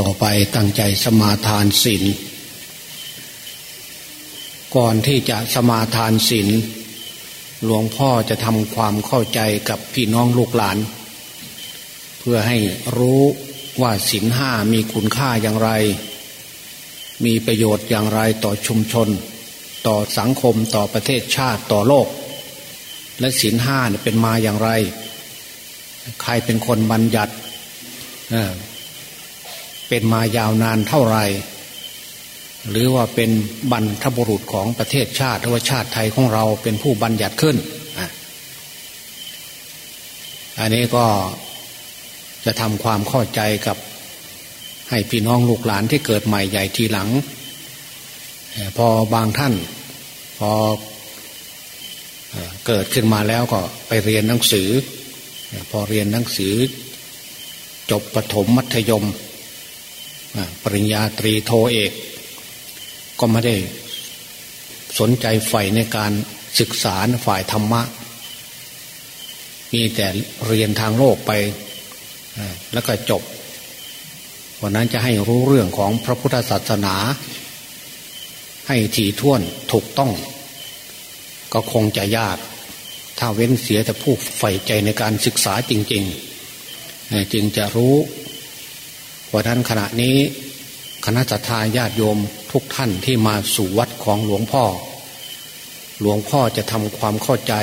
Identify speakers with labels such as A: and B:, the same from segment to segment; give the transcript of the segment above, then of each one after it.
A: ต่อไปตั้งใจสมาทานศีลก่อนที่จะสมาทานศีลหลวงพ่อจะทำความเข้าใจกับพี่น้องลูกหลาน เพื่อให้รู้ว่าศีลห้ามีคุณค่าอย่างไร มีประโยชน์อย่างไรต่อชุมชน ต่อสังคมต่อประเทศชาติต่อโลก และศีลห้าเป็นมาอย่างไร ใครเป็นคนบัญญัติ เป็นมายาวนานเท่าไหร่หรือว่าเป็นบรรทบุรุษของประเทศชาติหรือว่าชาติไทยของเราเป็นผู้บัญญัติขึ้น อันนี้ก็จะทำความเข้าใจกับให้พี่น้องลูกหลานที่เกิดใหม่ใหญ่ทีหลัง พอบางท่าน พอเกิดขึ้นมาแล้วก็ไปเรียนหนังสือ พอเรียนหนังสือ จบประถมมัธยม ปริญญาตรีโทเอก ก็ไม่ได้สนใจใฝ่ในการศึกษาฝ่ายธรรมะ มีแต่เรียนทางโลกไปแล้วก็จบ วันนั้นจะให้รู้เรื่องของพระพุทธศาสนา ให้ถี่ถ้วนถูกต้อง ก็คงจะยาก ถ้าเว้นเสียแต่ผู้ใฝ่ใจในการศึกษาจริง ๆ จึงจะรู้ วันนั้นขณะนี้คณะทาญาติโยมทุกท่านที่มาสู่วัดของหลวงพ่อ หลวงพ่อจะทำความเข้าใจ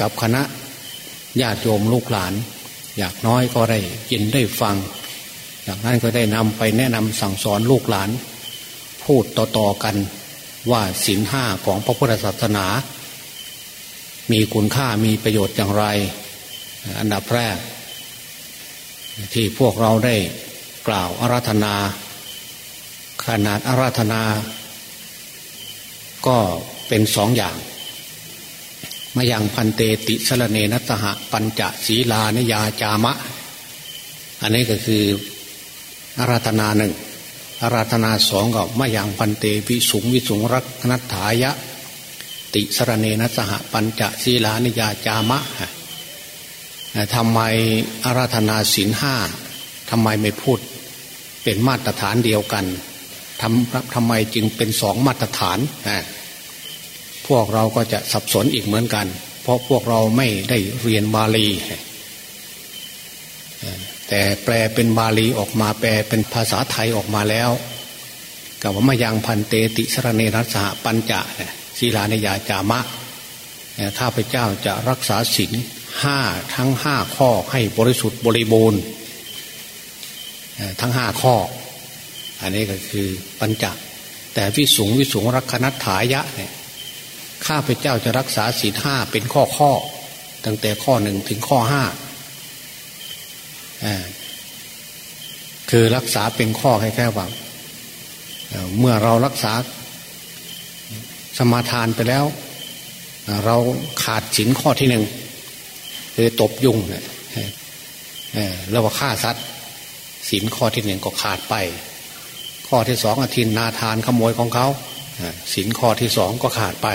A: กับคณะญาติโยมลูกหลาน อยากน้อยก็ได้ยินได้ฟังอย่างนั้นก็ได้นำไปแนะนำสั่งสอนลูกหลาน พูดต่อๆกันว่าศีลห้าของพระพุทธศาสนา มีคุณค่ามีประโยชน์อย่างไร อันดับแรก ที่พวกเราได้กล่าวอาราธนา ขนาดอาราธนา ก็เป็นสองอย่างมาอย่างพันเตติสลเนนัตหะปัญจศีลานยาจามะ อันนี้ก็คืออาราธนาหนึ่งอาราธนาสองก็มาอย่างพันเตวิสุงวิสุงรักนัตถายะ ติสรเนนัสหะปัญจศีลานยาจามะ ทำไมอาราธนาศีลห้าทำไมไม่พูดเป็นมาตรฐานเดียวกันทำทำไมจึงเป็นสองมาตรฐานนะพวกเราก็จะสับสนอีกเหมือนกัน เพราะพวกเราไม่ได้เรียนบาลี แต่แปลเป็นบาลีออกมาแปลเป็นภาษาไทยออกมาแล้วกับว่ามายังพันเตติสรเนรัสหปัญจะศีลานยาจามะข้าพเจ้าจะรักษาศีล ห้าทั้งห้าข้อให้บริสุทธิ์บริบูรณ์ทั้งห้าข้อ อันนี้ก็คือปัญจแต่วิสุงวิสุงรักนัตถายะเนี่ยข้าพเจ้าจะรักษาศีลห้าเป็นข้อข้อ ตั้งแต่ข้อหนึ่งถึงข้อห้าคือรักษาเป็นข้อแค่แค่ว่าเมื่อเรารักษาสมาทานไปแล้ว เราขาดศีลข้อที่หนึ่ง คือตบยุงเนี่ยแล้วว่าฆ่าสัตว์ศีลข้อที่หนึ่งก็ขาดไป ข้อที่สองอธินนาทานขโมยของเขาศีลข้อที่สองก็ขาดไป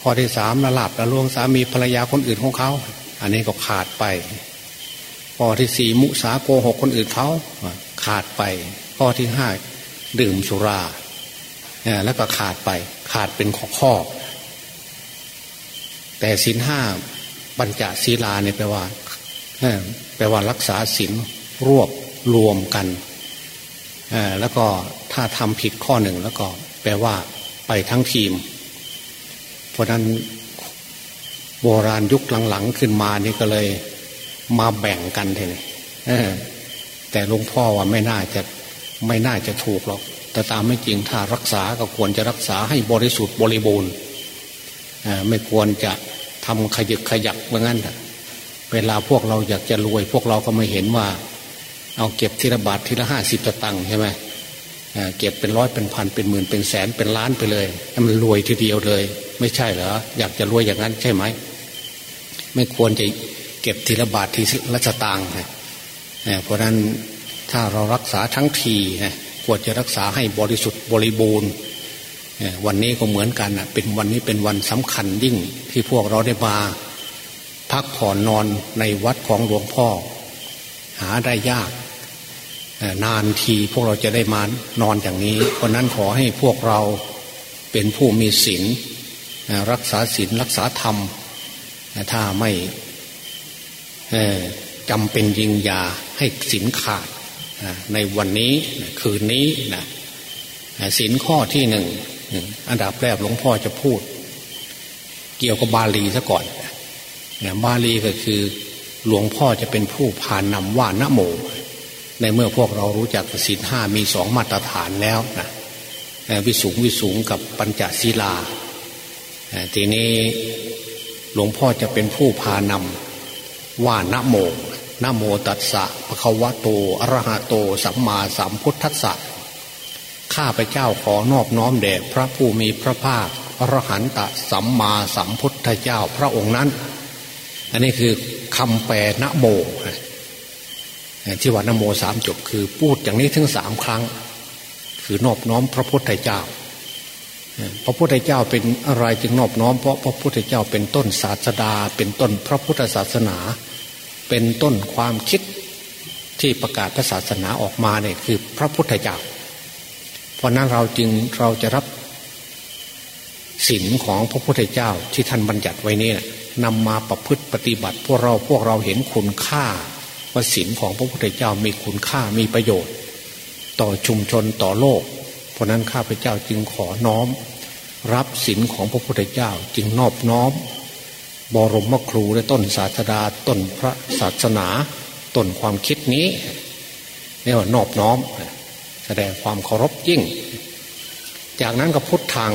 A: ข้อที่สามละหลับละลวงสามีภรรยาคนอื่นของเขา อันนี้ก็ขาดไป ข้อที่สี่มุสาโกหกคนอื่นเขาขาดไป ข้อที่ห้าดื่มสุราแล้วก็ขาดไป ขาดเป็นข้อข้อแต่ศีลห้า บัญจศีลาเนี่ยแปลว่าแปลว่ารักษาศีลรวบรวมกันแล้วก็ถ้าทำผิดข้อหนึ่งแล้วก็แปลว่าไปทั้งทีม เพราะนั้นโบราณยุคหลังๆขึ้นมานี่ก็เลยมาแบ่งกันทีนี้แต่หลวงพ่อว่าไม่น่าจะไม่น่าจะถูกหรอก แต่ตามไม่จริงถ้ารักษาก็ควรจะรักษาให้บริสุทธิ์บริบูรณ์ไม่ควรจะ ทำขยึกขยักเหมือนกันเวลาพวกเราอยากจะรวย พวกเราก็ไม่เห็นว่า เอาเก็บทีละบาททีละห้าสิบตังค์ใช่ไหมเก็บเป็นร้อยเป็นพันเป็นหมื่นเป็นแสนเป็นล้านไปเลยให้มันรวยทีเดียวเลย ไม่ใช่เหรออยากจะรวยอย่างนั้นใช่ไหมไม่ควรจะเก็บทีละบาททีละสตางค์เพราะนั้นถ้าเรารักษาทั้งทีควรจะรักษาให้บริสุทธิ์บริบูรณ์ วันนี้ก็เหมือนกันเป็นวันนี้เป็นวันสำคัญยิ่งที่พวกเราได้มาพักผ่อนนอนในวัดของหลวงพ่อ หาได้ยากนานทีพวกเราจะได้มานอนอย่างนี้ เพราะนั้นขอให้พวกเราเป็นผู้มีศีลรักษาศีลรักษาธรรม ถ้าไม่จำเป็นยิงยาให้ศีลขาดในวันนี้คืนนี้นะศีลข้อที่หนึ่ง อันดับแรกหลวงพ่อจะพูด เกี่ยวกับบาลีซะก่อนบาลีก็คือหลวงพ่อจะเป็นผู้พานนำว่านะโม ในเมื่อพวกเรารู้จักศีลห้ามีสองมาตรฐานแล้วนะวิสุงวิสุงกับปัญจศีลา ทีนี้หลวงพ่อจะเป็นผู้พานำว่านะโมนะโมตัสสะภะคะวะโตอะระหะโต สัมมาสัมพุทธัสสะ ข้าพเจ้าขอนอบน้อมแด่พระผู้มีพระภาคอรหันตสัมมาสัมพุทธเจ้าพระองค์นั้น อันนี้คือคำแปลนะโมที่ว่านโมสามจบคือพูดอย่างนี้ถึงสามครั้ง คือนอบน้อมพระพุทธเจ้า พระพุทธเจ้าเป็นอะไรจึงนอบน้อม เพราะพระพุทธเจ้าเป็นต้นศาสดา เป็นต้นพระพุทธศาสนา เป็นต้นความคิดที่ประกาศพระศาสนาออกมาเนี่ยคือพระพุทธเจ้า เพราะนั้นเราจึงเราจะรับศีลของพระพุทธเจ้าที่ท่านบัญญัติไว้นี่นำมาประพฤติปฏิบัติ พวกเราพวกเราเห็นคุณค่าว่าศีลของพระพุทธเจ้ามีคุณค่ามีประโยชน์ ต่อชุมชนต่อโลก เพราะนั้นข้าพเจ้าจึงขอน้อม รับศีลของพระพุทธเจ้าจึงนอบน้อม บรมครูและต้นศาสดาต้นพระศาสนาต้นความคิดนี้เรียกว่านอบน้อม แสดงความเคารพยิ่ง จากนั้นก็พุทธัง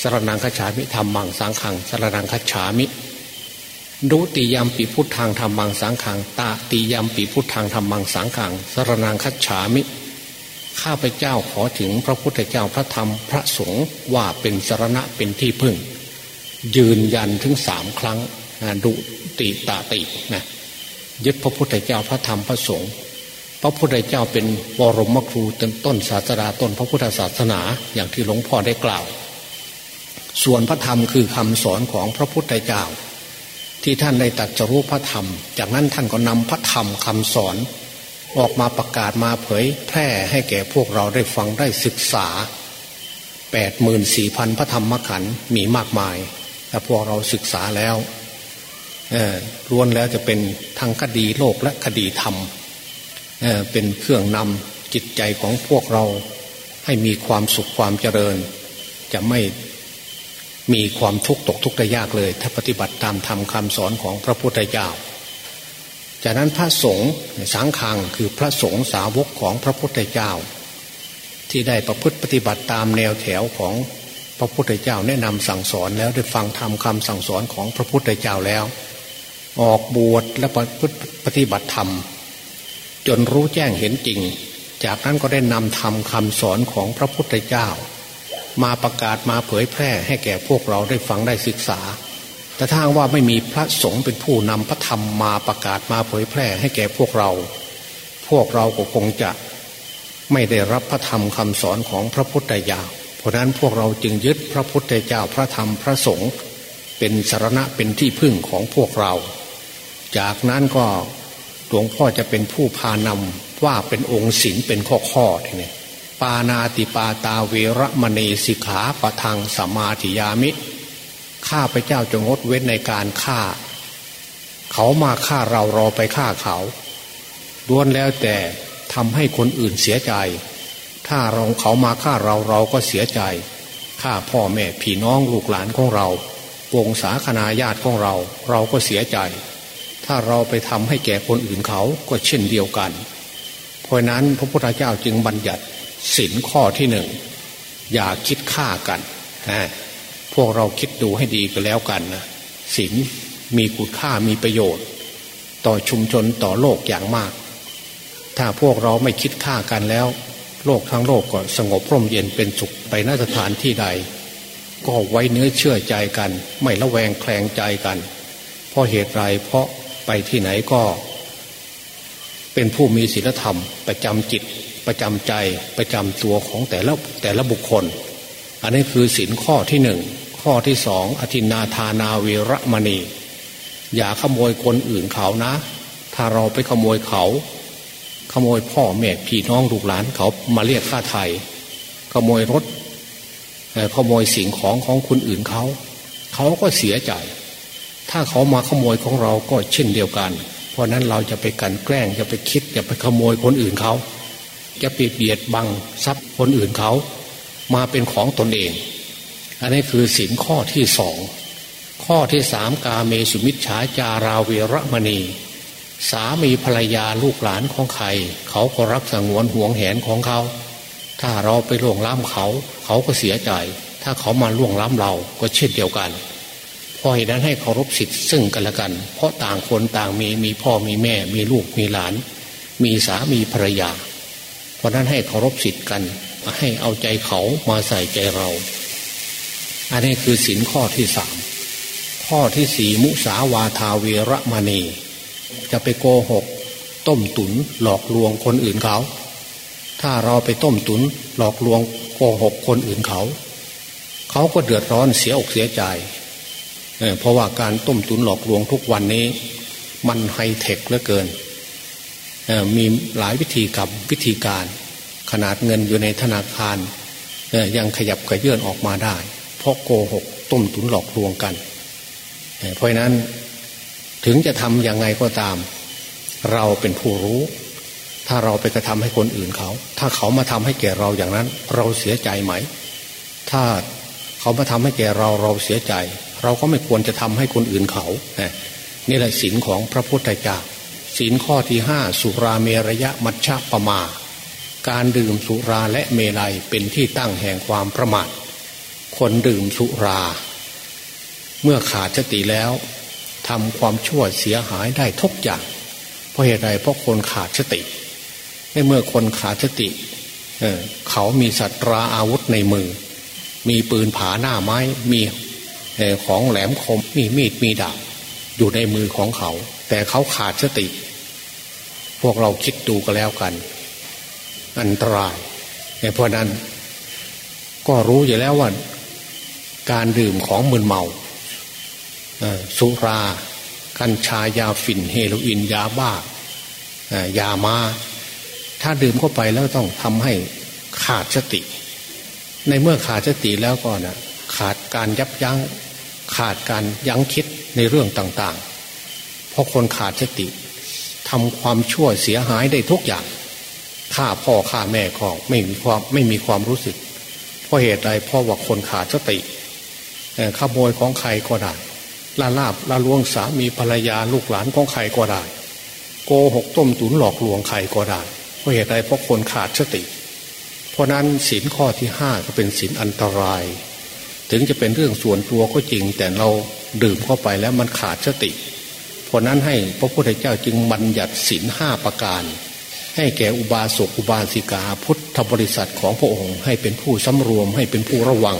A: สรนังคฉามิธรรมังสังขังสรนังคฉามิดุติยามปีพุทธังธรรมังสังขังตาติยามปีพุทธังธรรมังสังขังสรนังคัจฉามิ ข้าพเจ้าขอถึงพระพุทธเจ้าพระธรรมพระสงฆ์ว่าเป็นสรณะเป็นที่พึ่ง ยืนยันถึงสามครั้งดุติตาตินะยึดพระพุทธเจ้าพระธรรมพระสงฆ์ ระพุทธเจ้าเป็นบรมครูต้นต้นศาสดาต้นพระพุทธศาสนาอย่างที่หลวงพ่อได้กล่าว ส่วนพระธรรมคือคำสอนของพระพุทธเจ้า ที่ท่านได้ตัดจรู้พระธรรม จากนั้นท่านก็นำพระธรรมคำสอนออกมาประกาศมาเผยแพร่ให้แก่พวกเราได้ฟังได้ศึกษาแปดหมื่นสี่พันพระธรรมขันธ์มีมากมายแต่พวกเราศึกษาแล้วล้วนแล้วจะเป็นทั้งคดีโลกและคดีธรรม เป็นเครื่องนำจิตใจของพวกเราให้มีความสุขความเจริญ จะไม่มีความทุกข์ตกทุกข์ได้ยากเลย ถ้าปฏิบัติตามธรรมคาสอนของพระพุทธเจ้า จากนั้นพระสงฆ์สังฆังคือพระสงฆ์สาวกของพระพุทธเจ้า ที่ได้ประพฤติปฏิบัติตามแนวแถวของพระพุทธเจ้าแนะนำสั่งสอนแล้วได้ฟังธรรมคำสั่งสอนของพระพุทธเจ้าแล้ว ออกบวชและประพฤติปฏิบัติธรรม จนรู้แจ้งเห็นจริง จากนั้นก็ได้นำธรรมคำสอนของพระพุทธเจ้า มาประกาศมาเผยแพร่ให้แก่พวกเราได้ฟังได้ศึกษา แต่ถ้าว่าไม่มีพระสงฆ์เป็นผู้นำพระธรรมมาประกาศมาเผยแพร่ให้แก่พวกเรา พวกเราก็คงจะไม่ได้รับพระธรรมคำสอนของพระพุทธเจ้า เพราะนั้นพวกเราจึงยึดพระพุทธเจ้าพระธรรมพระสงฆ์เป็นสารณะเป็นที่พึ่งของพวกเรา จากนั้นก็ หลวงพ่อจะเป็นผู้พานำว่าเป็นองค์ศีลเป็นข้อข้อทีนี้ปานาติปาตาเวรมณีสิกขาปะทังสมาธิยามิ ข้าพเจ้าจะงดเว้นในการฆ่า เขามาฆ่าเราเราไปฆ่าเขาล้วนแล้วแต่ทำให้คนอื่นเสียใจ ถ้าเราเขามาฆ่าเราเราก็เสียใจฆ่าพ่อแม่พี่น้องลูกหลานของเรา วงศาคณาญาติของเรา เราก็เสียใจ ถ้าเราไปทำให้แก่คนอื่นเขาก็เช่นเดียวกัน เพราะนั้นพระพุทธเจ้าจึงบัญญัติสินข้อที่หนึ่งอย่าคิดฆ่ากันนะพวกเราคิดดูให้ดีก็แล้วกันนะสินมีคุณค่ามีประโยชน์ ต่อชุมชนต่อโลกอย่างมาก ถ้าพวกเราไม่คิดฆ่ากันแล้ว โลกทั้งโลกก็สงบร่มเย็นเป็นสุขไปนสถานที่ใด ก็ไว้เนื้อเชื่อใจกัน ไม่ละแวงแคลงใจกัน เพราะเหตุไรเพราะ ไปที่ไหนก็ เป็นผู้มีศีลธรรม ประจำจิต ประจำใจประจำตัวของแต่ละแต่ละบุคคล อันนี้คือสินข้อที่หนึ่งข้อที่สองอธินาทานาเวรมณี อย่าขโมยคนอื่นเขานะ ถ้าเราไปขโมยเขา ขโมยพ่อแม่พี่น้องลูกหลานเขามาเรียกค่าไทย ขโมยรถขโมยสิ่งของของคนอื่นเขา เขาก็เสียใจ ถ้าเขามาขโมยของเราก็เช่นเดียวกัน เพราะนั้นเราจะไปกันแกล้งจะไปคิดจะไปขโมยคนอื่นเขา จะไปเบียดบังทรัพย์คนอื่นเขา มาเป็นของตนเอง อันนี้คือสินข้อที่สองข้อที่สามกาเมสุมิชฉาจาราเวรมณี สามีภรรยาลูกหลานของใคร เขาก็รักสงวนห่วงแหนของเขา ถ้าเราไปล่วงล้ำเขา เขาก็เสียใจ ถ้าเขามาล่วงล้ำเราก็เช่นเดียวกัน พอเหตุนั้นให้เคารพสิทธิ์ซึ่งกันและกัน เพราะต่างคนต่างมีมีพ่อมีแม่ มีลูกมีหลาน มีสามีภรรยา เพราะนั้นให้เคารพสิทธิ์กัน ให้เอาใจเขามาใส่ใจเรา อันนี้คือสินข้อที่สามข้อที่สี่มุสาวาทาเวรมณี จะไปโกหก ต้มตุนหลอกลวงคนอื่นเขา ถ้าเราไปต้มตุนหลอกลวงโกหกคนอื่นเขา เขาก็เดือดร้อนเสียอกเสียใจ เพราะว่าการต้มตุนหลอกลวงทุกวันนี้ มันไฮเทคเหลือเกิน มีหลายวิธีกับวิธีการ ขนาดเงินอยู่ในธนาคารยังขยับกระเยื่อนออกมาได้ เพราะโกหกต้มตุนหลอกลวงกัน เพราะนั้นถึงจะทำยังไงก็ตาม เราเป็นผู้รู้ ถ้าเราไปกระทำให้คนอื่นเขา ถ้าเขามาทำให้แก่เราอย่างนั้น เราเสียใจไหม ถ้าเขามาทำให้แก่เราเราเสียใจ เราก็ไม่ควรจะทำให้คนอื่นเขานี่แหละศีลของพระพุทธเจ้าศีลข้อที่ห้าสุราเมรยะมัชฌะปมา การดื่มสุราและเมลัยเป็นที่ตั้งแห่งความประมาทคนดื่มสุรา เมื่อขาดสติแล้วทำความชั่วเสียหายได้ทุกอย่าง เพราะเหตุใดเพราะคนขาดสติในเมื่อคนขาดสติเเขามีสัตราอาวุธในมือ มีปืนผาหน้าไม้ มี ของแหลมคมมีมีดมีดาบอยู่ในมือของเขา แต่เขาขาดสติ พวกเราคิดดูก็แล้วกัน อันตรายเพราะนั้น ก็รู้อยู่แล้วว่า การดื่มของมึนเมาสุรากัญชายาฝิ่นเฮโรอีนยาบ้ายามา ถ้าดื่มเข้าไปแล้วต้องทำให้ขาดสติ ในเมื่อขาดสติแล้วก็นะขาดการยับยั้ง ขาดการยั้งคิดในเรื่องต่างๆ เพราะคนขาดสติทำความชั่วเสียหายได้ทุกอย่างฆ่าพ่อฆ่าแม่ก็ไม่มีความไม่มีความรู้สึก เพราะเหตุใดเพราะว่าคนขาดสติขโมยของใครก็ได้ลาลาบลาลวงสามีภรรยาลูกหลานของใครก็ได้โกหกต้มตุ๋นหลอกลวงใครก็ได้เพราะเหตุใดเพราะคนขาดสติ เพราะนั้นสินข้อที่ห้าก็เป็นสินอันตราย ถึงจะเป็นเรื่องส่วนตัวก็จริง แต่เราดื่มเข้าไปแล้วมันขาดสติ เพราะนั้นให้พระพุทธเจ้าจึงบัญญัติศีลห้าประการ ให้แก่อุบาสกอุบาสิกาพุทธบริษัทของพระองค์ ให้เป็นผู้สำรวมให้เป็นผู้ระวัง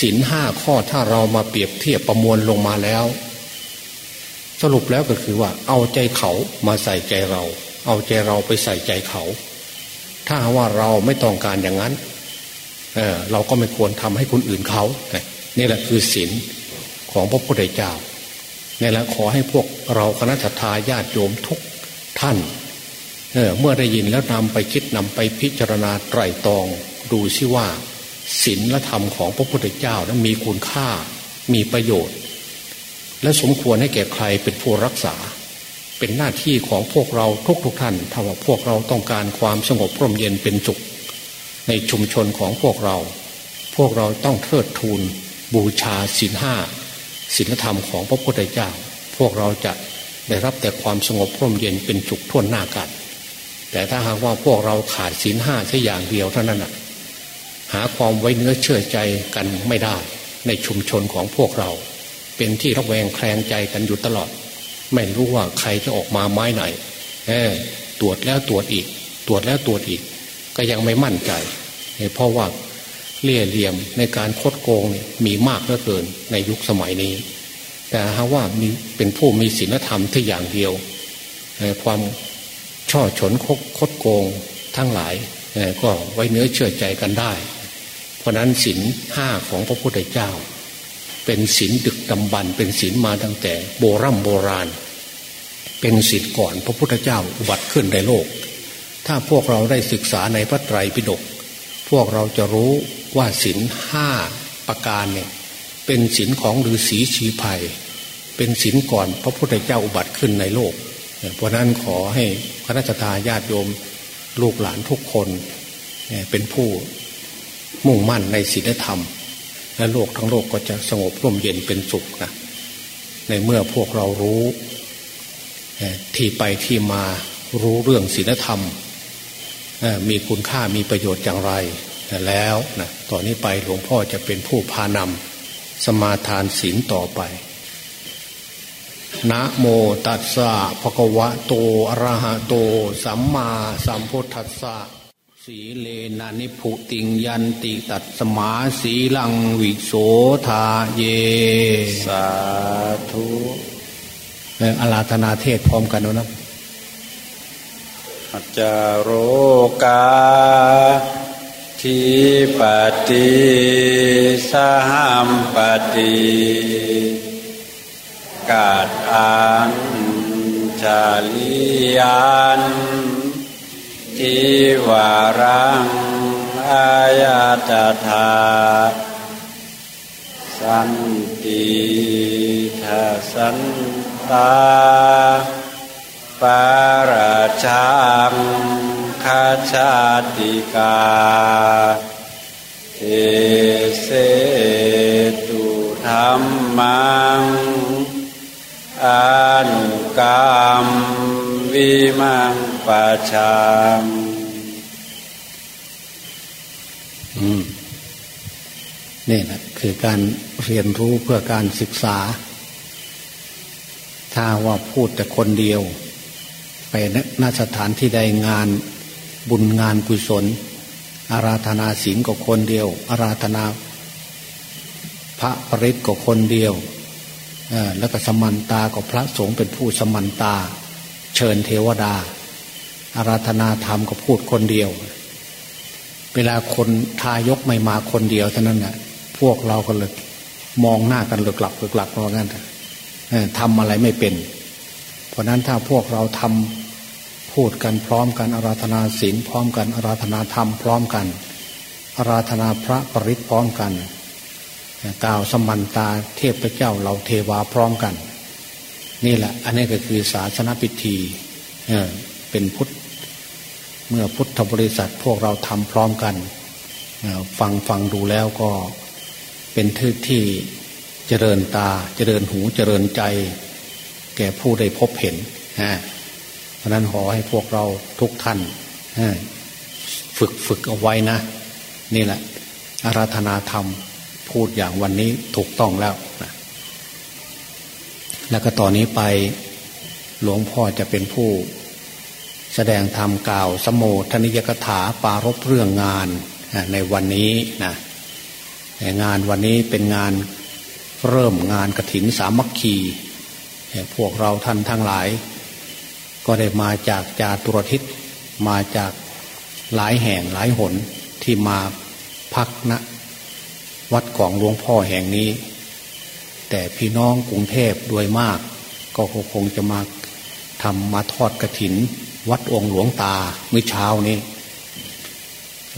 A: ศีลห้าข้อถ้าเรามาเปรียบเทียบประมวลลงมาแล้ว สรุปแล้วก็คือว่า เอาใจเขามาใส่ใจเรา เอาใจเราไปใส่ใจเขา ถ้าว่าเราไม่ต้องการอย่างนั้น เเราก็ไม่ควรทำให้คนอื่นเขานี่แหละคือศีลของพระพุทธเจ้านี่แหละขอให้พวกเราคณะทาญาติโยมทุกท่านเเมื่อได้ยินแล้วนำไปคิดนำไปพิจารณาไตรตรองดูซิว่าศีลและธรรมของพระพุทธเจ้านั้นมีคุณค่ามีประโยชน์ และสมควรให้แก่ใครเป็นผู้รักษา เป็นหน้าที่ของพวกเราทุกๆทท่านถ้าว่าพวกเราต้องการความสงบร่มเย็นเป็นจุก ในชุมชนของพวกเรา พวกเราต้องเทิดทูนบูชาศีลห้าศีลธรรมของพระพุทธเจ้า พวกเราจะได้รับแต่ความสงบร่มเย็นเป็นจุกท่วนหน้ากันแต่ถ้าหากว่าพวกเราขาดศีลห้าแค่อย่างเดียวเท่านั้นหาความไว้เนื้อเชื่อใจกันไม่ได้ ในชุมชนของพวกเรา เป็นที่ระแวงแคลงใจกันอยู่ตลอด ไม่รู้ว่าใครจะออกมาไม้ไหนตรวจแล้วตรวจอีก ตรวจแล้วตรวจอีก ก็ยังไม่มั่นใจ เพราะว่าเลี่ยเหลี่ยมในการคดโกงมีมากเหลือเกินในยุคสมัยนี้ แต่หาว่ามีเป็นผู้มีศีลธรรมที่อย่างเดียว ความช่อฉนคคดโกงทั้งหลายก็ไว้เนื้อเชื่อใจกันได้ เพราะนั้นศีลห้าของพระพุทธเจ้า เป็นศีลดึกดำบรรเป็นศีลมาตั้งแต่โบรโบราณ เป็นศีลก่อนพระพุทธเจ้าอุบัติขึ้นในโลก ถ้าพวกเราได้ศึกษาในพระไตรปิฎกพวกเราจะรู้ว่าศีลห้าประการเนี่ยเป็นศีลของฤาษีชีภัย เป็นศีลก่อนพระพุทธเจ้าอุบัติขึ้นในโลก เพราะนั้นขอให้คณะทาญาติโยมลูกหลานทุกคนเป็นผู้มุ่งมั่นในศีลธรรม และโลกทั้งโลกก็จะสงบร่มเย็นเป็นสุขนะในเมื่อพวกเรารู้ที่ไปที่มารู้เรื่องศีลธรรม มีคุณค่ามีประโยชน์อย่างไรแล้วนะต่อนนี้ไปหลวงพ่อจะเป็นผู้พานำสมาทานศีลต่อไป นะโมตัสสะภะคะวะโตอะระหะโต สัมมาสัมพุทธัสสะสีเลนะนิพุติงยันติตัดสมาสีลังวิโสทาเย
B: สาธุ
A: อาราธนาเทศพร้อมกันนะ
B: อั จจโรกาทิปติสหัมปติกาดอันชาลิยันทิวารังอายาตถาสันติทัสันตา ปาราชังคาชาติกาเทเสตุธรรมังอนุกรรมวิมังปะชัง
A: อืมนี่แหละคือการเรียนรู้เพื่อการศึกษา ถ้าว่าพูดแต่คนเดียว ณสถานที่ใดงานบุญงานกุศล อาราธนาศีลก็คนเดียว อาราธนา พระปริศก็คนเดียวแล้วก็สมันตาก็พระสงฆ์เป็นผู้สมันตา เชิญเทวดา อาราธนาธรรมก็พูดคนเดียว เวลาคนทายกไม่มาคนเดียวเท่านั้นแหะพวกเราก็เลยมองหน้ากันหลึกหลับหลึกหลับเพราะงั้นทำอะไรไม่เป็น เพราะนั้นถ้าพวกเราทำ พูดกันพร้อมกันอาราธนาศีลพร้อมกันอาราธนาธรรมพร้อมกันอาราธนาพระปริศพร้อมกันกล่าวสมันตาเทพเจ้าเราเทวาพร้อมกัน นี่แหละ อันนี้ก็คือศาสนพิธีเเป็นพุทธเมื่อพุทธบริษัทพวกเราทำพร้อมกันฟังฟังดูแล้วก็เป็นที่ที่เจริญตาเจริญหูเจริญใจ แก่ผู้ได้พบเห็นเพ ราะนั้นขอให้พวกเราทุกท่านฝึกฝึกเอาไว้นะ นี่แหละอาราธนาธรรมพูดอย่างวันนี้ถูกต้องแล้วนะแล้วก็ต่อนนี้ไปหลวงพ่อจะเป็นผู้ แสดงธรรมกล่าวสมโภชนิยกถาปารบเรื่องงานในวันนี้นะงานวันนี้เป็นงานเริ่มงานกระถินสามัคคีพวกเราท่านทั้งหลาย ก็ได้มาจากจาตุรทิศมาจากหลายแห่งหลายหนที่มาพักณนะวัดของหลวงพ่อแห่งนี้ แต่พี่น้องกรุงเทพโดยมาก ก็คงจะมาทำมาทอดกระถิน วัดองค์หลวงตาเมื่อเช้านี้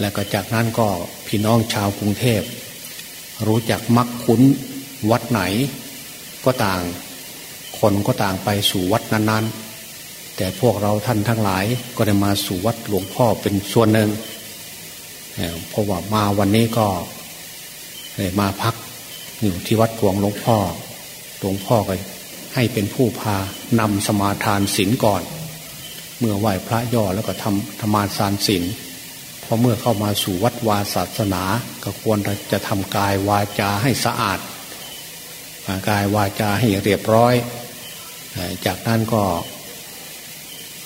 A: และก็จากนั้นก็พี่น้องชาวกรุงเทพ รู้จักมักคุ้นวัดไหน ก็ต่าง คนก็ต่างไปสู่วัดนั้นๆ แต่พวกเราท่านทั้งหลายก็ได้มาสู่วัดหลวงพ่อเป็นส่วนหนึ่งเพราะว่ามาวันนี้ก็มาพักอยู่ที่วัดหลวงหลวงพ่อ หลวงพ่อก็ให้เป็นผู้พานำสมาทานศีลก่อน เมื่อไหว้พระย่อแล้วก็ทำธรรมาสานศีลพอเมื่อเข้ามาสู่วัดวาศาสนา ก็ควรจะทำกายวาจาให้สะอาดกายวาจาให้เรียบร้อย จากนั้นก็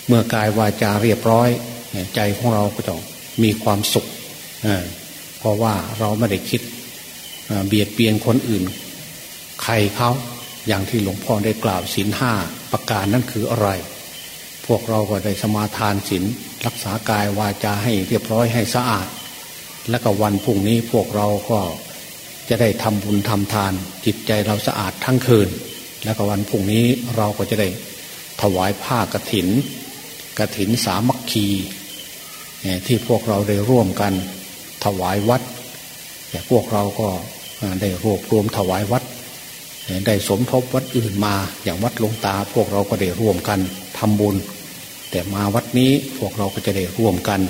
A: เมื่อกายวาจาเรียบร้อย ใจของเราก็จะมีความสุขเพราะว่าเราไม่ได้คิดเบียดเบียนคนอื่น ใครเขาอย่างที่หลวงพ่อได้กล่าวศีลห้าประการนั่นคืออะไร พวกเราก็ได้สมาทานศีลรักษากายวาจาให้เรียบร้อยให้สะอาด และก็วันพรุ่งนี้พวกเราก็จะได้ทำบุญทำทาน จิตใจเราสะอาดทั้งคืน แล้วก็วันพรุ่งนี้เราก็จะได้ถวายผ้ากรถิน กระถินสามัคคีที่พวกเราได้ร่วมกันถวายวัดแต่พวกเราก็ได้รวบรวมถวายวัด ได้สมทบวัดอื่นมาอย่างวัดลงตา พวกเราก็ได้ร่วมกันทำบุญ แต่มาวัดนี้พวกเราก็จะได้ร่วมกัน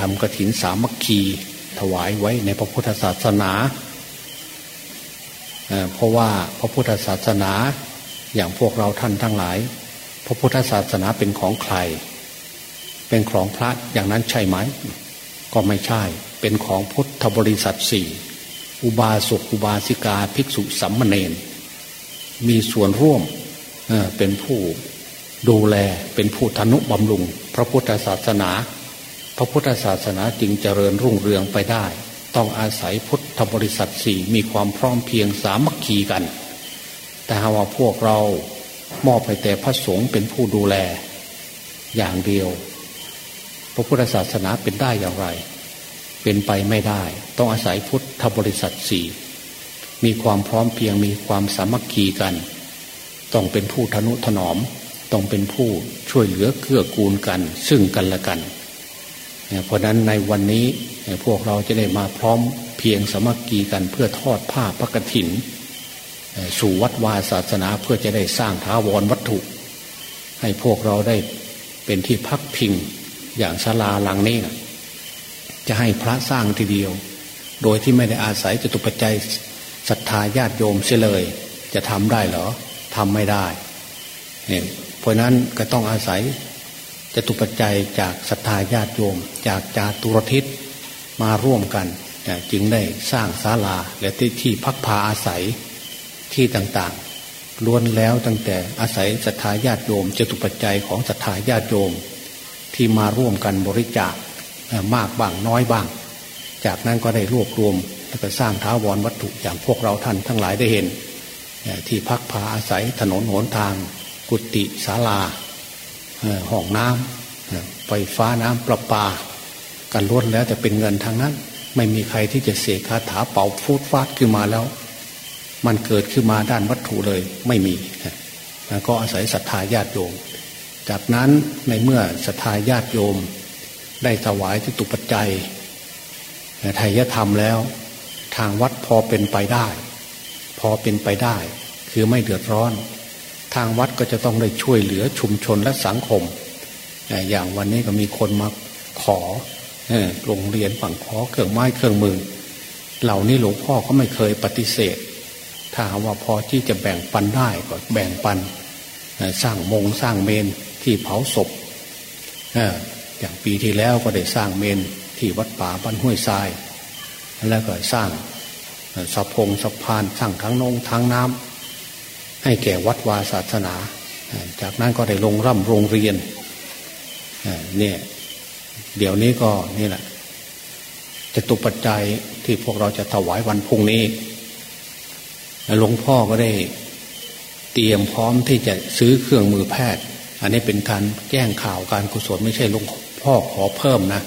A: ทำกระถินสามัคคีถวายไว้ในพระพุทธศาสนาเพราะว่าพระพุทธศาสนาอย่างพวกเราท่านทั้งหลาย พระพุทธศาสนาเป็นของใคร เป็นของพระอย่างนั้นใช่ไหม ก็ไม่ใช่ เป็นของพุทธบริษัทสี่อุบาสกอุบาสิกาภิกษุสัมมเนนมีส่วนร่วมเป็นผู้ดูแลเป็นผู้ทนุบำรุง พระพุทธศาสนา พระพุทธศาสนาจึงเจริญรุ่งเรืองไปได้ ต้องอาศัยพุทธบริษัทสี่มีความพร้อมเพียงสามัคคีกัน แต่หาว่าพวกเรา มอบให้แต่พระสงฆ์เป็นผู้ดูแล อย่างเดียว พระพุทธศาสนาเป็นได้อย่างไร เป็นไปไม่ได้ ต้องอาศัยพุทธบริษัทสี่มีความพร้อมเพียงมีความสามัคคีกัน ต้องเป็นผู้ทนุถนอม ต้องเป็นผู้ช่วยเหลือเกื้อกูลกัน ซึ่งกันและกัน เพราะนั้นในวันนี้พวกเราจะได้มาพร้อมเพียงสามัคคีกันเพื่อทอดผ้าพระกฐิน สู่วัดวาศาสนาเพื่อจะได้สร้างท้าวรวัตถุ ให้พวกเราได้เป็นที่พักพิงอย่างศาลาหลังนี้นะจะให้พระสร้างทีเดียว โดยที่ไม่ได้อาศัยจตุปัจจัยศรัทธาญาติโยมเสียเลย จะทำได้เหรอทำไม่ได้เนี่ยเพราะนั้นก็ต้องอาศัยจตุปัจจัยจากศรัทธาญาติโยม จากจาตุรทิศมาร่วมกัน จึงได้สร้างศาลาและที่ที่พักพาอาศัย ที่ต่างๆ ล้วนแล้วตั้งแต่อาศัยศรัทธาญาติโยมจตุปัจจัยของศรัทธาญาติโยม ที่มาร่วมกันบริจาคมากบ้างน้อยบ้าง จากนั้นก็ได้รวบรวมแล้วก็สร้างท้าวรวัตถุอย่างพวกเราท่านทั้งหลายได้เห็น ที่พักพาอาศัยถนนหนทาง กุฏิศาลาห้องน้ำไฟฟ้าน้ำประปา กันล้วนแล้วแต่เป็นเงินทางนั้น ไม่มีใครที่จะเสกคาถาเป่าฟูดฟาดขึ้นมาแล้ว มันเกิดขึ้นมาด้านวัตถุเลยไม่มีก็อาศัยศรัทธาญาติโยม จากนั้นในเมื่อศรัทธาญาติโยม ได้ถวายที่ตุปัจจัยไทยธรรมแล้ว ทางวัดพอเป็นไปได้ พอเป็นไปได้ คือไม่เดือดร้อน ทางวัดก็จะต้องได้ช่วยเหลือชุมชนและสังคม อย่างวันนี้ก็มีคนมาขอโรงเรียนฝั่งขอเครื่องไม้เครื่องมือ เหล่านี้หลวงพ่อก็ไม่เคยปฏิเสธ ถ้าว่าพอที่จะแบ่งปันได้ก็แบ่งปันสร้างมงสร้างเมนที่เผาศพอย่างปีที่แล้วก็ได้สร้างเมนที่วัดป่าบ้านห้วยทราย แล้วก็สร้างสะพงสะพานสร้างทั้งนงทั้งน้ำให้แก่วัดวาศาสนา จากนั้นก็ได้ลงร่ำโรงเรียนเนี่ยเดี๋ยวนี้ก็นี่แหละจะตุปัจจัยที่พวกเราจะถวายวันพุ่งนี้ หลวงพ่อก็ได้เตรียมพร้อมที่จะซื้อเครื่องมือแพทย์ อันนี้เป็นการแจ้งข่าวการกุศลไม่ใช่หลวงพ่อขอเพิ่มนะ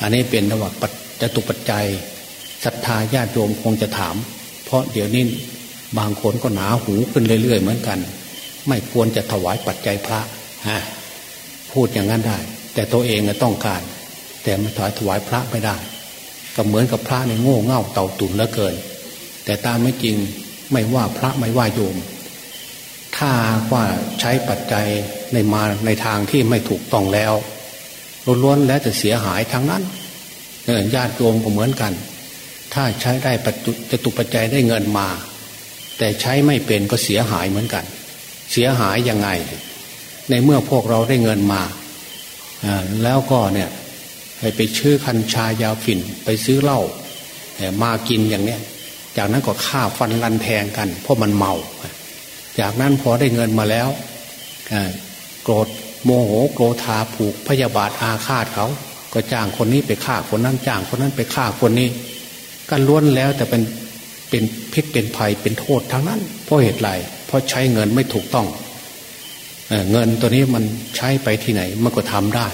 A: อันนี้เป็นระหว่างจะตุปัจจัยศรัทธาญาติโยมคงจะถาม เพราะเดี๋ยวนี้บางคนก็หนาหูขึ้นเรื่อยๆเหมือนกัน ไม่ควรจะถวายปัจจัยพระฮะพูดอย่างนั้นได้ แต่ตัวเองต้องการ แต่ไม่ถวายถวายพระไม่ได้ ก็เหมือนกับพระในโง่เง่าเต่าตุนเหลือเกิน แต่ตามไม่จริง ไม่ว่าพระไม่ว่าโยม ถ้าว่าใช้ปัจจัยในมาในทางที่ไม่ถูกต้องแล้วล้วนแล้วจะเสียหายทั้งนั้นญาติโยมก็เหมือนกัน ถ้าใช้ได้ปัจจุจตุปัจจัยได้เงินมา แต่ใช้ไม่เป็นก็เสียหายเหมือนกัน เสียหายยังไง ในเมื่อพวกเราได้เงินมาแล้วก็เนี่ยไปชื่อคัญชายาฝิ่นไปซื้อเหล้ามากินอย่างเนี้ย จากนั้นก็ฆ่าฟันรันแทงกัน เพราะมันเมา จากนั้นพอได้เงินมาแล้วโกรธโมโหโกรธาผูกพยาบาทอาฆาตเขา ก็จ้างคนนี้ไปฆ่าคนนั้นจ้างคนนั้นไปฆ่าคนนี้กันล้วนแล้วแต่เป็นเป็นพิษเป็นภัยเป็นโทษทั้งนั้น เพราะเหตุไรเพราะใช้เงินไม่ถูกต้องเเงินตัวนี้มันใช้ไปที่ไหนมันก็ทำได้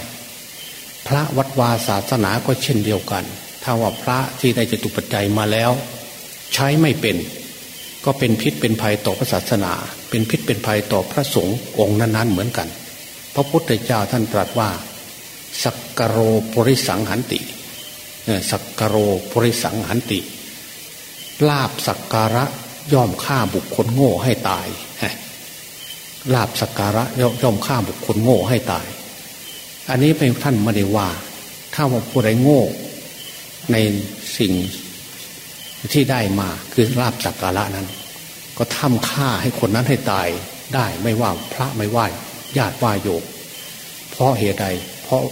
A: พระวัดวาศาสนาก็เช่นเดียวกัน ถ้าว่าพระที่ได้จตุปัจจัยมาแล้ว ใช้ไม่เป็น ก็เป็นพิษเป็นภัยต่อพระศาสนา เป็นพิษเป็นภัยต่อพระสงฆ์องค์นั้น ๆ เหมือนกัน พระพุทธเจ้าท่านตรัสว่า สักกโรปริสังหันติสักกโรปริสังหันติลาบสักการะย่อมฆ่าบุคคลโง่ให้ตายลาบสักการะย่อมฆ่าบุคคลโง่ให้ตาย อันนี้เป็นท่านไม่ได้ว่า ถ้าว่าผู้ใดโง่ ในสิ่ง ที่ได้มาคือลาบสักการะนั้น ก็ทำฆ่าให้คนนั้นให้ตายได้ไม่ว่าพระไม่ไหวญาติว่าโยก เพราะเหตุใด เพราะ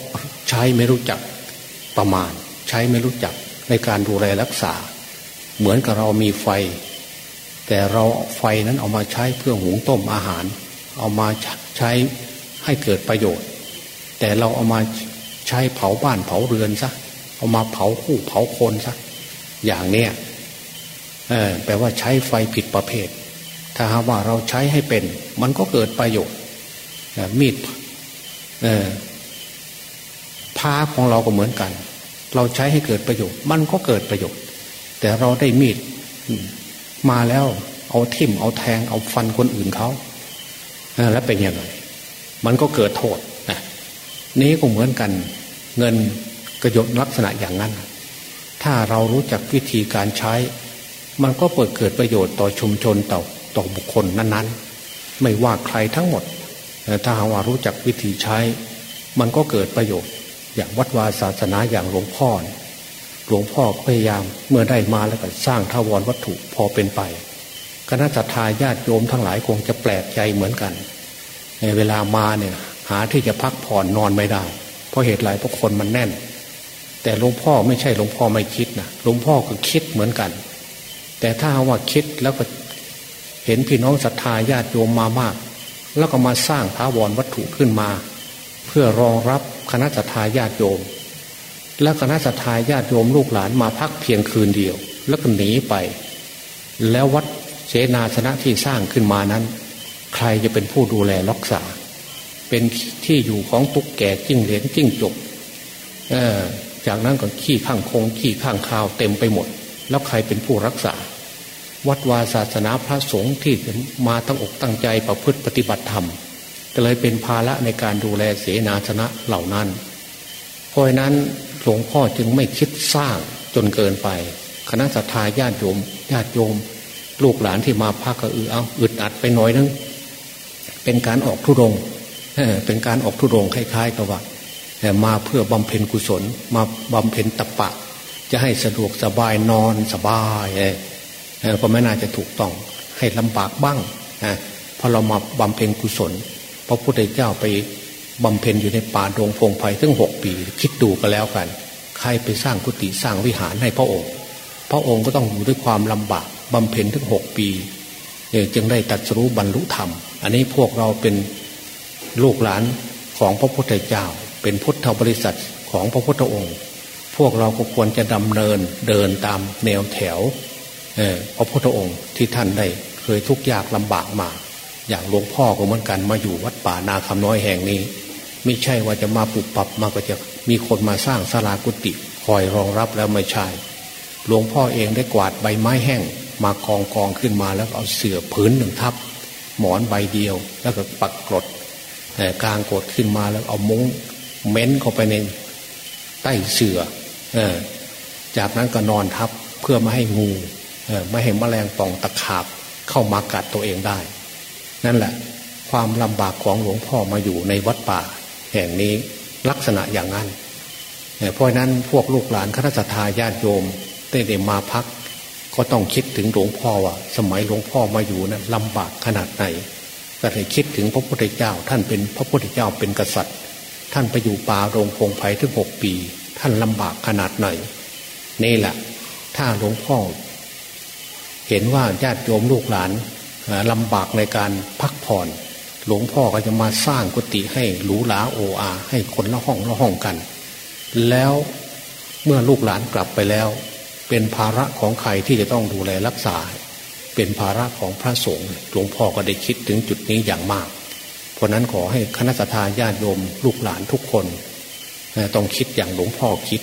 A: ใช้ไม่รู้จักประมาณ ใช้ไม่รู้จักในการดูแลรักษา เหมือนกับเรามีไฟ แต่เราไฟนั้นเอามาใช้เพื่อหุงต้มอาหาร เอามาใช้ให้เกิดประโยชน์ แต่เราเอามาใช้เผาบ้านเผาเรือนซะเอามาเผาคู่เผาคนซะอย่างเนี้ย แปลว่าใช้ไฟผิดประเภท ถ้าหาว่าเราใช้ให้เป็น มันก็เกิดประโยชน์มีดเออพาของเราก็เหมือนกัน เราใช้ให้เกิดประโยชน์ มันก็เกิดประโยชน์ แต่เราได้มีดมาแล้วเอาทิ่มเอาแทงเอาฟันคนอื่นเขาแล้วเป็นยังไงมันก็เกิดโทษนะนี้ก็เหมือนกัน เงินกระยศลักษณะอย่างนั้น ถ้าเรารู้จักวิธีการใช้ มันก็เปิดเกิดประโยชน์ต่อชุมชนต่อต่อบุคคลนั้นๆ ไม่ว่าใครทั้งหมด ถ้าหาว่ารู้จักวิธีใช้ มันก็เกิดประโยชน์ อย่างวัดวาศาสนาอย่างหลวงพ่อ หลวงพ่อพยายามเมื่อได้มาแล้วก็สร้างทาวรวัตถุพอเป็นไปคณะทาญาติโยมทั้งหลายคงจะแปลกใจเหมือนกันในเวลามาเนี่ยหาที่จะพักผ่อนนอนไม่ได้ เพราะเหตุไรเพราะคนมันแน่น แต่หลวงพ่อไม่ใช่หลวงพ่อไม่คิดนะหลวงพ่อก็คิดเหมือนกัน แต่ถ้าว่าคิดแล้วก็เห็นพี่น้องศรัทธาญาติโยมมามาก แล้วก็มาสร้างท้าวรวัตถุขึ้นมา เพื่อรองรับคณะสัตยาญาติโยม และคณะสัตยาญาติโยมลูกหลานมาพักเพียงคืนเดียว แล้วก็หนีไป แล้ววัดเสนาสนะที่สร้างขึ้นมานั้น ใครจะเป็นผู้ดูแลรักษา เป็นที่อยู่ของตุ๊กแกจิ้งเหลนจิ้งจกจากนั้นก็ขี้ข้างคงขี้ข้างคาวเต็มไปหมด แล้วใครเป็นผู้รักษา วัดวาศาสนาพระสงฆ์ที่มาตั้งอกตั้งใจประพฤติปฏิบัติธรรมก็เลยเป็นภาระในการดูแลเสนาชนะเหล่านั้น เพราะนั้นหลวงพ่อจึงไม่คิดสร้างจนเกินไป คณะสัตยาญาติโยมญาติโยม ลูกหลานที่มาพักก็อือเอาอึดอัดไปหน่อยนึงเป็นการออกทุดงเป็นการออกทุดงคล้ายๆกับว่ามาเพื่อบำเพ็ญกุศล มาบำเพ็ญตะปะ จะให้สะดวกสบายนอนสบายก็ไม่น่าจะถูกต้องให้ลำบากบ้างนะพอเรามาบำเพ็ญกุศลพระพุทธเจ้าไปบำเพ็ญอยู่ในป่าดงพงไพ่ถึงหกปี คิดดูก็แล้วกัน ใครไปสร้างกุฏิสร้างวิหารให้พระองค์ พระองค์ก็ต้องอยู่ด้วยความลำบากบำเพ็ญถึงหกปีจึงได้ตัดสู้บรรลุธรรม อันนี้พวกเราเป็นลูกหลานของพระพุทธเจ้า เป็นพุทธบริษัทของพระพุทธองค์ พวกเราก็ควรจะดำเนินเดินตามแนวแถวพระพุทธองค์ที่ท่านได้เคยทุกข์ยากลำบากมา อย่างหลวงพ่อก็เหมือนกันมาอยู่วัดป่านาคำน้อยแห่งนี้ ไม่ใช่ว่าจะมาปรับปรับมาก็จะมีคนมาสร้างศาลากุฏิคอยรองรับแล้วไม่ใช่หลวงพ่อเองได้กวาดใบไม้แห้ง มากองกองขึ้นมาแล้วเอาเสื่อผืนหนึ่งทับ หมอนใบเดียว แล้วก็ปักกรดกลางกรดขึ้นมาแล้วเอามุ้งเม้นเข้าไปในใต้เสื่อ จากนั้นก็นอนทับเพื่อไม่ให้งูไม่เห็นแมลงป่องตะขาบเข้ามากัดตัวเองได้ นั่นแหละ ความลำบากของหลวงพ่อมาอยู่ในวัดป่า แห่งนี้ลักษณะอย่างนั้นเพราะนั้นพวกลูกหลานคณะทาญาติโยมได้ได้มาพัก ก็ต้องคิดถึงหลวงพ่อว่าสมัยหลวงพ่อมาอยู่นะั้นลำบากขนาดไหนก็ให้คิดถึงพระพุทธเจ้า ท่านเป็นพระพุทธเจ้าเป็นกษัตริย์ ท่านไปอยู่ป่าโรงพงไพ่ถึงหกปี ท่านลำบากขนาดไหนนี่แหละถ้าหลวงพ่อ เห็นว่าญาติโยมลูกหลานลำบากในการพักผ่อน หลวงพ่อก็จะมาสร้างกุฏิให้หรูหราโออา ให้คนละห้องละห้องกัน แล้วเมื่อลูกหลานกลับไปแล้ว เป็นภาระของใครที่จะต้องดูแลรักษา เป็นภาระของพระสงฆ์หลวงพ่อก็ได้คิดถึงจุดนี้อย่างมาก เพราะนั้นขอให้คณะสัตยาญาติโยมลูกหลานทุกคน ต้องคิดอย่างหลวงพ่อคิด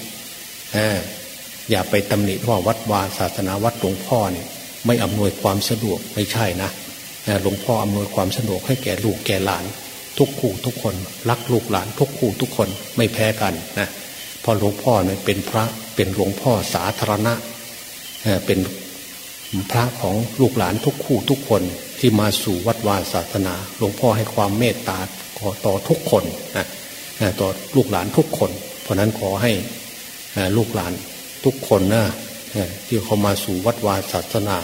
A: อย่าไปตำหนิว่าวัดวาศาสนาวัดหลวงพ่อเนี่ยไม่อำนวยความสะดวกไม่ใช่นะหลวงพ่ออำนวยความสะดวกให้แก่ลูกแก่หลาน ทุกคู่ทุกคน รักลูกหลาน ทุกคู่ทุกคนไม่แพ้กันนะพอหลวงพ่อเนี่ยเป็นพระเป็นหลวงพ่อสาธารณะเป็นพระของลูกหลานทุกคู่ทุกคนที่มาสู่วัดวาศาสนา หลวงพ่อให้ความเมตตาต่อทุกคนนะ ต่อลูกหลานทุกคน เพราะนั้นขอให้ลูกหลานทุกคนนะที่เขามาสู่วัดวาศาสนา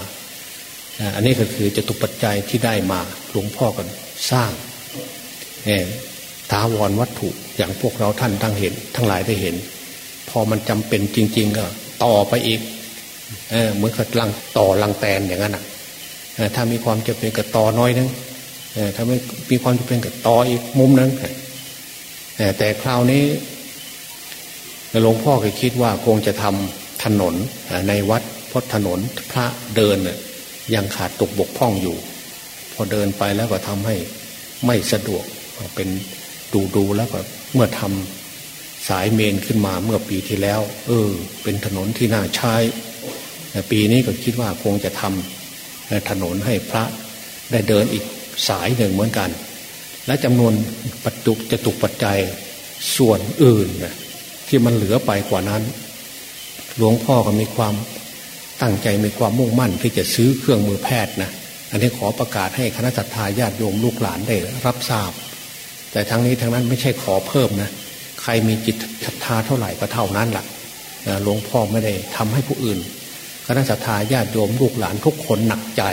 A: อันนี้ก็คือจะตุปัจจัยที่ได้มาหลวงพ่อกันสร้างทาวรวัตถุอย่างพวกเราท่านทั้งเห็น ทั้งหลายได้เห็น พอมันจำเป็นจริง ๆ ก็ต่อไปอีกเอเหมือนกับลังต่อลังแตนอย่างนั้นอะถ้ามีความจะเป็นกับต่อน้อยนึงถ้าไม่มีความจะเป็นกับต่ออีกมุมนึง แต่คราวนี้หลวงพ่อก็คิดว่าคงจะทำถนนในวัดเพราะถนนพระเดินยังขาดตกบกพร่องอยู่ พอเดินไปแล้วก็ทำให้ไม่สะดวกเป็นดูดูแล้วก็เมื่อทำสายเมนขึ้นมาเมื่อปีที่แล้ว เออ เป็นถนนที่น่าใช้ปีนี้ก็คิดว่าคงจะทำถนนให้พระได้เดินอีกสายหนึ่งเหมือนกัน และจำนวนปัจจุจะตุกปัจจัยส่วนอื่นนะที่มันเหลือไปกว่านั้น หลวงพ่อก็มีความตั้งใจมีความมุ่งมั่นที่จะซื้อเครื่องมือแพทย์นะอันนี้ขอประกาศให้คณะสัตยาญาติโยมลูกหลานได้รับทราบ แต่ทั้งนี้ทั้งนั้นไม่ใช่ขอเพิ่มนะใครมีจิตศรัทธาเท่าไหร่ก็เท่านั้นละ่ะหลวงพ่อไม่ได้ทำให้ผู้อื่น คณะสัตยาญาติโยมลูกหลานทุกคนหนักใจ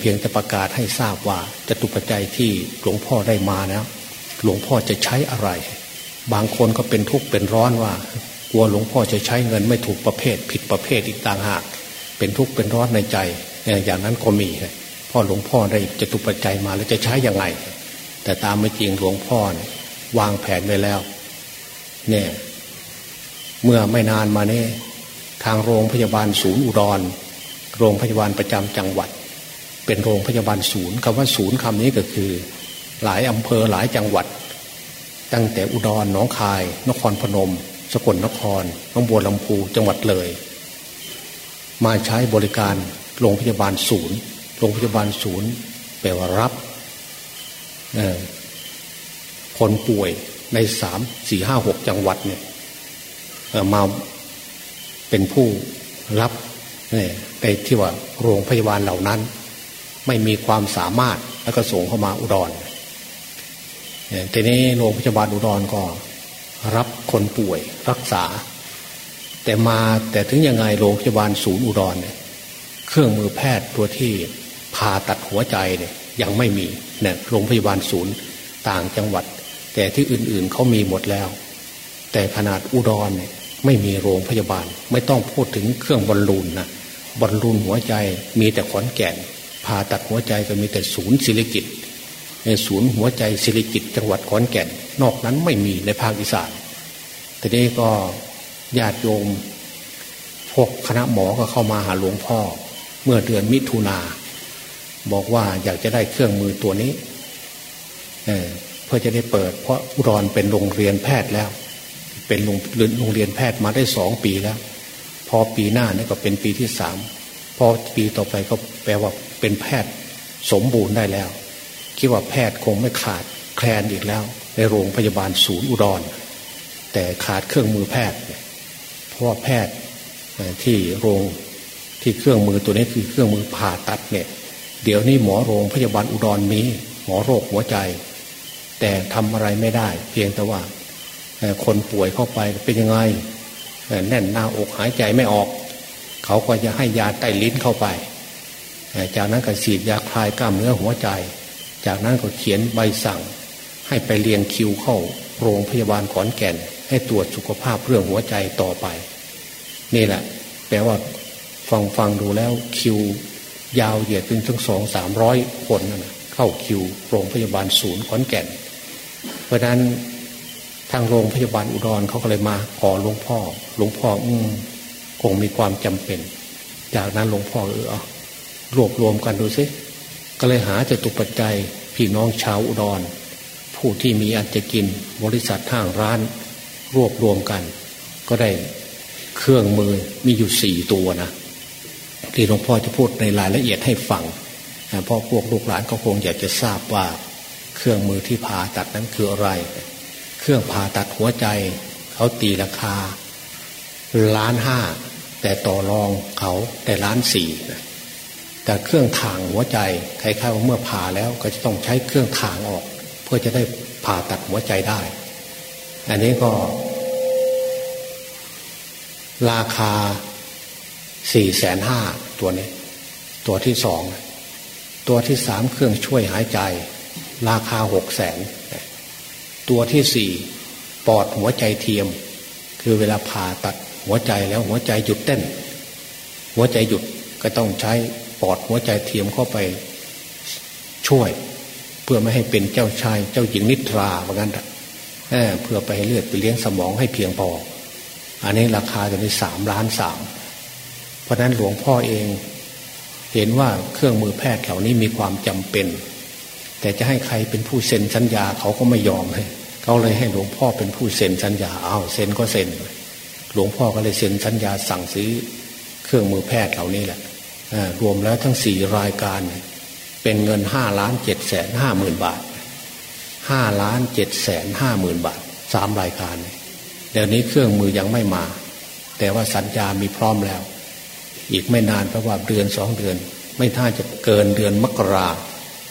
A: เพียงแต่ประกาศให้ทราบว่าจตุปัจจัยที่หลวงพ่อได้มาแล้วหลวงพ่อจะใช้อะไร บางคนก็เป็นทุกข์เป็นร้อนว่ากลัวหลวงพ่อจะใช้เงินไม่ถูกประเภท ผิดประเภทอีกต่างหาก เป็นทุกข์เป็นร้อนในใจ อย่างนั้นก็มีพ่อหลวงพ่อได้จตุปัจจัยมาแล้วจะใช้ย่างไง แต่ตามไม่จริงหลวงพ่อวางแผนไว้แล้ว เนี่ย เมื่อไม่นานมาเนี่ยทางโรงพยาบาลศูนย์อุดร โรงพยาบาลประจำจังหวัด เป็นโรงพยาบาลศูนย์คำว่าศูนย์คำนี้ก็คือ หลายอำเภอหลายจังหวัด ตั้งแต่อุดรหนองคาย นครพนม สกลนครน้องบัวลำพูจังหวัดเลย มาใช้บริการโรงพยาบาลศูนย์โรงพยาบาลศูนย์แปลว่ารับคนป่วยในสามสี่ห้าหกจังหวัดเนี่ยมาเป็นผู้รับในที่ว่าโรงพยาบาลเหล่านั้น ไม่มีความสามารถแล้วก็ส่งเข้ามาอุดรทีนี้โรงพยาบาลอุดรก็รับคนป่วยรักษา แต่มาแต่ถึงยังไงโรงพยาบาลศูนย์อุดรเนี่ยเครื่องมือแพทย์ตัวที่ผ่าตัดหัวใจเนี่ยยังไม่มีเนี่ยโรงพยาบาลศูนย์ต่างจังหวัด แต่ที่อื่นๆเขามีหมดแล้ว แต่ขนาดอุดรเนี่ยไม่มีโรงพยาบาล ไม่ต้องพูดถึงเครื่องบอลลูนนะบอลลูนหัวใจมีแต่ขอนแก่น ผ่าตัดหัวใจก็มีแต่ศูนย์ศิริกิตในศูนย์หัวใจศิริกิตจังหวัดขอนแก่น นอกนั้นไม่มีในภาคอีสานทีนี้ก็ญาติโยม พวกคณะหมอก็เข้ามาหาหลวงพ่อ เมื่อเดือนมิถุนา บอกว่าอยากจะได้เครื่องมือตัวนี้เเพื่อจะได้เปิด เพราะอุดรเป็นโรงเรียนแพทย์แล้ว เป็นโรงโรงเรียนแพทย์มาได้สองปีแล้ว พอปีหน้านี่ก็เป็นปีที่สาม พอปีต่อไปก็แปลว่าเป็นแพทย์สมบูรณ์ได้แล้ว คิดว่าแพทย์คงไม่ขาดแคลนอีกแล้ว ในโรงพยาบาลศูนย์อุดร แต่ขาดเครื่องมือแพทย์ เพราะว่าแพทย์ที่โรงที่เครื่องมือตัวนี้คือเครื่องมือผ่าตัดเนี่ย เดี๋ยวนี้หมอโรงพยาบาลอุดรมีหมอโรคหัวใจ แต่ทำอะไรไม่ได้ เพียงแต่ว่าคนป่วยเข้าไปเป็นยังไงแน่นหน้าอกหายใจไม่ออก เขาก็จะให้ยาใต้ลิ้นเข้าไป จากนั้นก็ฉีดยาคลายกล้ามเนื้อหัวใจ จากนั้นก็เขียนใบสั่ง ให้ไปเรียงคิวเข้าโรงพยาบาลขอนแก่น ให้ตรวจสุขภาพเรื่องหัวใจต่อไป นี่แหละ แปลว่าฟังฟังดูแล้วคิวยาวเหยียดถึงทั้งสองสามร้อยคนนะเข้าคิวโรงพยาบาลศูนย์ขอนแก่น เพราะนั้นทางโรงพยาบาลอุดรเขาก็เลยมาขอหลวงพ่อ หลวงพ่ออืม คงมีความจำเป็น จากนั้นหลวงพ่อเออรวบรวมกันดูซิก็เลยหาจตุปัจจัยพี่น้องชาวอุดร ผู้ที่มีอันจะกินบริษัททางร้าน รวบรวมกัน ก็ได้เครื่องมือมีอยู่สี่ตัวนะที่หลวงพ่อจะพูดในรายละเอียดให้ฟังเพราะพวกลูกหลานก็คงอยากจะทราบว่าเครื่องมือที่ผ่าตัดนั้นคืออะไร เครื่องผ่าตัดหัวใจ เขาตีราคาล้านห้า แต่ต่อรองเขาแต่ล้านสี่แต่เครื่องทางหัวใจใครๆว่าเมื่อผ่าแล้วก็จะต้องใช้เครื่องทางออก เพื่อจะได้ผ่าตัดหัวใจได้ อันนี้ก็ ราคาสี่แสนห้าตัวนี้ ตัวที่สองตัวที่สามเครื่องช่วยหายใจ ราคาหกแสนตัวที่สี่ปอดหัวใจเทียม คือเวลาผ่าตัด หัวใจแล้วหัวใจหยุดเต้น หัวใจหยุดก็ต้องใช้ปอดหัวใจเทียมเข้าไปช่วย เพื่อไม่ให้เป็นเจ้าชาย เจ้าหญิงนิทราเหมือนกันเเพื่อไปให้เลือดไปเลี้ยงสมองให้เพียงพอ อันนี้ราคาจะได้สามล้านสามเพราะนั้นหลวงพ่อเองเห็นว่าเครื่องมือแพทย์เหล่านี้มีความจำเป็น แต่จะให้ใครเป็นผู้เซ็นสัญญาเขาก็ไม่ยอมเลยเขาเลยให้หลวงพ่อเป็นผู้เซ็นสัญญาเอาเซ็นก็เซ็น หลวงพ่อก็เลยเซ็นสัญญาสั่งซื้อเครื่องมือแพทย์เหล่านี้แหละรวมแล้วทั้งสี่รายการ เป็นเงินห้าล้านเจ็ดแสนห้าหมื่นบาทห้าล้านเจ็ดแสนห้าหมื่นบาทสามรายการเดี๋ยวนี้เครื่องมือยังไม่มา แต่ว่าสัญญามีพร้อมแล้ว อีกไม่นานเพราะว่าเดือนสองเดือน ไม่ท่าจะเกินเดือนมกรา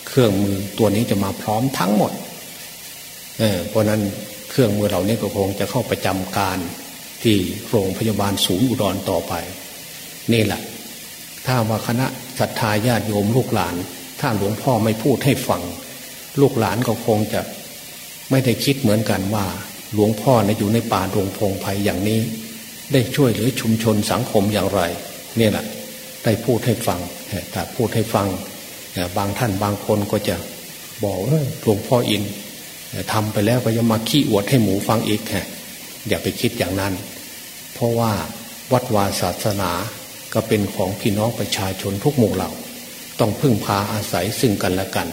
A: เครื่องมือตัวนี้จะมาพร้อมทั้งหมดเเพราะนั้นเครื่องมือเหล่านี้ก็คงจะเข้าประจำการ ที่โรงพยาบาลศูนย์อุดรต่อไป นี่แหละ ถ้าว่าคณะศรัทธาญาติโยมลูกหลาน ถ้าหลวงพ่อไม่พูดให้ฟัง ลูกหลานก็คงจะไม่ได้คิดเหมือนกันว่า หลวงพ่อนะอยู่ในป่าดงพงไพ่อย่างนี้ ได้ช่วยหรือชุมชนสังคมอย่างไรนี่แหละได้พูดให้ฟังแต่พูดให้ฟัง บางท่านบางคนก็จะบอกว่าหลวงพ่ออินทำไปแล้วก็ยังมาขี้อวดให้หมูฟังอีก อย่าไปคิดอย่างนั้น เพราะว่าวัดวาศาสนาก็เป็นของพี่น้องประชาชนทุกหมู่เหล่า ต้องพึ่งพาอาศัยซึ่งกันและกัน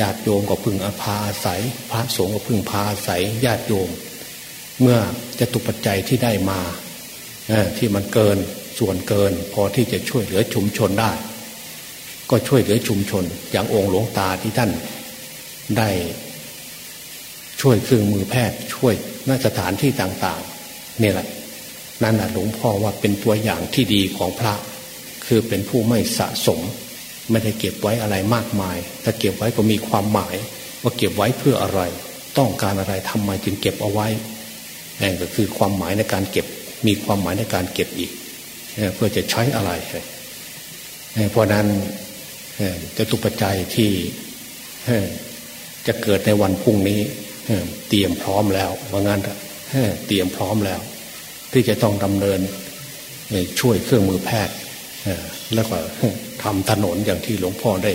A: ญาติโยมก็พึ่งอาภาอาศัย พระสงฆ์ก็พึ่งพาอาศัยญาติโยม เมื่อจะตุปัจจัยที่ได้มาที่มันเกินส่วนเกิน พอที่จะช่วยเหลือชุมชนได้ ก็ช่วยเหลือชุมชน อย่างองค์หลวงตาที่ท่านได้ช่วยเครื่องมือแพทย์ช่วย นสถานที่ต่างๆนี่แหละนั่นแหะหลวงพ่อว่าเป็นตัวอย่างที่ดีของพระ คือเป็นผู้ไม่สะสม ไม่ได้เก็บไว้อะไรมากมาย ถ้าเก็บไว้ก็มีความหมาย ว่าเก็บไว้เพื่ออะไร ต้องการอะไรทำไมจึงเก็บเอาไว้นั่นก็คือความหมายในการเก็บ มีความหมายในการเก็บอีกเพื่อจะใช้อะไรเพราะนั้นจะตุปัจจัยที่จะเกิดในวันพรุ่งนี้ เตรียมพร้อมแล้วว่างั้นเตรียมพร้อมแล้ว ที่จะต้องดำเนินช่วยเครื่องมือแพทย์แล้วก็ทำถนนอย่างที่หลวงพ่อได้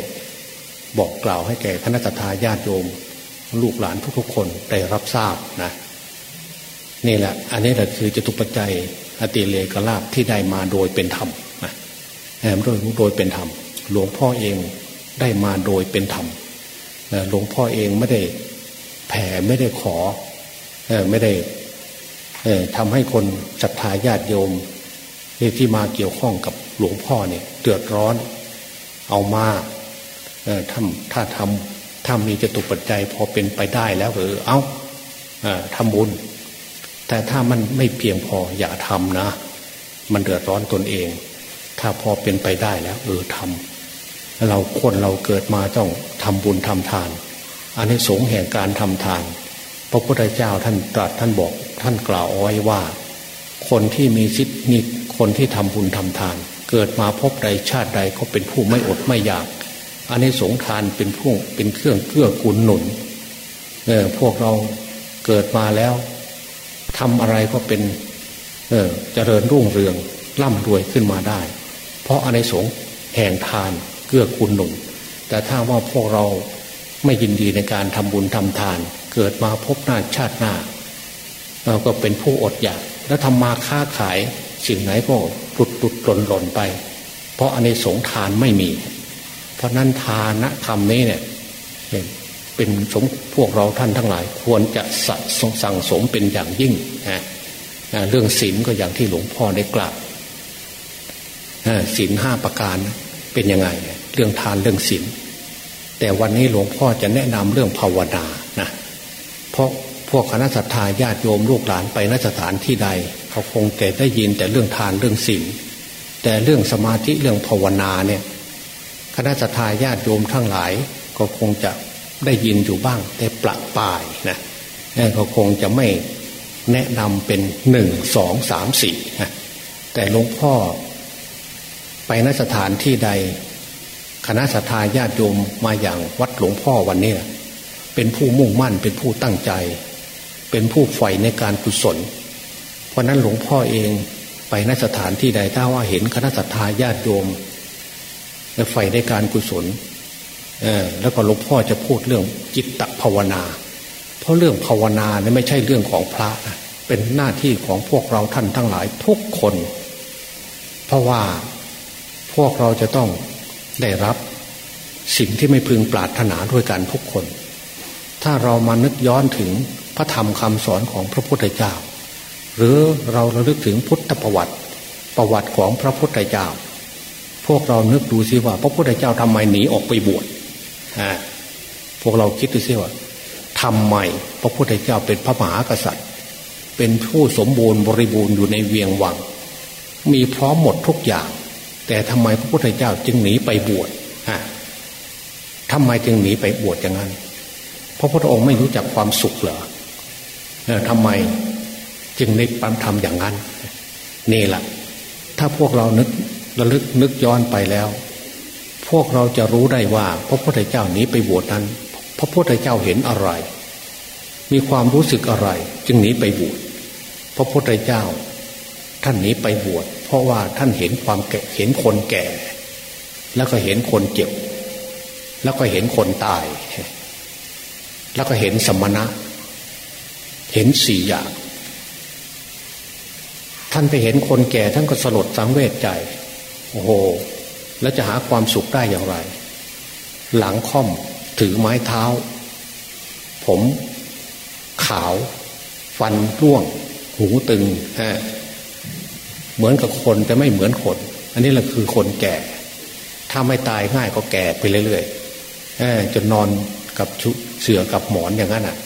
A: บอกกล่าวให้แก่คณะทาญาติโยม ลูกหลานทุกๆคนได้รับทราบนะนี่แหละ อันนี้แหละคือจตุปัจจัยอติเลกลาบที่ได้มาโดยเป็นธรรมนะโดยโดยเป็นธรรม หลวงพ่อเองได้มาโดยเป็นธรรมหลวงพ่อเองไม่ได้ แผ่ไม่ได้ขอไม่ได้ทำให้คนศรัทธาญาติโยมที่มาเกี่ยวข้องกับหลวงพ่อเนี่ยเดือดร้อน เอามาทำถ้าทำถ้ามีจตุปัจจัยพอเป็นไปได้แล้วเออเอาทำบุญ แต่ถ้ามันไม่เพียงพออย่าทำนะ มันเดือดร้อนตนเอง ถ้าพอเป็นไปได้แล้ว เออทำเราคนเราเกิดมาต้องทำบุญทำทาน อันนี้สงแห่งการทำทาน พระพุทธเจ้าท่านตรัสท่านบอกท่านกล่าวเอาไว้ว่า คนที่มีสิทธิ์คนที่ทำบุญทำทาน เกิดมาพบใดชาติใดก็เป็นผู้ไม่อดไม่อยาก อันนี้สงทานเป็นผู้เป็นเครื่องเกื้อกูลหนุนเออพวกเราเกิดมาแล้วทำอะไรก็เป็น เออเจริญรุ่งเรืองร่ำรวยขึ้นมาได้ เพราะอนนสงส์แห่งทานเกื้อกูลหนุนแต่ถ้าว่าพวกเรา ไม่ยินดีในการทำบุญทำทาน เกิดมาพบหน้าชาติหน้า เราก็เป็นผู้อดอยาก แล้วทำมาค้าขายสิ่งไหนก็หลุดหลุดหล่นหล่นไป เพราะอนนสงส์ทานไม่มี เพราะนั้นทานะธรรมนี้เนี่ยเป็นสมพวกเราท่านทั้งหลาย ควรจะสสั่งสมเป็นอย่างยิ่งนะเรื่องศีลก็อย่างที่หลวงพ่อได้กล่าวศีลห้าประการเป็นยังไง เรื่องทานเรื่องศีล แต่วันนี้หลวงพ่อจะแนะนำเรื่องภาวนานะเพราะพวกคณะสัตยาญาติโยมลูกหลานไปนสถานที่ใด เขาคงแต่ได้ยินแต่เรื่องทานเรื่องศีลแต่เรื่องสมาธิเรื่องภาวนาเนี่ยคณะสัตยาญาติโยมทั้งหลาย ก็คงจะได้ยินอยู่บ้าง แต่ปละปายนะเขาคงจะไม่แนะนำเป็นหนึ่งสองสามสี่นะแต่หลวงพ่อไปนสถานที่ใด คณะสัตยาญาติโยมมาอย่างวัดหลวงพ่อวันนี้เป็นผู้มุ่งมั่นเป็นผู้ตั้งใจ เป็นผู้ใฝ่ในการกุศล เพราะนั้นหลวงพ่อเองไปนสถานที่ใดถ้าว่าเห็นคณะสัตยาญาติโยมใฝ่ในการกุศลแล้วก็หลวงพ่อจะพูดเรื่องจิตตภาวนา เพราะเรื่องภาวนาเนี่ยไม่ใช่เรื่องของพระนะเป็นหน้าที่ของพวกเราท่านทั้งหลายทุกคน เพราะว่าพวกเราจะต้อง ได้รับสิ่งที่ไม่พึงปรารถนาด้วยกันทุกคน ถ้าเรามานึกย้อนถึงพระธรรมคำสอนของพระพุทธเจ้า หรือเราระลึกถึงพุทธประวัติ ประวัติของพระพุทธเจ้า พวกเรานึกดูสิว่า พระพุทธเจ้าทำไมหนีออกไปบวชพวกเราคิดดูสิว่าทำไมพระพุทธเจ้าเป็นพระมหากษัตริย์ เป็นผู้สมบูรณ์บริบูรณ์อยู่ในเวียงวัง มีพร้อมหมดทุกอย่าง แต่ทำไมพระพุทธเจ้าจึงหนีไปบวชฮะทำไมจึงหนีไปบวชอย่างนั้นเพราะพระองค์ไม่รู้จักความสุขเหรอทำไมจึงได้ปันทำอย่างนั้น นี่แหละถ้าพวกเรานึกระลึกนึกย้อนไปแล้ว พวกเราจะรู้ได้ว่า พระพุทธเจ้าหนีไปบวชนั้น พระพุทธเจ้าเห็นอะไร มีความรู้สึกอะไร จึงหนีไปบวชพระพุทธเจ้า ท่านหนีไปบวช เพราะว่าท่านเห็นความแก่เห็นคนแก่ แล้วก็เห็นคนเจ็บ แล้วก็เห็นคนตาย แล้วก็เห็นสมณะ เห็นสี่อย่าง ท่านไปเห็นคนแก่ท่านก็สลดสังเวชใจ โอ้โห แล้วจะหาความสุขได้อย่างไร หลังค่อมถือไม้เท้า ผมขาว ฟันร่วง หูตึงฮะ เหมือนกับคนแต่ไม่เหมือนคน อันนี้แหละคือคนแก่ ถ้าไม่ตายง่ายก็แก่ไปเรื่อยๆจนนอนกับชุเสือกับหมอนอย่างนั้นอะ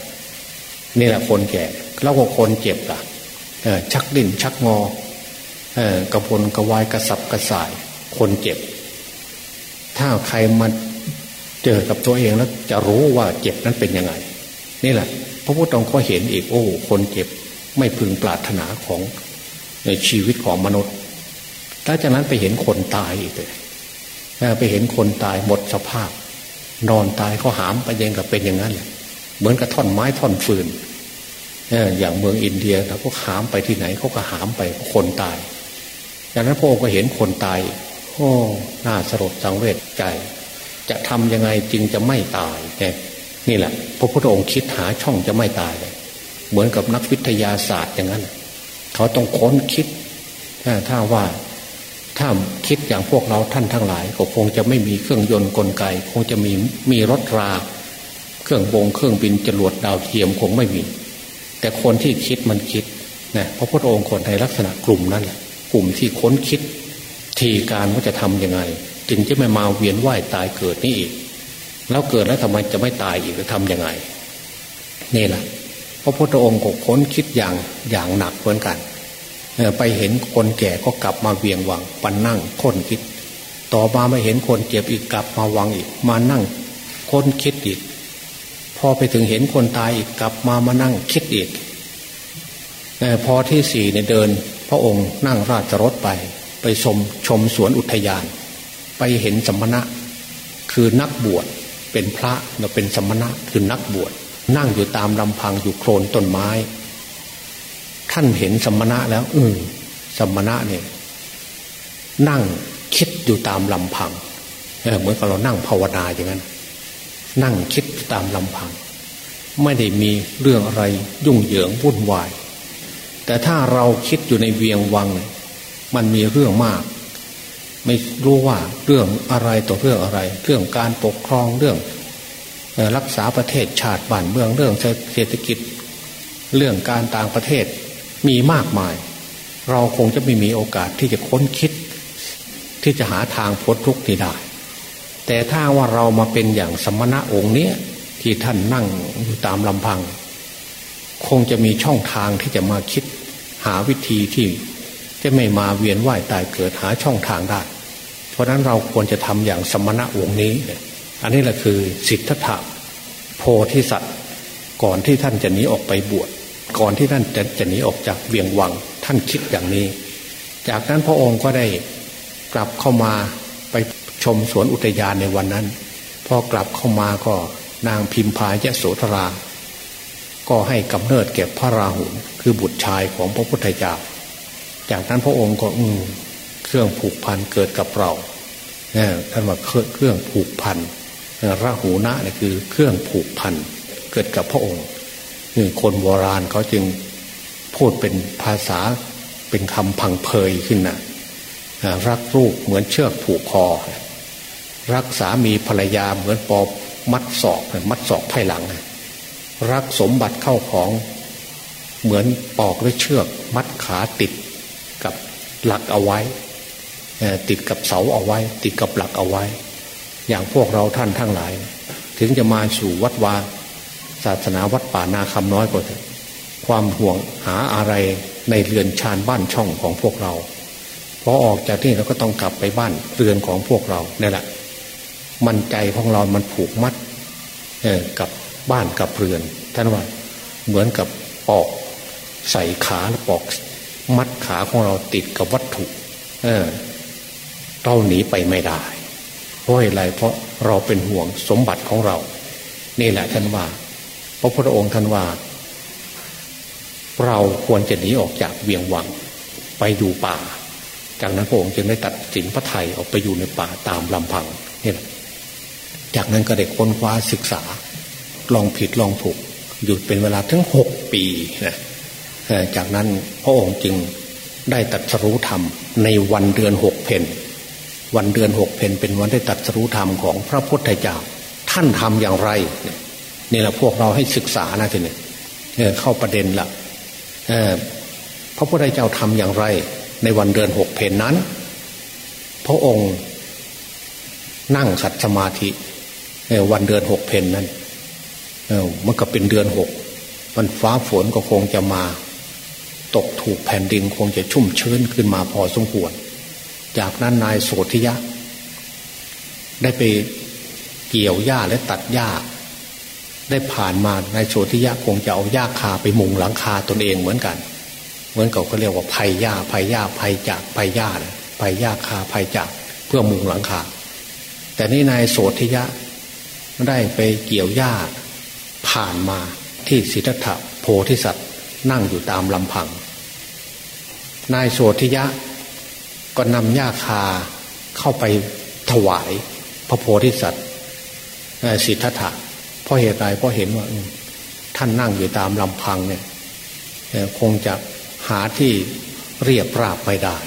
A: นี่แหละคนแก่ แล้วก็คนเจ็บล่ะชักดิ้นชักงอกระพนกระวายกระสับกระส่าย คนเจ็บ ถ้าใครมาเจอกับตัวเองแล้วจะรู้ว่าเจ็บนั้นเป็นยังไง นี่แหละ พระพุทธองค์ก็เห็นอีกโอ้ คนเจ็บไม่พึงปรารถนาของ ในชีวิตของมนุษย์ถ้าจากนั้นไปเห็นคนตายอีกเลยไปเห็นคนตายหมดสภาพ นอนตายเขาหามไปยังกับเป็นอย่างนั้นเลยเหมือนกับท่อนไม้ท่อนฟืนอย่างเมืองอินเดียเราก็หามไปที่ไหนเขาก็หามไปคนตายจากนั้นพระองค์ก็เห็นคนตายโอ้น่าสลดสังเวชใจ จะทำยังไงจึงจะไม่ตายเนี่ยนี่แหละพระพุทธองค์คิดหาช่องจะไม่ตายเลยเหมือนกับนักวิทยาศาสตร์อย่างนั้น เขาต้องค้นคิดถ้าว่าถ้าคิดอย่างพวกเราท่านทั้งหลาย ก็คงจะไม่มีเครื่องยนต์กลไก คงจะมีมีรถรา เครื่องบงเครื่องบินจรวดดาวเทียมคงไม่มี แต่คนที่คิดมันคิดนะพระพุทธองค์คนในลักษณะกลุ่มนั้นแหละกลุ่มที่ค้นคิด ทีการว่าจะทํำยังไง จึงจะไม่มาเวียนว่ายตายเกิดนี่อีก แล้วเกิดแล้วทำไมจะไม่ตายอีกจะทำยังไงนี่แหละ พระพุทธองค์ก็ค้นคิดอย่างอย่างหนักเหมือนกันไปเห็นคนแก่ก็กลับมาเวียงวังปันนั่งค้นคิด ต่อมามาเห็นคนเจ็บอีกกลับมาวังอีก มานั่งค้นคิดอีก พอไปถึงเห็นคนตายอีกกลับมามานั่งคิดอีกพอที่สี่เนี่ยเดิน พระองค์นั่งราชรถไป ไปชมชมสวนอุทยาน ไปเห็นสมณะ คือนักบวชเป็นพระเราเป็นสมณะคือนักบวช นั่งอยู่ตามลำพังอยู่โคลนต้นไม้ ท่านเห็นสมณะแล้วอืมสมณะเนี่ย นั่งคิดอยู่ตามลำพังเเหมือนกับเรานั่งภาวนาอย่างนั้น นั่งคิดตามลำพัง ไม่ได้มีเรื่องอะไรยุ่งเหยิงวุ่นวาย แต่ถ้าเราคิดอยู่ในเวียงวัง มันมีเรื่องมาก ไม่รู้ว่าเรื่องอะไรต่อเรื่องอะไร เรื่องการปกครองเรื่อง รักษาประเทศชาติบ้านเมืองเรื่องเศรษฐกิจ เรื่องการต่างประเทศมีมากมาย เราคงจะไม่มีโอกาสที่จะค้นคิด ที่จะหาทางพ้นทุกข์ที่ได้ แต่ถ้าว่าเรามาเป็นอย่างสมณะองค์เนี้ยที่ท่านนั่งอยู่ตามลำพัง คงจะมีช่องทางที่จะมาคิดหาวิธีที่จะไม่มาเวียนว่ายตายเกิดหาช่องทางได้ เพราะนั้นเราควรจะทำอย่างสมณะองค์นี้ อันนี้แหละคือสิทธัตถะโพธิสัตว์ ก่อนที่ท่านจะหนีออกไปบวชก่อนที่ท่านจะจะหนีออกจากเวียงวังท่านคิดอย่างนี้ จากนั้นพระองค์ก็ได้กลับเข้ามาไปชมสวนอุทยานในวันนั้น พอกลับเข้ามาก็นางพิมพายะโสธรา ก็ให้กำเนิดเก็บพระราหุลคือบุตรชายของพระพุทธเจ้า จากนั้นพระองค์ก็อืเครื่องผูกพันเกิดกับเราท่านว่าเครื่องผูกพัน ราหูนะนี่คือเครื่องผูกพันเกิดกับพระองค์คนโบราณเขาจึงพูดเป็นภาษาเป็นคำพังเพยขึ้นนะรักลูกเหมือนเชือกผูกคอ รักสามีภรรยาเหมือนปอบมัดศอกมัดศอกไพ่หลัง รักสมบัติเข้าของเหมือนปอกด้วยเชือกมัดขาติดกับหลักเอาไว้ ติดกับเสาเอาไว้ ติดกับหลักเอาไว้ อย่างพวกเราท่านทั้งหลาย ถึงจะมาสู่วัดวาศาสนาวัดป่านาคำน้อยก็เถอะความห่วงหาอะไรในเรือนชานบ้านช่องของพวกเราพอออกจากที่เราก็ต้องกลับไปบ้านเรือนของพวกเราเนี่ยแหละ มันใจของเรา มันผูกมัดกับบ้านกับเรือน ท่านว่าเหมือนกับปอกใส่ขาแล้วปอกมัดขาของเราติดกับวัตถุ เออเราหนีไปไม่ได้ เพราะอะไรเพราะเราเป็นห่วงสมบัติของเรา นี่แหละท่านว่า พระพุทธองค์ท่านว่า เราควรจะหนีออกจากเวียงวังไปอยู่ป่า จากนั้นพระองค์จึงได้ตัดสินพระไทยออกไปอยู่ในป่าตามลำพังนี่แหละจากนั้นก็ได้ค้นคว้าศึกษา ลองผิดลองถูกอยู่เป็นเวลาถึงหกปีนะจากนั้นพระองค์จึงได้ตัดสรู้ธรรมในวันเดือนหกเพน วันเดือนหกเพนเป็นวันได้ตัดสรู้ธรรมของพระพุทธเจ้า ท่านทำอย่างไรนี่แหละพวกเราให้ศึกษานะทีนี้เข้าประเด็นละพระพุทธเจ้าทำอย่างไร ในวันเดือนหกเพนนั้น พระองค์นั่งขัดสมาธิวันเดือนหกเพนนั้นมันก็เป็นเดือนหกมันฟ้าฝนก็คงจะมา ตกถูกแผ่นดินคงจะชุ่มชื้นขึ้นมาพอสมควร จากนั้นนายโสธิยะ ได้ไปเกี่ยวหญ้าและตัดหญ้า ได้ผ่านมานายโสธิยะคงจะเอาหญ้าคาไปมุงหลังคาตนเองเหมือนกัน เหมือนกับเขาเรียกว่าภัยหญ้าภัยหญ้าภัยจากภัยหญ้าภัยหญ้าคาภัยจากเพื่อมุงหลังคา แต่นี่นายโสธิยะได้ไปเกี่ยวหญ้าผ่านมาที่สิทธัตถะโพธิสัตว์นั่งอยู่ตามลำพัง นายโสธิยะ ก็นำหญ้าคาเข้าไปถวายพระโพธิสัตว์สิทธัตถะเพราะเหตุใดเพราะเห็นว่าท่านนั่งอยู่ตามลำพังเนี่ยคงจะหาที่เรียบราบไม่ได้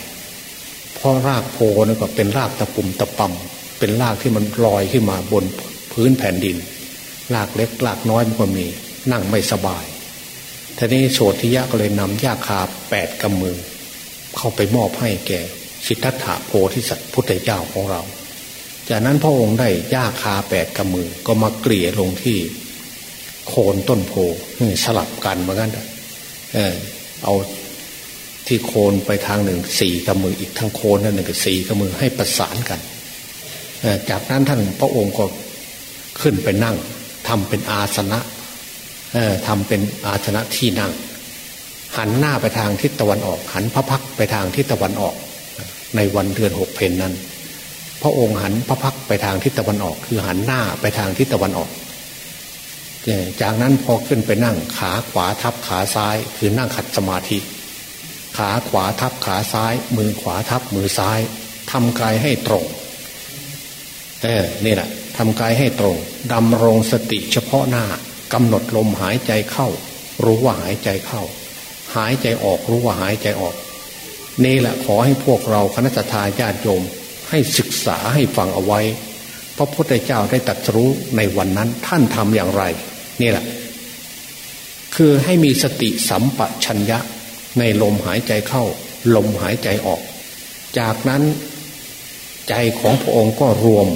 A: เพราะรากโพนี่ก็เป็นรากตะปุ่มตะปำเป็นรากที่มันลอยขึ้นมาบนพื้นแผ่นดิน รากเล็กรากน้อยมันก็มี นั่งไม่สบายทีนี้โสธิยะก็เลยนำยาคาแปดกำมือ เข้าไปมอบให้แก่ สิทธัตถะโพธิสัตว์พุทธเจ้าของเรา จากนั้นพระองค์ได้ย่าคาแปดกำมือก็มาเกลี่ยลงที่ โคนต้นโพสลับกันเหมือนกันเออเอาที่โคนไปทางหนึ่งสี่กำมืออีกทางโคนนั่นหนึ่งกับสี่กำมือให้ประสานกันจากนั้นท่านพระองค์ก็ขึ้นไปนั่งทำเป็นอาสนะทำเป็นอาสนะที่นั่ง หันหน้าไปทางทิศตะวันออก หันพระพักไปทางทิศตะวันออก ในวันเดือนหกเพนนั้น พระองค์หันพระพักไปทางทิศตะวันออก คือหันหน้าไปทางทิศตะวันออกจากนั้นพอขึ้นไปนั่งขาขวาทับขาซ้าย คือนั่งขัดสมาธิ ขาขวาทับขาซ้าย มือขวาทับมือซ้ายทำกายให้ตรงเออนี่แหละทำกายให้ตรงดำรงสติเฉพาะหน้ากำหนดลมหายใจเข้า รู้ว่าหายใจเข้า หายใจออกรู้ว่าหายใจออก นี่แหละขอให้พวกเราคณะทาญาติโยมให้ศึกษาให้ฟังเอาไว้ พระพุทธเจ้าได้ตรัสรู้ในวันนั้นท่านทำอย่างไร นี่แหละ คือให้มีสติสัมปชัญญะในลมหายใจเข้า ลมหายใจออก จากนั้นใจของพระองค์ก็รวม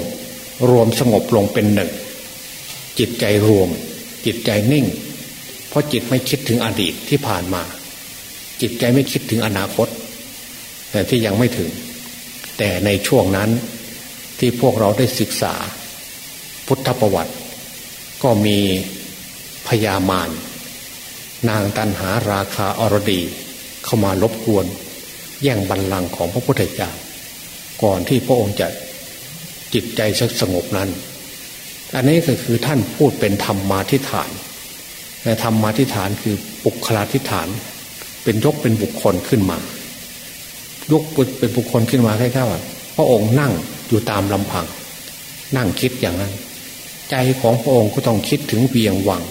A: รวมสงบลงเป็นหนึ่ง จิตใจรวม จิตใจนิ่ง เพราะจิตไม่คิดถึงอดีตที่ผ่านมา จิตใจไม่คิดถึงอนาคต ที่ยังไม่ถึง แต่ในช่วงนั้นที่พวกเราได้ศึกษา พุทธประวัติ ก็มีพญามารนางตันหาราคาอรดี เข้ามารบกวน แย่งบัลลังก์ของพระพุทธเจ้าก่อนที่พระองค์จะจิตใจสงบนั้น อันนี้ก็คือท่านพูดเป็นธรรมมาทิฏฐานแต่ธรรมมาทิฏฐานคือปุคลาทิฏฐาน เป็นยกเป็นบุคคลขึ้นมา ยกเป็นบุคคลขึ้นมาแค่ๆว่าพระองค์นั่งอยู่ตามลำพัง นั่งคิดอย่างนั้น ใจของพระองค์ก็ต้องคิดถึงเบียงวัง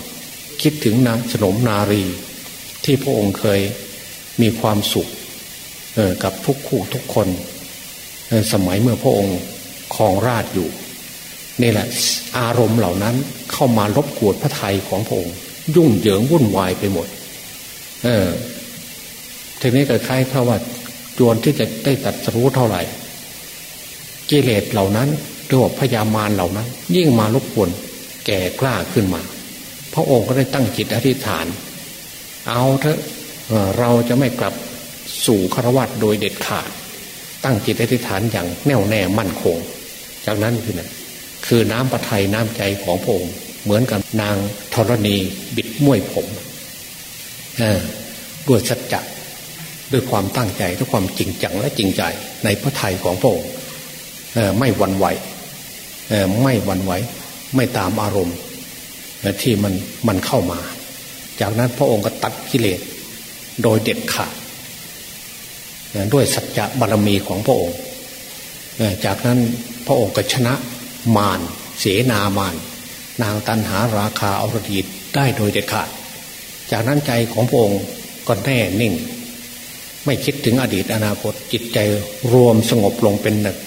A: คิดถึงนาสนมนารี ที่พระองค์เคยมีความสุขกับทุกคู่ทุกคนสมัยเมื่อพระองค์ครองราชอยู่นี่แหละอารมณ์เหล่านั้นเข้ามารบกวนพระไทยของพระองค์ ยุ่งเหยิงวุ่นวายไปหมด เออทีนี้ก็คล้ายๆว่า จวนที่จะได้ตัดสู้เท่าไหร่กิเลสเหล่านั้นหรือว่าพยามารเหล่านั้น ยิ่งมารบกวนแก่กล้าขึ้นมา พระองค์ก็ได้ตั้งจิตอธิษฐาน เอาเถอะเราจะไม่กลับสู่คารวัตโดยเด็ดขาด ตั้งจิตอธิษฐานอย่างแน่วแน่มั่นคง จากนั้นคือนะคือน้ำประทัยน้ำใจของพระองค์เหมือนกับนางธรณีบิดม้วยผมด้วยสัจจะ ด้วยความตั้งใจด้วยความจริงจังและจริงใจในพระทัยของพระองค์ไม่หวั่นไหวไม่หวั่นไหวไม่ตามอารมณ์ที่มันมันเข้ามา จากนั้นพระองค์ก็ตัดกิเลสโดยเด็ดขาดด้วยสัจจะบารมีของพระองค์ จากนั้นพระองค์ก็ชนะมารเสนามารนางตันหาราคาอรดีได้โดยเด็ดขาด จากนั้นใจของพระองค์ก็แน่นิ่ง ไม่คิดถึงอดีตอนาคตจิตใจรวมสงบลงเป็นหนึ่ง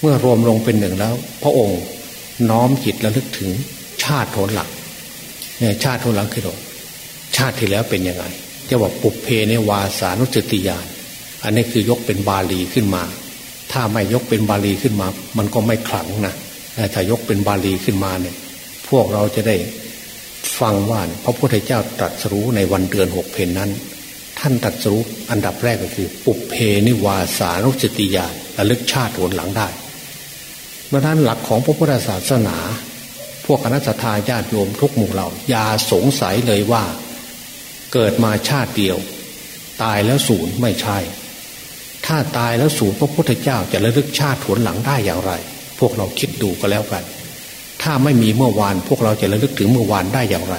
A: เมื่อรวมลงเป็นหนึ่งแล้ว พระองค์น้อมจิตระลึกถึงชาติโทนหลักชาติโทนหลังคือชาติที่แล้วเป็นยังไงจะว่าปุเพเนวาสานุสติยานอันนี้คือยกเป็นบาลีขึ้นมา ถ้าไม่ยกเป็นบาลีขึ้นมา มันก็ไม่ขลังนะถ้ายกเป็นบาลีขึ้นมาเนี่ย พวกเราจะได้ฟังว่าพระพุทธเจ้าตรัสรู้ในวันเดือนหกเพนนั้น ท่านตรัสรู้อันดับแรกก็คือ ปุเพนิวาสานุสติญาณระลึกชาติวนหลังได้เมื่อนั้นหลักของพระพุทธศาสนา พวกคณะสัตยาญาติโยมทุกหมู่เหล่าอย่าสงสัยเลยว่า เกิดมาชาติเดียว ตายแล้วศูนย์ไม่ใช่ ถ้าตายแล้วสู่พระพุทธเจ้าจะระลึกชาติถวนหลังได้อย่างไร พวกเราคิดดูก็แล้วกัน ถ้าไม่มีเมื่อวานพวกเราจะระลึกถึงเมื่อวานได้อย่างไร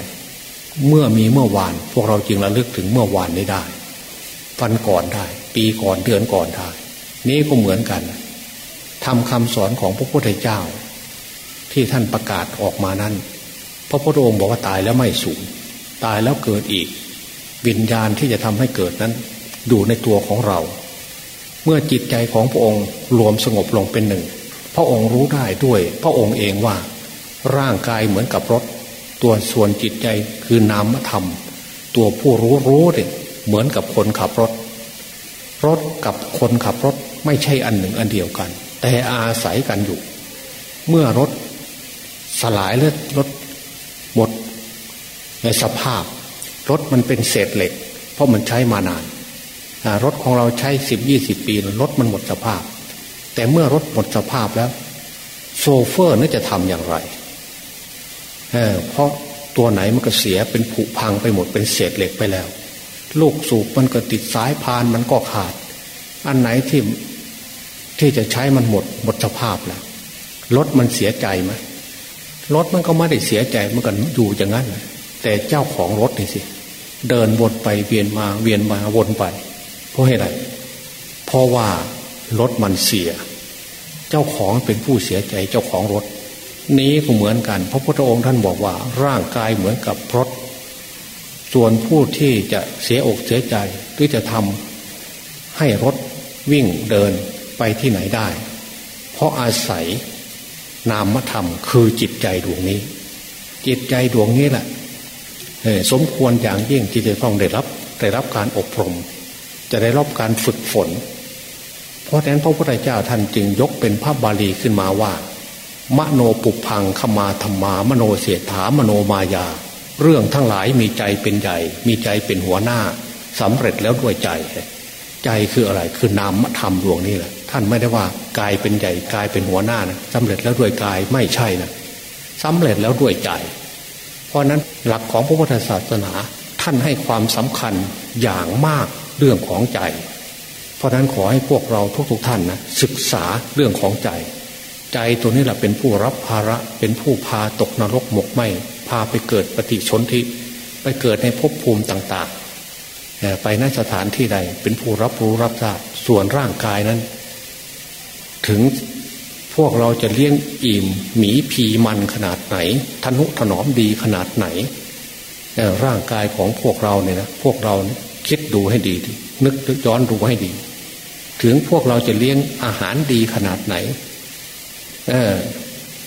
A: เมื่อมีเมื่อวาน พวกเราจึงระลึกถึงเมื่อวานได้ได้ฟันก่อนได้ ปีก่อนเดือนก่อนได้นี้ก็เหมือนกันทำคำสอนของพระพุทธเจ้า ที่ท่านประกาศออกมานั้น พระพุทธองค์บอกว่าตายแล้วไม่สูญตายแล้วเกิดอีก วิญญาณที่จะทำให้เกิดนั้นอยู่ในตัวของเรา เมื่อจิตใจของพระองค์รวมสงบลงเป็นหนึ่ง พระองค์รู้ได้ด้วย พระองค์เองว่า ร่างกายเหมือนกับรถ ตัวส่วนจิตใจคือนามธรรม ตัวผู้รู้รู้เนี่ยเหมือนกับคนขับรถ รถกับคนขับรถไม่ใช่อันหนึ่งอันเดียวกัน แต่อาศัยกันอยู่ เมื่อรถสลายเลือรถหมดในสภาพ รถมันเป็นเศษเหล็ก เพราะมันใช้มานานรถของเราใช้สิบยี่สิบปีรถมันหมดสภาพ แต่เมื่อรถหมดสภาพแล้ว โซเฟอร์นี่จะทำอย่างไร เเพราะตัวไหนมันก็เสียเป็นผุพังไปหมดเป็นเศษเหล็กไปแล้ว ลูกสูบมันก็ติดสายพานมันก็ขาด อันไหนที่ที่จะใช้มันหมดหมดสภาพแล้วรถมันเสียใจไหมรถมันก็ไม่ได้เสียใจมันก็อยู่อย่างนั้น แต่เจ้าของรถนี่สิ เดินวนไปเวียนมาเวียนมาวนไป เพราะเหตุไรเพราะว่ารถมันเสีย เจ้าของเป็นผู้เสียใจเจ้าของรถ นี้ก็เหมือนกัน พระพุทธองค์ท่านบอกว่าร่างกายเหมือนกับรถ ส่วนผู้ที่จะเสียอกเสียใจหรือจะทำให้รถวิ่งเดินไปที่ไหนได้ เพราะอาศัยนามธรรมคือจิตใจดวงนี้ จิตใจดวงนี้แหละสมควรอย่างยิ่งที่จะต้องได้รับได้รับการอบรม จะได้รับการฝึกฝน เพราะฉะนั้นพระพุทธเจ้าท่านจึงยกเป็นพระบาลีขึ้นมาว่า มโนปุพังขมาธรรมามโนเสถามโนมายา เรื่องทั้งหลายมีใจเป็นใหญ่ มีใจเป็นหัวหน้าสำเร็จแล้วด้วยใจ ใจคืออะไรคือนามธรรมดวงนี้แหละท่านไม่ได้ว่ากายเป็นใหญ่กายเป็นหัวหน้านะสำเร็จแล้วด้วยกายไม่ใช่นะสำเร็จแล้วด้วยใจ เพราะนั้นหลักของพระพุทธศาสนาท่านให้ความสำคัญอย่างมากเรื่องของใจ เพราะนั้นขอให้พวกเราทุกๆทท่านนะศึกษาเรื่องของใจ ใจตัวนี้แหละเป็นผู้รับภาระเป็นผู้พาตกนรกหมกไหมพาไปเกิดปฏิชนทิไปเกิดในภพภูมิต่างๆ ไปนสถานที่ใด เป็นผู้รับรู้รับทราบส่วนร่างกายนั้น ถึงพวกเราจะเลี้ยงอิ่มหมีพีมันขนาดไหน ทนุถนอมดีขนาดไหน ร่างกายของพวกเราเนี่ยนะพวกเราคิดดูให้ดี นึกย้อนดูให้ดี ถึงพวกเราจะเลี้ยงอาหารดีขนาดไหน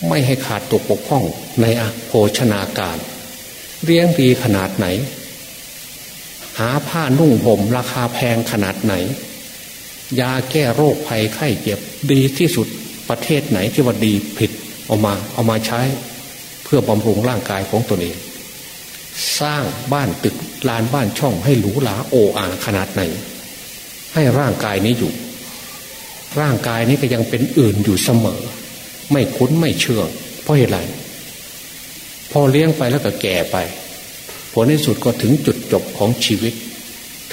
A: ไม่ให้ขาดตกปกพ้องในโภชนาการ เลี้ยงดีขนาดไหน หาผ้านุ่งห่มราคาแพงขนาดไหน ยาแก้โรคภัยไข้เจ็บดีที่สุดประเทศไหนที่ว่าดีผิดเอามาเอามาใช้เพื่อบำรุงร่างกายของตนเอง สร้างบ้านตึกลานบ้านช่องให้หรูหราโอ้อาขนาดไหน ให้ร่างกายนี้อยู่ ร่างกายนี้ก็ยังเป็นอื่นอยู่เสมอ ไม่คุ้นไม่เชื่อง เพราะเหตุไรพอเลี้ยงไปแล้วก็แก่ไปผลในสุดก็ถึงจุดจบของชีวิต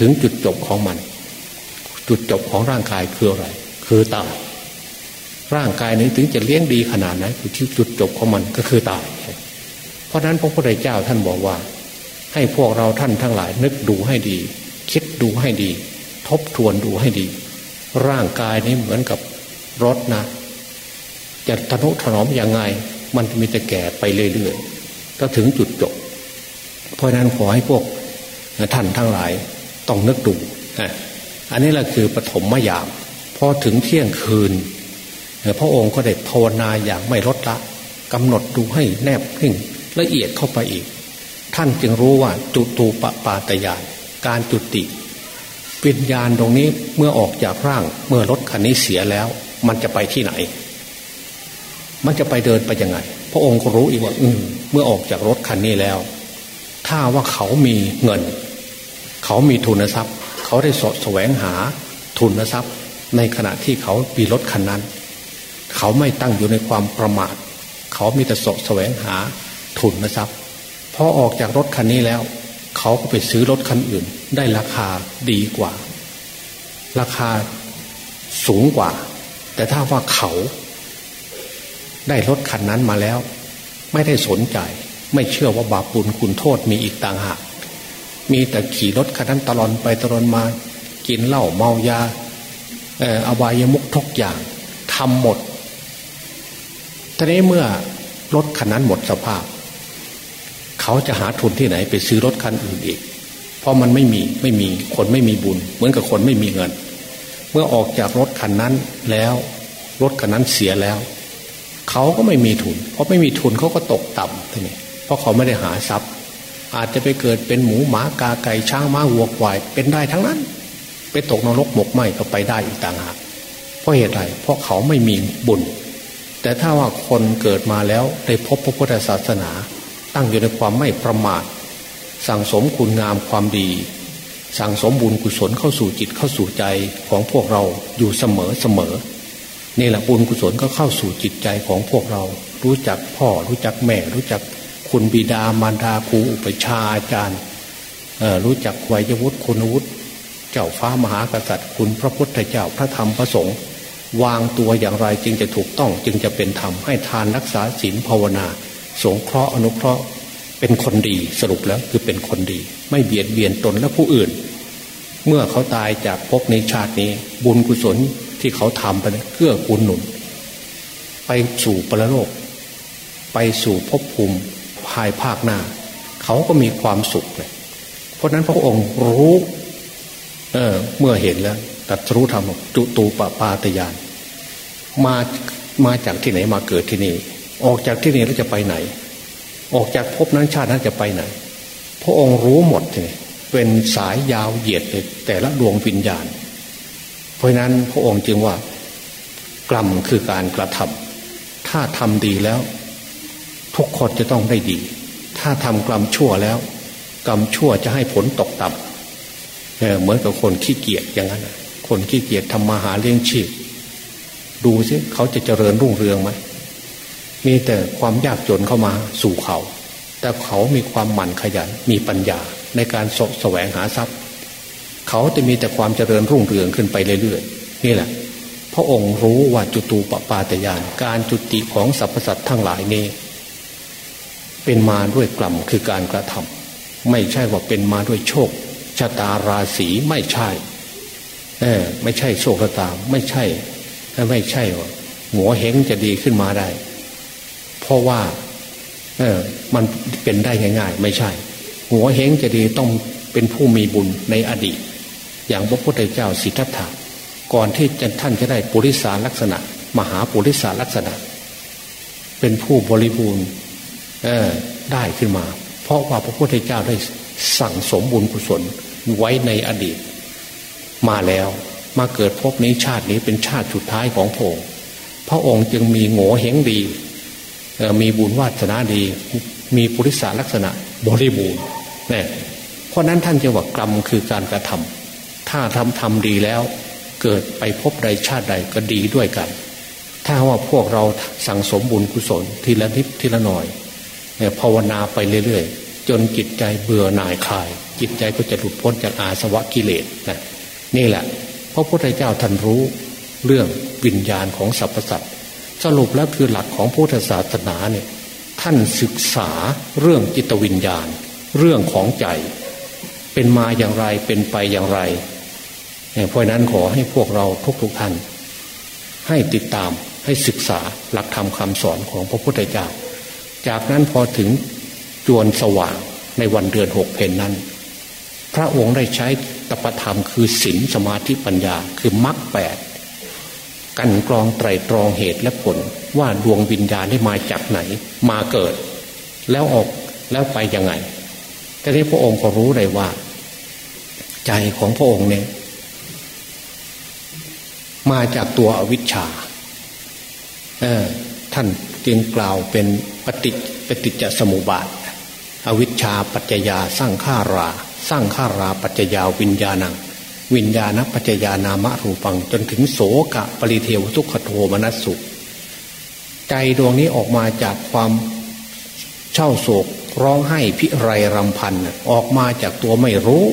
A: ถึงจุดจบของมัน จุดจบของร่างกายคืออะไร คือตายร่างกายนี้ถึงจะเลี้ยงดีขนาดไหนที่จุดจบของมันก็คือตาย เพราะนั้นพระพุทธเจ้าท่านบอกว่า ให้พวกเราท่านทั้งหลาย นึกดูให้ดี คิดดูให้ดี ทบทวนดูให้ดี ร่างกายนี้เหมือนกับรถนะ จะทนุถนอมยังไง มันมีแต่แก่ไปเรื่อยๆก็ถึงจุดจบ เพราะนั้นขอให้พวกท่านทั้งหลายต้องนึกดูอันนี้แหละคือปฐมมยาม พอถึงเที่ยงคืนพระองค์ก็ได้ภาวนาอย่างไม่ลดละกำหนดดูให้แนบนิ่งละเอียดเข้าไปอีก ท่านจึงรู้ว่าจุตูปปาตยานการจุติวิญญาณตรงนี้เมื่อออกจากร่างเมื่อรถคันนี้เสียแล้ว มันจะไปที่ไหน มันจะไปเดินไปยังไง พระองค์ก็รู้อีกว่าอืเมื่อออกจากรถคันนี้แล้ว ถ้าว่าเขามีเงิน เขามีทุนทรัพย์ เขาได้สดแสวงหาทุนทรัพย์ ในขณะที่เขามีรถคันนั้น เขาไม่ตั้งอยู่ในความประมาท เขามีแต่สะแสวงหาทุนนะครับพอออกจากรถคันนี้แล้ว เขาก็ไปซื้อรถคันอื่น ได้ราคาดีกว่า ราคาสูงกว่า แต่ถ้าว่าเขา ได้รถคันนั้นมาแล้ว ไม่ได้สนใจ ไม่เชื่อว่าบาปบุญคุณโทษมีอีกต่างหาก มีแต่ขี่รถคันนั้นตลอดไปตลอดมา กินเหล้าเมายาเอออบายมุกทุกอย่างทำหมดทีนี้เมื่อรถคันนั้นหมดสภาพ เขาจะหาทุนที่ไหนไปซื้อรถคันอื่นอีก เพราะมันไม่มีไม่มีคนไม่มีบุญ เหมือนกับคนไม่มีเงิน เมื่อออกจากรถคันนั้นแล้ว รถคันนั้นเสียแล้ว เขาก็ไม่มีทุน เพราะไม่มีทุนเขาก็ตกต่ำทีนี้เพราะเขาไม่ได้หาทรัพย์ อาจจะไปเกิดเป็นหมูหมากาไก่ช้างม้าวัวควายเป็นได้ทั้งนั้น ไปตกนรกหมกไหมก็ไปได้อีกต่างหากเพราะเหตุไรเพราะเขาไม่มีบุญ แต่ถ้าว่าคนเกิดมาแล้วได้พบพระพุทธศาสนา ตั้งอยู่ในความไม่ประมาท สั่งสมคุณงามความดี สั่งสมบุญกุศลเข้าสู่จิตเข้าสู่ใจของพวกเราอยู่เสมอเสมอ นี่แหละบุญกุศลก็เข้าสู่จิตใจของพวกเรา รู้จักพ่อรู้จักแม่ รู้จักคุณบิดามารดาครูอุปชาอาจารย์รู้จักวัยวุฒิคุณวุฒิเจ้าฟ้ามหากษัตริย์ คุณพระพุทธเจ้าพระธรรมพระสงฆ์วางตัวอย่างไรจึงจะถูกต้องจึงจะเป็นธรรมให้ทานรักษาศีลภาวนา สงเคราะห์อนุเคราะห์เป็นคนดีสรุปแล้วคือเป็นคนดี ไม่เบียดเบียนตนและผู้อื่น เมื่อเขาตายจากภพในชาตินี้ บุญกุศลที่เขาทำไปเพื่อกุลหนุน ไปสู่ปรโลก ไปสู่ภพภูมิภายภาคหน้า เขาก็มีความสุขเลยเพราะนั้นพระองค์รู้ เออเมื่อเห็นแล้วตัดรู้ธรรมจุตูปปาตยาน มามาจากที่ไหนมาเกิดที่นี่ ออกจากที่นี่แล้วจะไปไหน ออกจากภพนั้นชาตินั้นจะไปไหน พระองค์รู้หมดเลยเป็นสายยาวเหยียดเลยแต่ละดวงวิญญาณ เพราะนั้นพระองค์จึงว่ากรรมคือการกระทำทถ้าทำดีแล้ว ทุกคนจะต้องได้ดี ถ้าทำกรรมชั่วแล้ว กรรมชั่วจะให้ผลตกต่ำเเหมือนกับคนขี้เกียจอย่างนั้นคนขี้เกียจทำมาหาเลี้ยงชีพดูสิเขาจะเจริญรุ่งเรืองไหมมีแต่ความยากจนเข้ามาสู่เขา แต่เขามีความหมั่นขยันมีปัญญาในการสแสวงหาทรัพย์ เขาจะมีแต่ความเจริญรุ่งเรืองขึ้นไปเรื่อยๆนี่แหละ พระองค์รู้ว่าจุตูปปาตยาน การจุติของสรรพสัตว์ทั้งหลายนี้ เป็นมาด้วยกลัมคือการกระทำไม่ใช่ว่าเป็นมาด้วยโชคชะตาราศีไม่ใช่เออไม่ใช่โชคชะตาไม่ใช่ไม่ใช่ว่าหัวเฮงจะดีขึ้นมาได้ เพราะว่า เออมันเป็นได้ง่าย ๆ ไม่ใช่ หัวเฮงจะดีต้องเป็นผู้มีบุญในอดีต อย่างพระพุทธเจ้าสิทธัตถะก่อนที่ท่านจะได้ปุริสารลักษณะ มหาปุริสารลักษณะ เป็นผู้บริบูรณ์ได้ขึ้นมา เพราะว่าพระพุทธเจ้าได้สั่งสมบุญกุศลไว้ในอดีต มาแล้วมาเกิดพบนี้ชาตินี้เป็นชาติสุดท้ายของพระองค์พระองค์จึงมีโง่เฮงดีมีบุญวาสนาดี มีปุริสาลักษณะบริบูรณ์เนี่ยเพราะนั้นท่านจะว่ากรรมคือการกระทำ ถ้าทำทำดีแล้ว เกิดไปพบใดชาติใดก็ดีด้วยกัน ถ้าว่าพวกเราสั่งสมบุญกุศลทีละนิดทีละหน่อยเนี่ยภาวนาไปเรื่อยๆ จนจิตใจเบื่อหน่ายคลาย จิตใจก็จะหลุดพ้นจากอาสวะกิเลสนะนี่แหละพระพุทธเจ้าท่านรู้เรื่องวิญญาณของสรรพสัตว์สรุปแล้วคือหลักของพุทธศาสนาเนี่ยท่านศึกษาเรื่องจิตวิญญาณ เรื่องของใจ เป็นมาอย่างไรเป็นไปอย่างไร เพราะนั้นขอให้พวกเราทุกๆทท่าน ให้ติดตามให้ศึกษาหลักธรรมคำสอนของพระพุทธเจ้า จากนั้นพอถึงจวนสว่างในวันเดือนหกเพนนั้น พระองค์ได้ใช้ตปธรรมคือศีลสมาธิปัญญาคือมรรคแปดกันกรองไตรตรองเหตุและผลว่าดวงวิญญาณได้มาจากไหน มาเกิด แล้วออกแล้วไปยังไงแต่ที่พระองค์ก็รู้เลยว่า ใจของพระองค์เนี่ย มาจากตัวอวิชชาเออท่านจึงกล่าวเป็นปฏิปฏิจจสมุปบาท อวิชชาปัจจยาสร้างข้ารา สร้างข้าราปัจจยาวิญญาณัง วิญญาณปัจจยานามะรูปังจนถึงโสกะปริเทวทุกขโทมนัสสุใจดวงนี้ออกมาจากความเช่าโศกร้องไห้พิไรรำพันออกมาจากตัวไม่รู้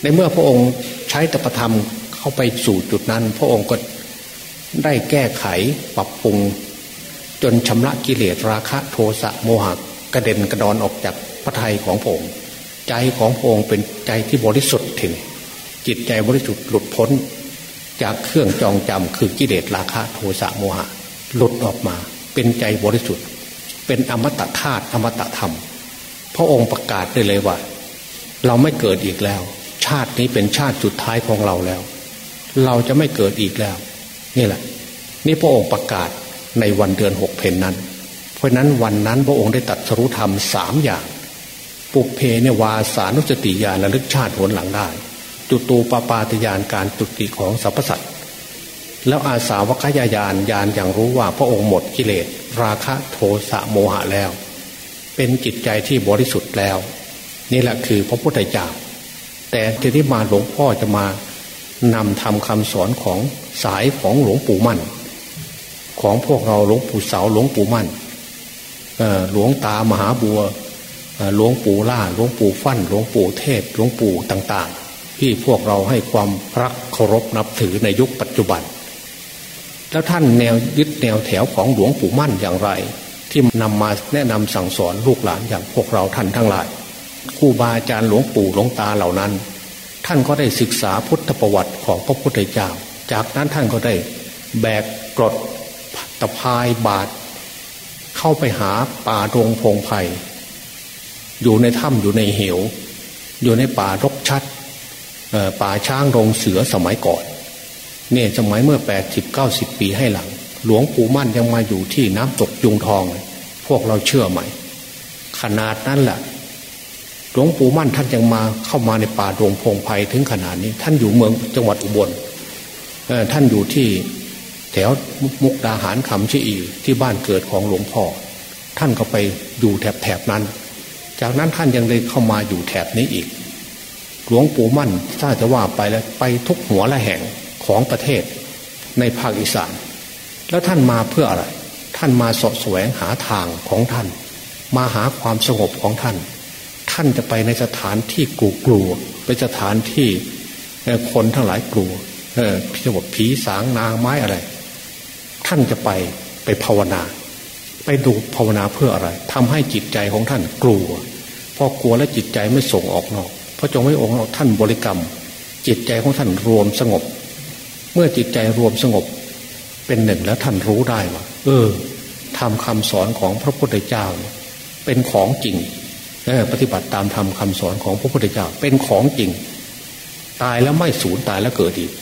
A: ในเมื่อพระองค์ใช้ตปธรรม เข้าไปสู่จุดนั้น พระองค์ก็ได้แก้ไขปรับปรุง จนชำระกิเลสราคะโทสะโมหะกระเด็นกระดอนออกจากพระทัยของพระองค์ใจของพระองค์เป็นใจที่บริสุทธิ์ถึงจิตใจบริสุทธิ์หลุดพ้น จากเครื่องจองจำคือกิเลสราคะโทสะโมหะ หลุดออกมา เป็นใจบริสุทธิ์ เป็นอมตะธาตุอมตะธรรม พระองค์ประกาศได้เลยว่า เราไม่เกิดอีกแล้ว ชาตินี้เป็นชาติสุดท้ายของเราแล้ว เราจะไม่เกิดอีกแล้ว นี่แหละ นี่พระองค์ประกาศในวันเดือนหกเพนนั้น เพราะนั้นวันนั้นพระองค์ได้ตัดสรุธรรมสามอย่าง ปุเพเนวาสานุสติญาณระลึกชาติผลหลังได้ จุตูปปาตยานการจุติของสรรพสัตว์แล้วอาสาวกยายานยานอย่างรู้ว่าพระองค์หมดกิเลส ราคะโทสะโมหะแล้ว เป็นจิตใจที่บริสุทธิ์แล้ว นี่แหละคือพระพุทธเจ้าแต่ทีที่มาหลวงพ่อจะมา นำทำคำสอนของสายของหลวงปู่มั่น ของพวกเราหลวงปู่เสาหลวงปู่มั่นหลวงตามหาบัวหลวงปู่ล่าหลวงปู่ฟั่นหลวงปู่เทศหลวงปู่ต่าง ๆ ที่พวกเราให้ความรักเคารพนับถือในยุคปัจจุบัน แล้วท่านแนวยึดแนวแถวของหลวงปู่มั่นอย่างไร ที่นำมาแนะนำสั่งสอนลูกหลานอย่างพวกเราท่านทั้งหลายครูบาอาจารย์หลวงปู่หลวงตาเหล่านั้น ท่านก็ได้ศึกษาพุทธประวัติของพระพุทธเจ้า จากนั้นท่านก็ได้แบกกรดตะพายบาทเข้าไปหาป่าดงพงไพ่อยู่ในถ้ำอยู่ในเหว อยู่ในป่ารกชัดป่าช้างรงเสือสมัยก่อนเนี่ยสมัยเมื่อแปดสิบเก้าสิบปีให้หลัง หลวงปู่มั่นยังมาอยู่ที่น้ำตกยุงทอง พวกเราเชื่อไหม ขนาดนั้นแหละ หลวงปู่มั่นท่านยังมาเข้ามาในป่าดงพงไพ่ถึงขนาดนี้ ท่านอยู่เมืองจังหวัดอุบลท่านอยู่ที่แถวมุกดาหารคำชีอีที่บ้านเกิดของหลวงพ่อ ท่านก็ไปอยู่แถบแถบนั้น จากนั้นท่านยังเลยเข้ามาอยู่แถบนี้อีก หลวงปู่มั่นถ้าจะว่าไปแล้วไปทุกหัวละแห่งของประเทศในภาคอีสาน แล้วท่านมาเพื่ออะไร ท่านมาสะแสวงหาทางของท่าน มาหาความสงบของท่าน ท่านจะไปในสถานที่กลัวกลัวไปสถานที่คนทั้งหลายกลัว เออพิจารผีสางนางไม้อะไร ท่านจะไปไปภาวนา ไปดูภาวนาเพื่ออะไรทำให้จิตใจของท่านกลัวพอกลัวและจิตใจไม่ส่งออกนอกเพราะจงไม่ออกนอกท่านบริกรรม จิตใจของท่านรวมสงบ เมื่อจิตใจรวมสงบ เป็นหนึ่งแล้วท่านรู้ได้ว่าเออทำคำสอนของพระพุทธเจ้า เป็นของจริง ปฏิบัติตามธรรมคาสอนของพระพุทธเจ้าเป็นของจริง ตายแล้วไม่สูญตายแล้วเกิดอีก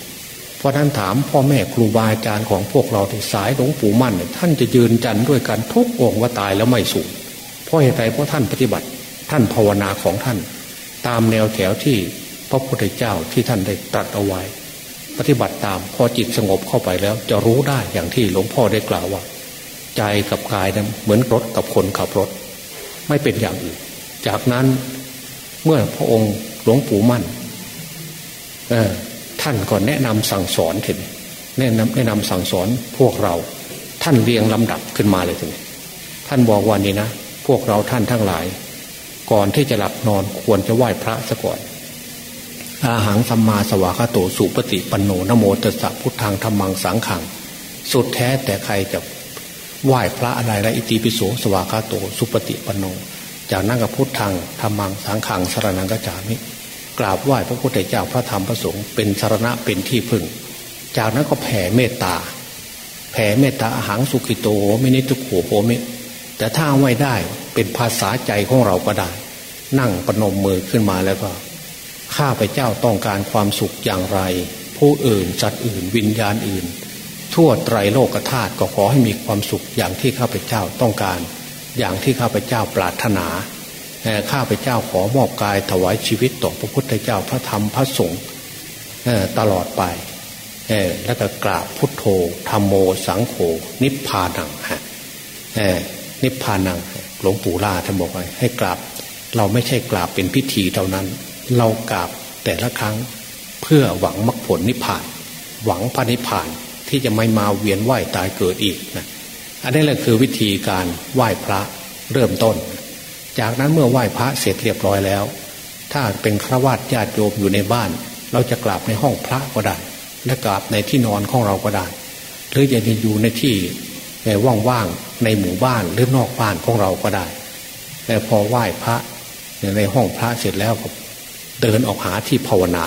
A: เพราะนั้นถามพ่อแม่ครูบาอาจารย์ของพวกเราที่สายหลวงปู่มั่นท่านจะยืนจันด้วยกันทุกองว่าตายแล้วไม่สูญเพราะเหตุใดเพราะท่านปฏิบัติท่านภาวนาของท่าน ตามแนวแถวที่พระพุทธเจ้าที่ท่านได้ตรัสเอาไว้ ปฏิบัติตามพอจิตสงบเข้าไปแล้วจะรู้ได้อย่างที่หลวงพ่อได้กล่าวว่า ใจกับกายนั้นเหมือนรถกับคนขับรถ ไม่เป็นอย่างอื่น จากนั้นเมื่อพระองค์หลวงปู่มั่นท่านก็แนะนำสั่งสอนถึงแนะนำแนะนำสั่งสอนพวกเราท่านเรียงลำดับขึ้นมาเลยถึงท่านบอกวันนี้นะ พวกเราท่านทั้งหลาย ก่อนที่จะหลับนอนควรจะไหว้พระซะก่อน อาหังสัมมาสวากาโตสุปฏิปันโนนโมตสะพุทธังธรรมังสังขัง สุดแท้แต่ใครจะไหว้พระอะไรและอิติปิโสสวากาโตสุปฏิปันโน จากนั้นก็พุทธังธรรมังสังขังสารนังกจามิกราบไหว้พระพุทธเจ้าพระธรรมพระสงฆ์เป็นสารณะเป็นที่พึ่ง จากนั้นก็แผ่เมตตา แผ่เมตตาอาหางสุขิโตไม่นิทุกโขโหมิแต่ถ้าไม่ได้เป็นภาษาใจของเราก็ได้ นั่งประนมมือขึ้นมาแล้วก็ข้าพเจ้าต้องการความสุขอย่างไร ผู้อื่นจัดอื่นวิญญาณอื่น ทั่วไตรโลกธาตุก็ขอให้มีความสุขอย่างที่ข้าพเจ้าต้องการ อย่างที่ข้าพเจ้าปรารถนาข้าพเจ้าขอมอบกายถวายชีวิตต่อพระพุทธเจ้าพระธรรมพระสงฆ์ตลอดไปแล้วก็กราบพุทโธธรรมโมสังโฆนิพพานังฮะนิพพานังหลวงปู่ล่าท่านบอกไว้ให้กราบ เราไม่ใช่กราบเป็นพิธีเท่านั้น เรากราบแต่ละครั้งเพื่อหวังมรรคผลนิพพาน หวังพระนิพพานที่จะไม่มาเวียนไหวตายเกิดอีกนะ อันนี้แหละคือวิธีการไหว้พระเริ่มต้น จากนั้นเมื่อไหว้พระเสร็จเรียบร้อยแล้ว ถ้าเป็นฆราวาสญาติโยมอยู่ในบ้าน เราจะกราบในห้องพระก็ได้และกราบในที่นอนของเราก็ได้ หรือจะอยู่ในที่ว่างๆในหมู่บ้านหรือนอกบ้านของเราก็ได้ แต่พอไหว้พระในห้องพระเสร็จแล้วก็เดินออกหาที่ภาวนา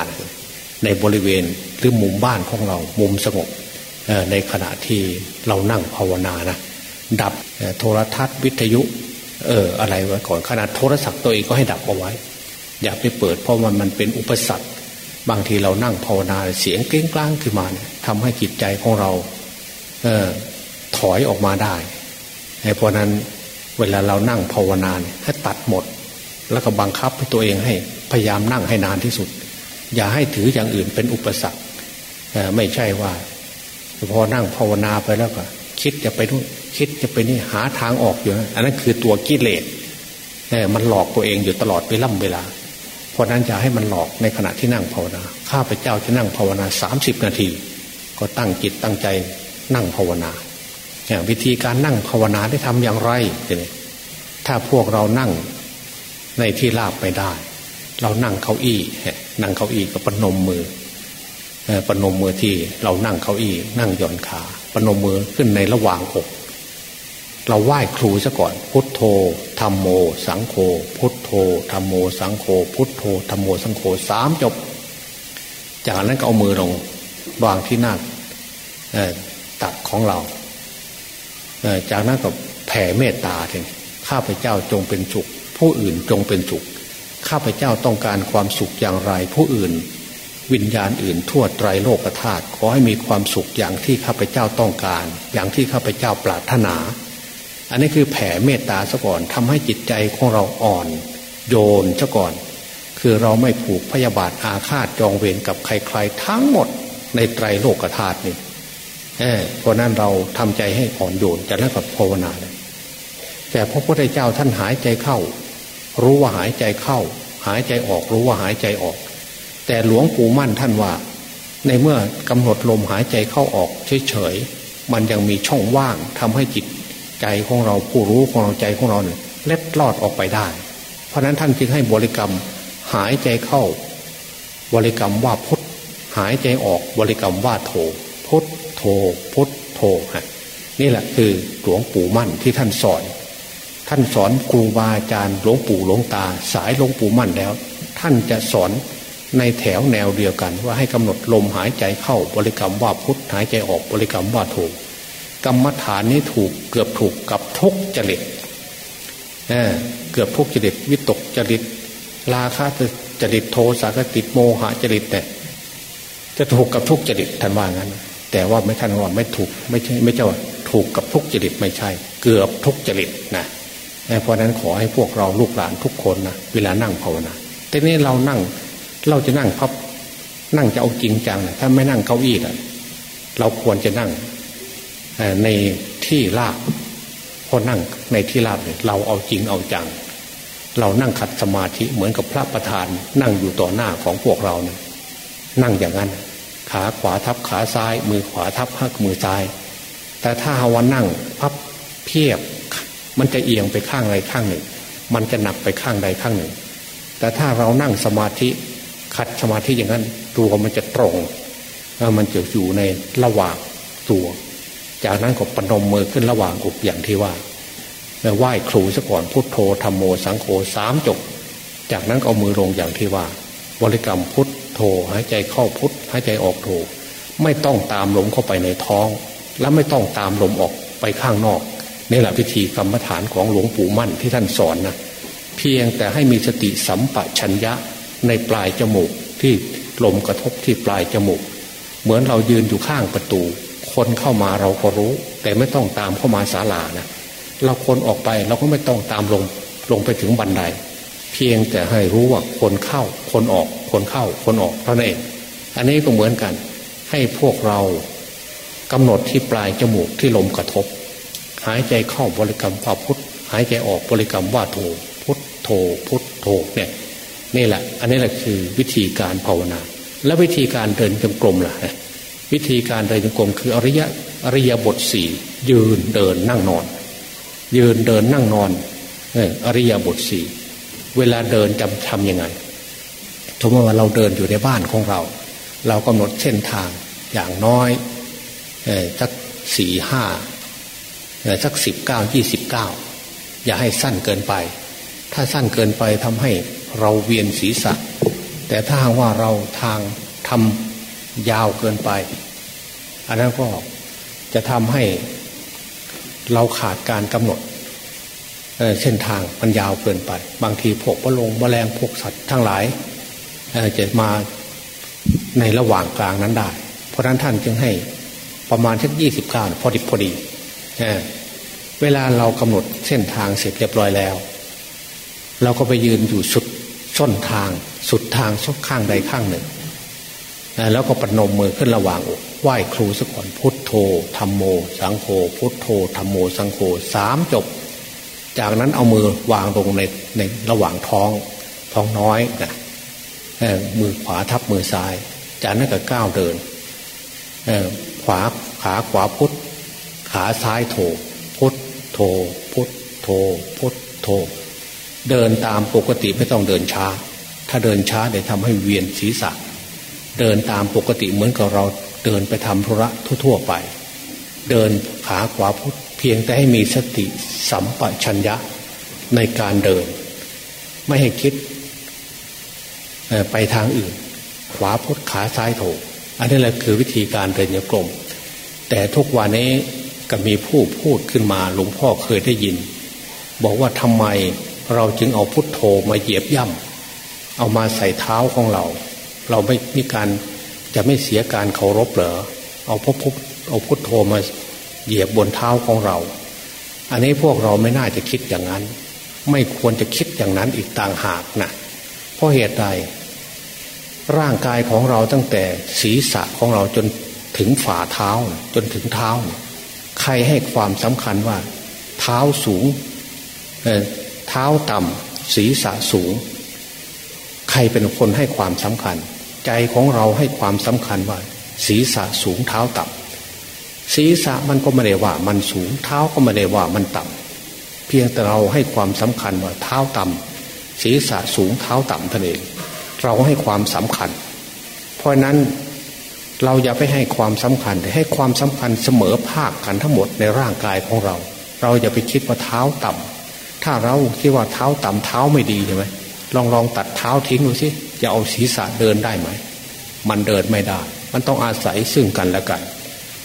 A: ในบริเวณหรือมุมบ้านของเรา มุมสงบในขณะที่เรานั่งภาวนานะ ดับโทรทัศน์วิทยุ เอออะไรไว้ก่อนขนาดโทรศัพท์ตัวเองก็ให้ดับเอาไว้ อย่าไปเปิดเพราะมันมันเป็นอุปสรรค บางทีเรานั่งภาวนาเสียงเก้งกล้างขึ้นมาเนี่ยทำให้จิตใจของเรา เออถอยออกมาได้เพราะนั้นเวลาเรานั่งภาวนาเนี่ยให้ตัดหมด แล้วก็บังคับตัวเองให้พยายามนั่งให้นานที่สุด อย่าให้ถืออย่างอื่นเป็นอุปสรรคไม่ใช่ว่าพอนั่งภาวนาไปแล้วก็ คิดจะไปนู่น คิดจะไปนี่หาทางออกอยู่นะอันนั้นคือตัวกิเลสมันหลอกตัวเองอยู่ตลอดไปล่ำเวลา เพราะนั้นจะให้มันหลอกในขณะที่นั่งภาวนาข้าพเจ้าจะนั่งภาวนาสามสิบนาที ก็ตั้งจิตตั้งใจนั่งภาวนาวิธีการนั่งภาวนาได้ทำอย่างไรเนี่ยถ้าพวกเรานั่งในที่ราบไม่ได้ เรานั่งเก้าอี้นั่งเก้าอี้ก็ปนมมือปนมมือที่เรานั่งเก้าอี้ นั่งย่อนขาปนมมือขึ้นในระหว่างอก เราไหว้ครูซะก่อน พุทโธธรรมโม สังโฆพุทโธธรรมโม สังโฆพุทโธธรรมโมสังโฆสามจบ จากนั้นก็เอามือลงวางที่หน้าตักของเรา จากนั้นก็แผ่เมตตาถึงข้าพเจ้าจงเป็นสุข ผู้อื่นจงเป็นสุข ข้าพเจ้าต้องการความสุขอย่างไร ผู้อื่น วิญญาณอื่นทั่วไตรโลกธาตุขอให้มีความสุขอย่างที่ข้าพเจ้าต้องการ อย่างที่ข้าพเจ้าปรารถนา อันนี้คือแผ่เมตตาซะก่อนทำให้จิตใจของเราอ่อน โยนซะก่อน คือเราไม่ผูกพยาบาทอาฆาตจองเวรกับใครๆทั้งหมดในไตรโลกธาตุนี่เพราะนั้นเราทำใจให้อ่อนโยนจากนั้นก็ภาวนาเลยแต่พระพุทธเจ้าท่านหายใจเข้า รู้ว่าหายใจเข้า หายใจออกรู้ว่าหายใจออก แต่หลวงปู่มั่นท่านว่า ในเมื่อกำหนดลมหายใจเข้าออกเฉยๆมันยังมีช่องว่างทำให้จิต ใจของเราผู้รู้ของเราใจของเราเนี่ยเล็ดลอดออกไปได้ เพราะนั้นท่านจึงให้บริกรรมหายใจเข้า บริกรรมว่าพุทหายใจออกบริกรรมว่าโทพุทโทพุทโทฮะนี่แหละคือหลวงปู่มั่นที่ท่านสอน ท่านสอนครูบาอาจารย์หลวงปู่หลวงตา สายหลวงปู่มั่นแล้ว ท่านจะสอนในแถวแนวเดียวกัน ว่าให้กำหนดลมหายใจเข้าบริกรรมว่าพุทหายใจออกบริกรรมว่าโท กรรมฐานนี้ถูกเกือบถูกกับทุกจริตเเกือบทุกจริตวิตกจริตราคะจริตโทสะจริตโมหะจริตเนี่ยจะถูกกับทุกจริตท่านว่างั้น แต่ว่าไม่ท่านว่าไม่ถูกไม่ใช่ไม่ใช่ว่าถูกกับทุกจริตไม่ใช่ เกือบทุกจริตนะเพราะนั้นขอให้พวกเราลูกหลานทุกคนนะเวลานั่งภาวนาแต่นี้เรานั่งเราจะนั่งพับนั่งจะเอาจริงจังนะถ้าไม่นั่งเก้าอี้นะเราควรจะนั่ง ในที่ลาบพอนั่งในที่ลาบเนี่ยเราเอาจริงเอาจัง เรานั่งขัดสมาธิเหมือนกับพระประธาน นั่งอยู่ต่อหน้าของพวกเราเนี่ยนั่งอย่างนั้น ขาขวาทับขาซ้าย มือขวาทับหักมือซ้าย แต่ถ้าหาวันนั่งพับเพียบ มันจะเอียงไปข้างใดข้างหนึ่ง มันจะหนักไปข้างใดข้างหนึ่ง แต่ถ้าเรานั่งสมาธิขัดสมาธิอย่างนั้น ตัวมันจะตรงมันจะอยู่ในระหว่างตัว จากนั้นก็ปนมมือขึ้นระหว่างอกอย่างที่ว่าไหว้ครูซะก่อนพุทโธธรรมโมสังโฆสามจบ จากนั้นเอามือลงอย่างที่ว่าบริกรรมพุทโธหายใจเข้าพุทหายใจออกโธไม่ต้องตามลมเข้าไปในท้อง และไม่ต้องตามลมออกไปข้างนอกนี่แหละพิธีกรรมฐานของหลวงปู่มั่นที่ท่านสอนนะเพียงแต่ให้มีสติสัมปชัญญะในปลายจมูกที่ลมกระทบที่ปลายจมูก เหมือนเรายืนอยู่ข้างประตู คนเข้ามาเราก็รู้ แต่ไม่ต้องตามเข้ามาศาลานะเราคนออกไปเราก็ไม่ต้องตามลงลงไปถึงบันได เพียงแต่ให้รู้ว่าคนเข้า คนออก คนเข้า คนออกเท่านั้นเองอันนี้ก็เหมือนกัน ให้พวกเรากำหนดที่ปลายจมูกที่ลมกระทบ หายใจเข้าบริกรรมพาพุทหายใจออกบริกรรมว่าโทพุทโทพุทโทเนี่ยนี่แหละ อันนี้แหละคือวิธีการภาวนา และวิธีการเดินจงกรมล่ะ วิธีการเดินจงกรมคืออริยะอริยบทสี่ยืนเดินนั่งนอน ยืนเดินนั่งนอนอริยบทสี่เวลาเดินจำทำยังไงสมมติว่าเราเดินอยู่ในบ้านของเรา เรากำหนดเส้นทางอย่างน้อยสักสี่ห้าสักสิบเก้ายี่สิบเก้าอย่าให้สั้นเกินไป ถ้าสั้นเกินไปทำให้เราเวียนศีรษะ แต่ถ้าว่าเราทางทำยาวเกินไป อันนั้นก็จะทำให้เราขาดการกำหนดเส้นทางมันยาวเกินไป บางทีพวกปลงแมลงพวกสัตว์ทั้งหลายจะมาในระหว่างกลางนั้นได้ เพราะนั้นท่านจึงให้ประมาณสักยี่สิบก้าพอดีพอดีเวลาเรากำหนดเส้นทางเสร็จเรียบร้อยแล้ว เราก็ไปยืนอยู่สุดส้นทาง สุดทางสุดข้างใดข้างหนึ่ง แล้วก็ปนมมือขึ้นระหว่างอกไหว้ครูสักก่อนพุทโธธรรมโม สังโฆพุทโธธรรมโม สังโฆสามจบ จากนั้นเอามือวางลงในในระหว่างท้องท้องน้อยนะมือขวาทับมือซ้าย จากนั้นก็ก้าวเดินขวาขาขวาพุทขาซ้ายโถพุทโถพุทโถพุทโถเดินตามปกติไม่ต้องเดินช้า ถ้าเดินช้าเดี๋ยวทำให้เวียนศีรษะ เดินตามปกติเหมือนกับเราเดินไปทำธุระทั่วๆไป เดินขาขวาพุทเพียงแต่ให้มีสติสัมปชัญญะในการเดิน ไม่ให้คิดไปทางอื่น ขวาพุทขาซ้ายโถอันนี้แหละคือวิธีการเดินโยกลม แต่ทุกวันนี้ก็มีผู้พูดขึ้นมาหลวงพ่อเคยได้ยิน บอกว่าทำไมเราจึงเอาพุทโธมาเหยียบย่ำเอามาใส่เท้าของเรา เราไม่มีการจะไม่เสียการเคารพเหรอเอาพุทเอาพุทโธมาเหยียบบนเท้าของเรา อันนี้พวกเราไม่น่าจะคิดอย่างนั้น ไม่ควรจะคิดอย่างนั้นอีกต่างหากนะเพราะเหตุใดร่างกายของเราตั้งแต่ศีรษะของเราจนถึงฝ่าเท้าจนถึงเท้า ใครให้ความสำคัญว่า เท้าสูงเท้าต่ำศีรษะสูง ใครเป็นคนให้ความสำคัญ ใจของเราให้ความสำคัญว่า ศีรษะสูงเท้าต่ำศีรษะมันก็ไม่ได้ว่ามันสูงเท้าก็ไม่ได้ว่ามันต่ำเพียงแต่เราให้ความสำคัญว่าเท้าต่ำศีรษะสูงเท้าต่ำท่านเองเราให้ความสำคัญ เพราะนั้นเราอย่าไปให้ความสำคัญแต่ให้ความสำคัญเสมอภาคกันทั้งหมดในร่างกายของเรา เราอย่าไปคิดว่าเท้าต่ำถ้าเราคิดว่าเท้าต่ำเท้าไม่ดีใช่ไหมลองลองตัดเท้าทิ้งดูสิ จะเอาศีรษะเดินได้ไหม มันเดินไม่ได้ มันต้องอาศัยซึ่งกันและกัน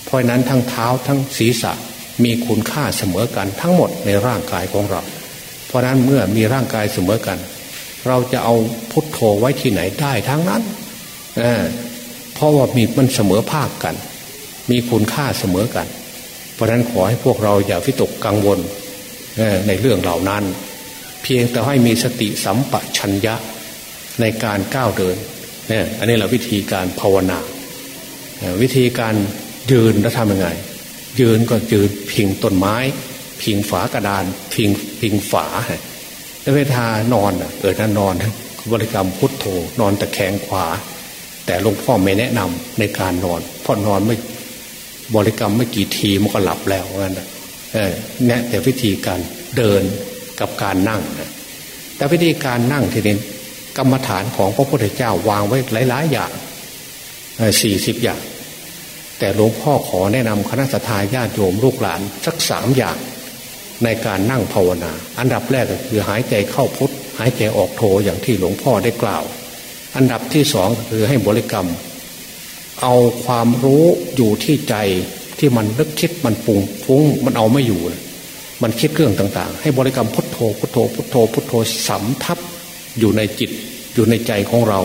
A: เพราะนั้นทั้งเท้าทั้งศีรษะมีคุณค่าเสมอกันทั้งหมดในร่างกายของเรา เพราะนั้นเมื่อมีร่างกายเสมอกัน เราจะเอาพุทโธไว้ที่ไหนได้ทั้งนั้นเพราะว่ามีมันเสมอภาคกัน มีคุณค่าเสมอกัน เพราะนั้นขอให้พวกเราอย่าพิตกกังวลในเรื่องเหล่านั้น เพียงแต่ให้มีสติสัมปชัญญะ ในการก้าวเดินเนี่ยอันนี้แหละวิธีการภาวนา วิธีการยืนแล้วทำยังไง ยืนก็ยืนพิงต้นไม้ พิงฝากระดาน พิงพิงฝาแล้วเวลานอนเออถ้านอนบริกรรมพุทโธนอนตะแคงขวา แต่หลวงพ่อไม่แนะนำในการนอนเพราะนอนไม่บริกรรมไม่กี่ทีมันก็หลับแล้วนั่นแนะแต่วิธีการเดินกับการนั่งนะแต่วิธีการนั่งทีนี้ กรรมฐานของพระพุทธเจ้าวางไว้หลาย ๆ อย่างสี่สิบอย่าง แต่หลวงพ่อขอแนะนำคณะสัตยาติโยมลูกหลานสักสามอย่าง ในการนั่งภาวนา อันดับแรกก็คือหายใจเข้าพุทหายใจออกโทอย่างที่หลวงพ่อได้กล่าว อันดับที่สองคือให้บริกรรม เอาความรู้อยู่ที่ใจที่มันนึกคิดมันปุงฟุ้งมันเอาไม่อยู่ มันคิดเรื่องต่าง ๆ ให้บริกรรมพุทโธพุทโธพุทโธพุทโธสำทับ อยู่ในจิตอยู่ในใจของเรา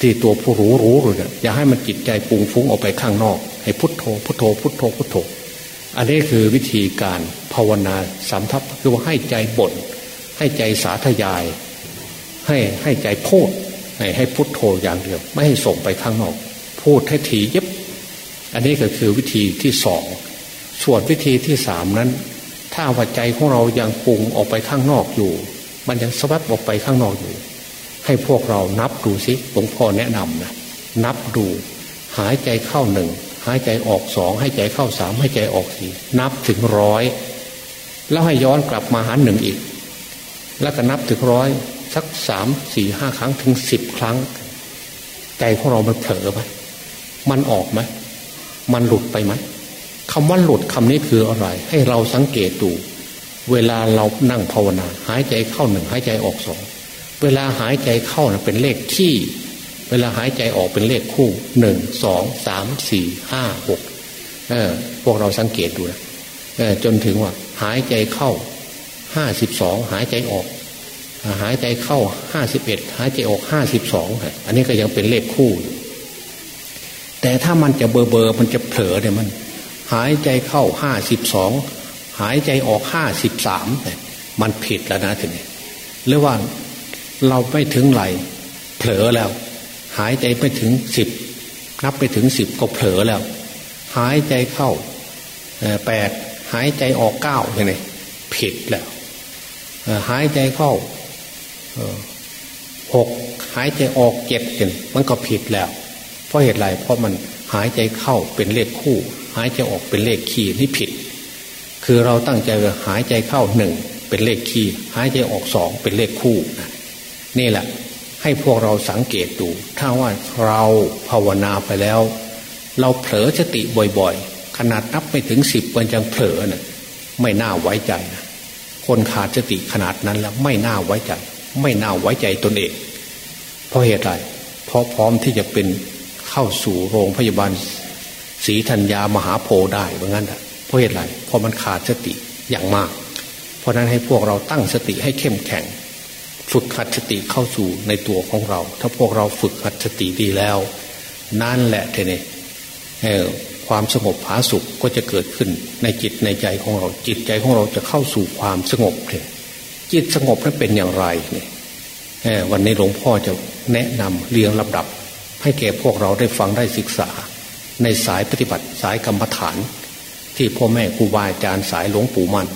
A: ที่ตัวผู้รู้รู้เลยอย่าให้มันจิตใจปุงฟุ้งออกไปข้างนอก ให้พุทโธพุทโธพุทโธพุทโธอันนี้คือวิธีการภาวนาสำทับคือว่าให้ใจบ่นให้ใจสาธยาย ให้ให้ใจพูดให้ให้พุทโธอย่างเดียว ไม่ให้ส่งไปข้างนอก พูดให้ทียิบอันนี้ก็คือวิธีที่สองส่วนวิธีที่สามนั้น ถ้าว่าใจของเรายังปรุงออกไปข้างนอกอยู่ มันยังสวับออกไปข้างนอกอยู่ ให้พวกเรานับดูสิหลวงพ่อแนะนำนะนับดู หายใจเข้าหนึ่งหายใจออกสองให้ใจเข้าสามให้ใจออกสี่นับถึงร้อยแล้วให้ย้อนกลับมาหาหนึ่งอีก แล้วก็นับถึงร้อยสักสามสี่ห้าครั้งถึงสิบครั้ง ใจของเรามันเผลอไหมมันออกไหมมันหลุดไปไหมคำว่าหลุดคำนี้คืออะไร ให้เราสังเกตดู เวลาเรานั่งภาวนา หายใจเข้าหนึ่งหายใจออกสองเวลาหายใจเข้านะเป็นเลขที่ เวลาหายใจออกเป็นเลขคู่หนึ่งสองสามสี่ห้าหกเออพวกเราสังเกตดูนะเออจนถึงว่า หายใจเข้าห้าสิบสองหายใจออก หายใจเข้าห้าสิบเอ็ดหายใจออกห้าสิบสองอันนี้ก็ยังเป็นเลขคู่ แต่ถ้ามันจะเบอร์เบอร์มันจะเผลอเนี่ยมัน หายใจเข้าห้าสิบสอง หายใจออกห้าสิบสามมันผิดแล้วนะทีนี้หรือว่าเราไม่ถึงไหลเผลอแล้ว หายใจไม่ถึงสิบนับไปถึงสิบก็เผลอแล้ว หายใจเข้าแปดหายใจออกเก้าเนี่ยผิดแล้วหายใจเข้าหกหายใจออกเจ็ดเห็นมันก็ผิดแล้ว เพราะเหตุไรเพราะมันหายใจเข้าเป็นเลขคู่ หายใจออกเป็นเลขคี่นี่ผิด คือเราตั้งใจหายใจเข้าหนึ่งเป็นเลขคี่หายใจออกสองเป็นเลขคู่นี่แหละ ให้พวกเราสังเกตดูถ้าว่าเราภาวนาไปแล้ว เราเผลอสติบ่อยๆ ขนาดนับไม่ถึงสิบมันยังเผลอเนะ่ะไม่น่าไว้ใจนะคนขาดสติขนาดนั้นแล้วไม่น่าไว้ใจ ไม่น่าไว้ใจตนเอง เพราะเหตุไรเพราะพร้อมที่จะเป็นเข้าสู่โรงพยาบาลศรีธัญญามหาโพได้เหมือนกันเพ ราะเหตุไรเพราะมันขาดสติอย่างมาก เพราะนั้นให้พวกเราตั้งสติให้เข้มแข็ง ฝึกขัดสติเข้าสู่ในตัวของเรา ถ้าพวกเราฝึกขัดสติดีแล้ว นั่นแหละเทเนความสงบผาสุขก็จะเกิดขึ้นในจิตในใจของเราจิตใจของเราจะเข้าสู่ความสงบเลยจิตสงบนั้นเป็นอย่างไรเนี่ยวันนี้หลวงพ่อจะแนะนำเรียงลำดับ ให้แก่พวกเราได้ฟังได้ศึกษา ในสายปฏิบัติสายกรรมฐาน ที่พ่อแม่ครูบาอาจารย์สายหลวงปู่มัน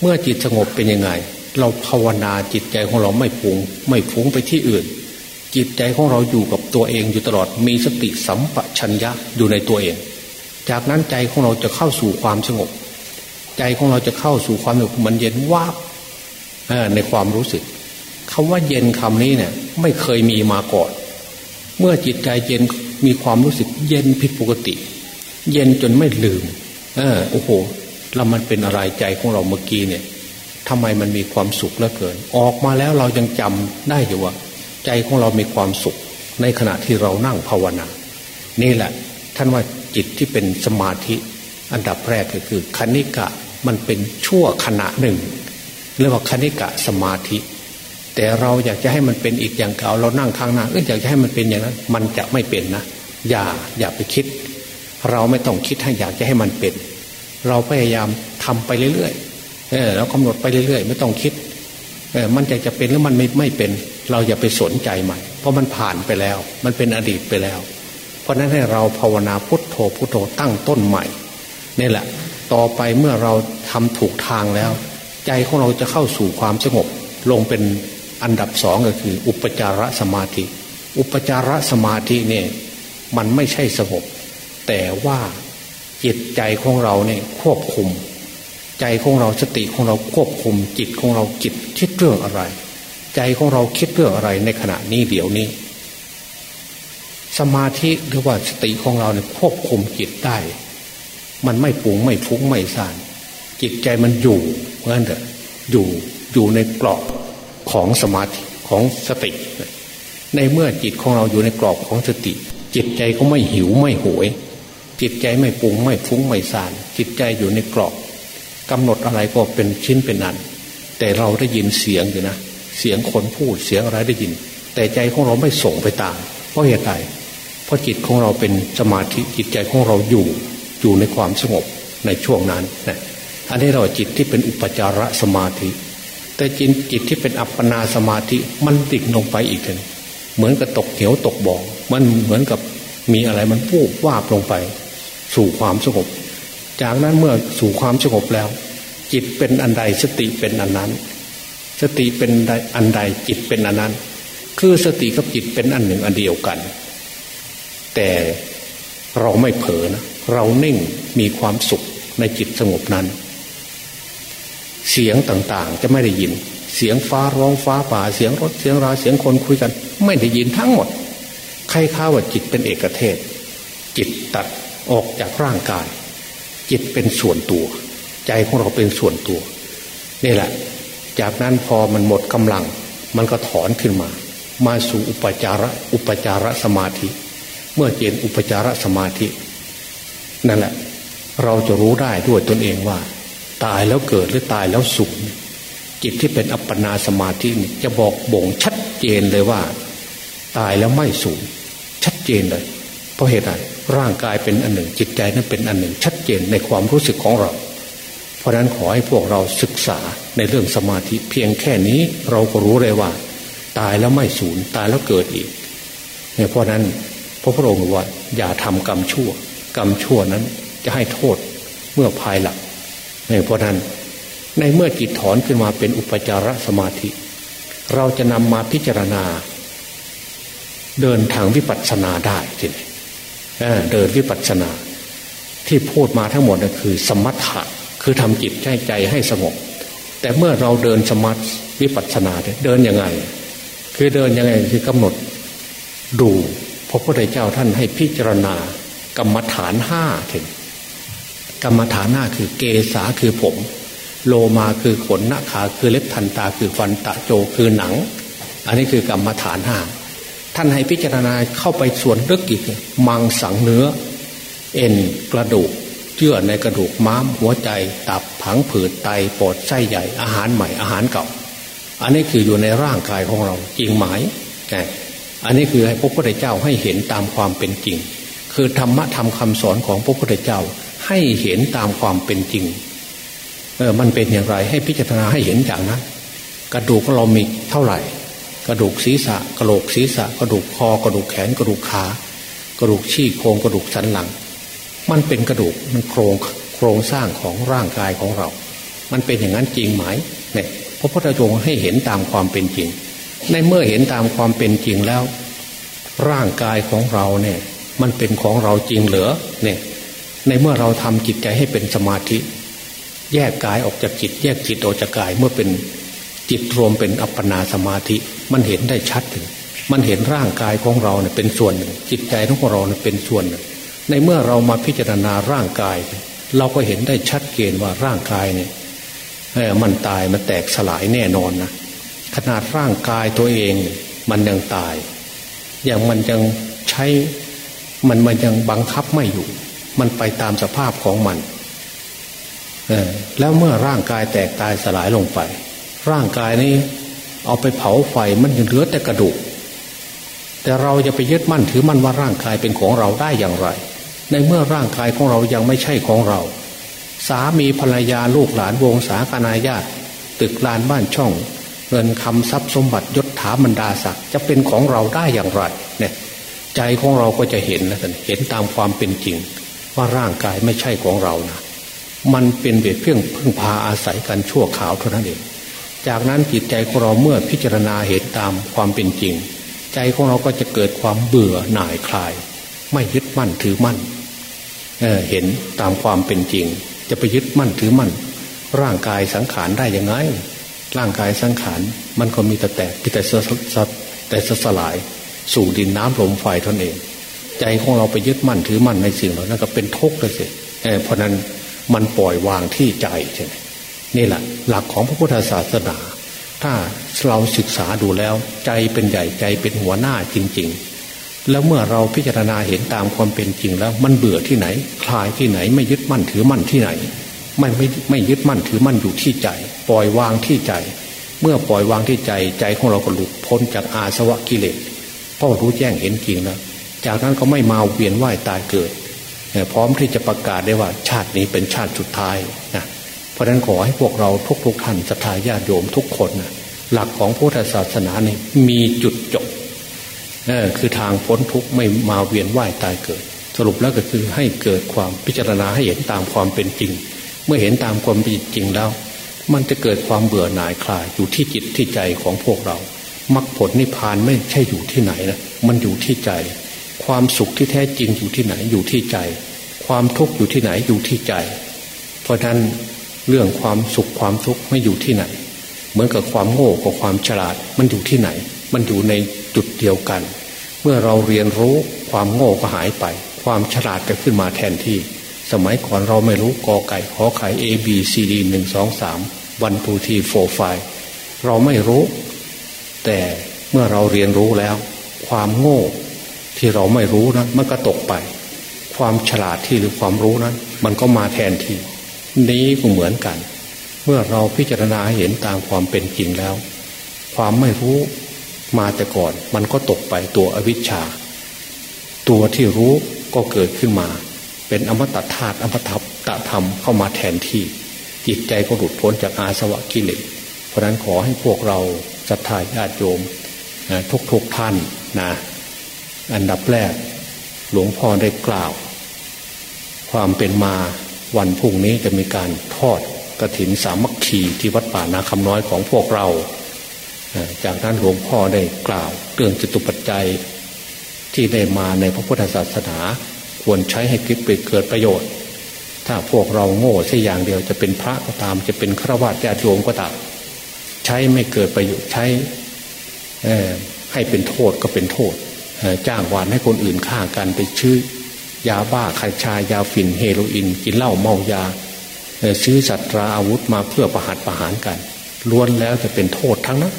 A: เมื่อจิตสงบเป็นยังไง เราภาวนาจิตใจของเราไม่ฟุ้งไม่ฟุ้งไปที่อื่น จิตใจของเราอยู่กับตัวเองอยู่ตลอดมีสติสัมปชัญญะอยู่ในตัวเอง จากนั้นใจของเราจะเข้าสู่ความสงบ ใจของเราจะเข้าสู่ความสงบมันเย็นว่าในความรู้สึกคำว่าเย็นคำนี้เนี่ย ไม่เคยมีมาก่อน เมื่อจิตใจเย็นมีความรู้สึกเย็นผิดปกติ เย็นจนไม่ลืม เออโอ้โหแล้วมันเป็นอะไรใจของเราเมื่อกี้เนี่ยทำไมมันมีความสุขเหลือเกิน ออกมาแล้วเรายังจำได้อยู่ว่า ใจของเรามีความสุข ในขณะที่เรานั่งภาวนา นี่แหละ ท่านว่าจิตที่เป็นสมาธิ อันดับแรกก็คือคณิกะมันเป็นชั่วขณะหนึ่งเรียกว่าคณิกะสมาธิ แต่เราอยากจะให้มันเป็นอีกอย่างเก่าเรานั่งข้างหน้าเอออยากจะให้มันเป็นอย่างนั้น มันจะไม่เป็นนะอย่าอย่าไปคิด เราไม่ต้องคิดให้อยากจะให้มันเป็น เราพยายามทำไปเรื่อยๆเออเรากำหนดไปเรื่อยๆ ไม่ต้องคิดเออมันจะจะเป็นหรือมันไม่ไม่เป็น เราอย่าไปสนใจใหม่เพราะมันผ่านไปแล้ว มันเป็นอดีตไปแล้ว เพราะนั้นให้เราภาวนาพุทโธพุทโธตั้งต้นใหม่นี่แหละ ต่อไปเมื่อเราทำถูกทางแล้ว ใจของเราจะเข้าสู่ความสงบ ลงเป็นอันดับสองก็คือ อุปจารสมาธิ อุปจารสมาธิเนี่ยมันไม่ใช่สงบ แต่ว่าจิตใจของเราเนี่ยควบคุม ใจของเราสติของเราควบคุม จิตของเราจิตคิดเรื่องอะไร ใจของเราคิดเรื่องอะไรในขณะนี้เดี๋ยวนี้ สมาธิหรือว่าสติของเราเนี่ยควบคุมจิตได้ มันไม่ปุงไม่ฟุ้งไม่ซ่านจิตใจมันอยู่เพราะนั้นเถอะอยู่อยู่ในกรอบของสมาธิของสติ ในเมื่อจิตของเราอยู่ในกรอบของสติ จิตใจก็ไม่หิวไม่หวย จิตใจไม่ปรุงไม่ฟุ้งไม่สานจิตใจอยู่ในกรอบกำหนดอะไรก็เป็นชิ้นเป็นอัน แต่เราได้ยินเสียงอยู่นะ เสียงคนพูดเสียงอะไรได้ยิน แต่ใจของเราไม่ส่งไปตาม เพราะเหตุใดเพราะจิตของเราเป็นสมาธิจิตใจของเราอยู่อยู่ในความสงบในช่วงนั้นนะอันนี้เราจิตที่เป็นอุปจารสมาธิ แต่จิตจิตที่เป็นอัปปนาสมาธิมันดิ่งลงไปอีกเลยเหมือนกับตกเหวตกบ่อมันเหมือนกับมีอะไรมันพูบวาบลงไป สู่ความสงบ จากนั้นเมื่อสู่ความสงบแล้ว จิตเป็นอันใดสติเป็นอันนั้น สติเป็นอันใดจิตเป็นอันนั้น คือสติกับจิตเป็นอันหนึ่งอันเดียวกัน แต่เราไม่เผลอนะเรานิ่งมีความสุขในจิตสงบนั้น เสียงต่างๆจะไม่ได้ยิน เสียงฟ้าร้องฟ้าป่าเสียงรถเสียงราเสียงคนคุยกัน ไม่ได้ยินทั้งหมดใครข้าว่าจิตเป็นเอกเทศ จิตตัด ออกจากร่างกาย จิตเป็นส่วนตัว ใจของเราเป็นส่วนตัวนี่แหละ จากนั้นพอมันหมดกำลัง มันก็ถอนขึ้นมา มาสู่อุปจาระอุปจาระสมาธิ เมื่อเจนอุปจาระสมาธิ นั่นแหละ เราจะรู้ได้ด้วยตนเองว่า ตายแล้วเกิดหรือตายแล้วสูญจิตที่เป็นอัปปนาสมาธิจะบอกบ่งชัดเจนเลยว่า ตายแล้วไม่สูญชัดเจนเลย ราะเหตุใดร่างกายเป็นอันหนึ่ง จิตใจนั้นเป็นอันหนึ่ง ชัดเจนในความรู้สึกของเรา เพราะนั้นขอให้พวกเราศึกษาในเรื่องสมาธิเพียงแค่นี้เราก็รู้เลยว่า ตายแล้วไม่สูญตายแล้วเกิดอีกเนี่ยเพราะนั้นพระพุทธองค์ว่าอย่าทำกรรมชั่ว กรรมชั่วนั้นจะให้โทษเมื่อภายหลังเพราะนั้นในเมื่อจิตถอนขึ้นมาเป็นอุปจารสมาธิ เราจะนำมาพิจารณา เดินทางวิปัสสนาได้ทีนี้ เดินวิปัสสนา ที่พูดมาทั้งหมดนั่นคือ สมัถะคือทำจิตใจใจให้สงบ แต่เมื่อเราเดินสมัตวิปัสสนาเดินยังไง คือเดินยังไงคือกำหนดดูพระพุทธเจ้าท่านให้พิจารณากรรมฐานห้าถึงกรรมฐานหน้าคือเกษาคือผม โลมาคือขนนาขาคือเล็บทันตาคือฟันตะโจคือหนัง อันนี้คือกรรมฐานห้า ท่านให้พิจารณาเข้าไปส่วนลึกอีกมังสังเนื้อ เอ็นกระดูกเชื่อในกระดูกม้าม หัวใจ ตับผังผืดไตปอดไส้ใหญ่อาหารใหม่อาหารเก่า อันนี้คืออยู่ในร่างกายของเราจริงไหมอันนี้คือให้พระพุทธเจ้าให้เห็นตามความเป็นจริง คือธรรมะธรรมคำสอนของพระพุทธเจ้าให้เห็นตามความเป็นจริงเออมันเป็นอย่างไรให้พิจารณาให้เห็นอย่างนั้นกระดูกเรามีเท่าไหร่ กระดูกศีรษะกระโหลกศีรษะกระดูกคอกระดูกแขนกระดูกขากระดูกชี้โครงกระดูกสันหลัง มันเป็นกระดูกมันโครงโครงสร้างของร่างกายของเรา มันเป็นอย่างนั้นจริงไหมเนี่ยพระพุทธองค์ให้เห็นตามความเป็นจริง ในเมื่อเห็นตามความเป็นจริงแล้ว ร่างกายของเราเนี่ย มันเป็นของเราจริงเหรือเนี่ย ในเมื่อเราทำจิตใจให้เป็นสมาธิ แยกกายออกจากจิต แยกจิตออกจากกายเมื่อเป็น จิตรวมเป็นอัปปนาสมาธิ มันเห็นได้ชัดถึงมันเห็นร่างกายของเราเนี่ยเป็นส่วนหนึ่ง จิตใจของเราเนี่ยเป็นส่วนหนึ่ง ในเมื่อเรามาพิจารณาร่างกาย เราก็เห็นได้ชัดเจนว่าร่างกายเนี่ยมันตายมันแตกสลายแน่นอนนะขนาดร่างกายตัวเองมันยังตาย อย่างมันยังใช้มันมันยังบังคับไม่อยู่ มันไปตามสภาพของมันแล้วเมื่อร่างกายแตกตายสลายลงไป ร่างกายนี้ เอาไปเผาไฟมันยังเหลือแต่กระดูก แต่เราจะไปยึดมั่นถือมั่นว่าร่างกายเป็นของเราได้อย่างไร ในเมื่อร่างกายของเรายังไม่ใช่ของเรา สามีภรรยาลูกหลานวงศาคณาญาติ ตึกลานบ้านช่อง เงินคำทรัพย์สมบัติยศถาบรรดาศักดิ์จะเป็นของเราได้อย่างไรเนี่ยใจของเราก็จะเห็นนะท่านเห็นตามความเป็นจริง ว่าร่างกายไม่ใช่ของเรานะมันเป็นเบียดเพียงพึ่งพาอาศัยกันชั่วขาวเท่านั้นเอง จากนั้นจิตใจของเราเมื่อพิจารณาเห็นตามความเป็นจริง ใจของเราก็จะเกิดความเบื่อหน่ายคลาย ไม่ยึดมั่นถือมั่นเเห็นตามความเป็นจริง จะไปยึดมั่นถือมั่น ร่างกายสังขารได้ยังไง ร่างกายสังขารมันก็มีแต่แตกแต่สแต่สลาย สู่ดินน้ำลมไฟท่านเอง ใจของเราไปยึดมั่นถือมั่นในสิ่งเหล่านั้นก็เป็นทุกข์เลยสิเพราะนั้นมันปล่อยวางที่ใจใช่ไหม นี่แหละหลักของพระพุทธศาสนา ถ้าเราศึกษาดูแล้วใจเป็นใหญ่ใจเป็นหัวหน้าจริง ๆ แล้วเมื่อเราพิจารณาเห็นตามความเป็นจริงแล้ว มันเบื่อที่ไหน คลายที่ไหนไม่ยึดมั่นถือมั่นที่ไหน ไม่ไม่ไม่ยึดมั่นถือมั่นอยู่ที่ใจ ปล่อยวางที่ใจ เมื่อปล่อยวางที่ใจใจของเราก็หลุดพ้นจากอาสวะกิเลสพราะรู้แจ้งเห็นจริงแล้วจากนั้นก็ไม่มาเวียนว่ายตายเกิดพร้อมที่จะประกาศได้ว่าชาตินี้เป็นชาติสุดท้ายนะ ราะนั้นขอให้พวกเราทุกๆท่านศรัทธาญาติโยมทุกคนนะหลักของพุทธศาสนาเนี่ยมีจุดจบคือทางพ้นทุกข์ไม่มาเวียนว่ายตายเกิด สรุปแล้วก็คือให้เกิดความพิจารณาให้เห็นตามความเป็นจริง เมื่อเห็นตามความเป็นจริงแล้ว มันจะเกิดความเบื่อหน่ายคลายอยู่ที่จิตที่ใจของพวกเรามรรคผลนิพพานไม่ใช่อยู่ที่ไหนนะมันอยู่ที่ใจ ความสุขที่แท้จริงอยู่ที่ไหนอยู่ที่ใจ ความทุกข์อยู่ที่ไหนอยู่ที่ใจ เพราะฉะนั้น เรื่องความสุขความทุกข์ไม่อยู่ที่ไหน เหมือนกับความโง่กับความฉลาดมันอยู่ที่ไหน มันอยู่ในจุดเดียวกัน เมื่อเราเรียนรู้ความโง่ก็หายไป ความฉลาดก็ขึ้นมาแทนที่ สมัยก่อนเราไม่รู้กอไก่ขอไข่ A B C D หนึ่งสองสามวันทูทีโฟไฟเราไม่รู้ แต่เมื่อเราเรียนรู้แล้ว ความโง่ที่เราไม่รู้นั้นมันก็ตกไป ความฉลาดที่หรือความรู้นั้น มันก็มาแทนที่ นี้ก็เหมือนกัน เมื่อเราพิจารณาเห็นตามความเป็นจริงแล้ว ความไม่รู้มาแต่ก่อน มันก็ตกไปตัวอวิชชา ตัวที่รู้ก็เกิดขึ้นมา เป็นอมตะธาตุอมตะตะธรรมเข้ามาแทนที่ จิตใจก็หลุดพ้นจากอาสวะกิเลสเพราะนั้นขอให้พวกเราศรัทธาญาติโยมทุกทุกท่านนะอันดับแรก หลวงพ่อได้กล่าว ความเป็นมา วันพรุ่งนี้จะมีการทอดกระถินสามัคคีที่วัดป่านาคำน้อยของพวกเรา จากนั้นหลวงพ่อได้กล่าวเรื่องจตุปัจจัยที่ได้มาในพระพุทธศาสนา ควรใช้ให้กิจไปเกิดประโยชน์ ถ้าพวกเราโง่ใช่อย่างเดียวจะเป็นพระก็ตามจะเป็นฆราวาสญาติโยมก็ตามใช้ไม่เกิดประโยชน์ใช้ให้เป็นโทษก็เป็นโทษ จ้างวานให้คนอื่นฆ่ากันไปชื่อ ยาบ้าคายชายาฝิ่นเฮโรอีนกินเหล้าเมายาซื้อสัตราอาวุธมาเพื่อประหัตประหารกันล้วนแล้วจะเป็นโทษทั้งนั้น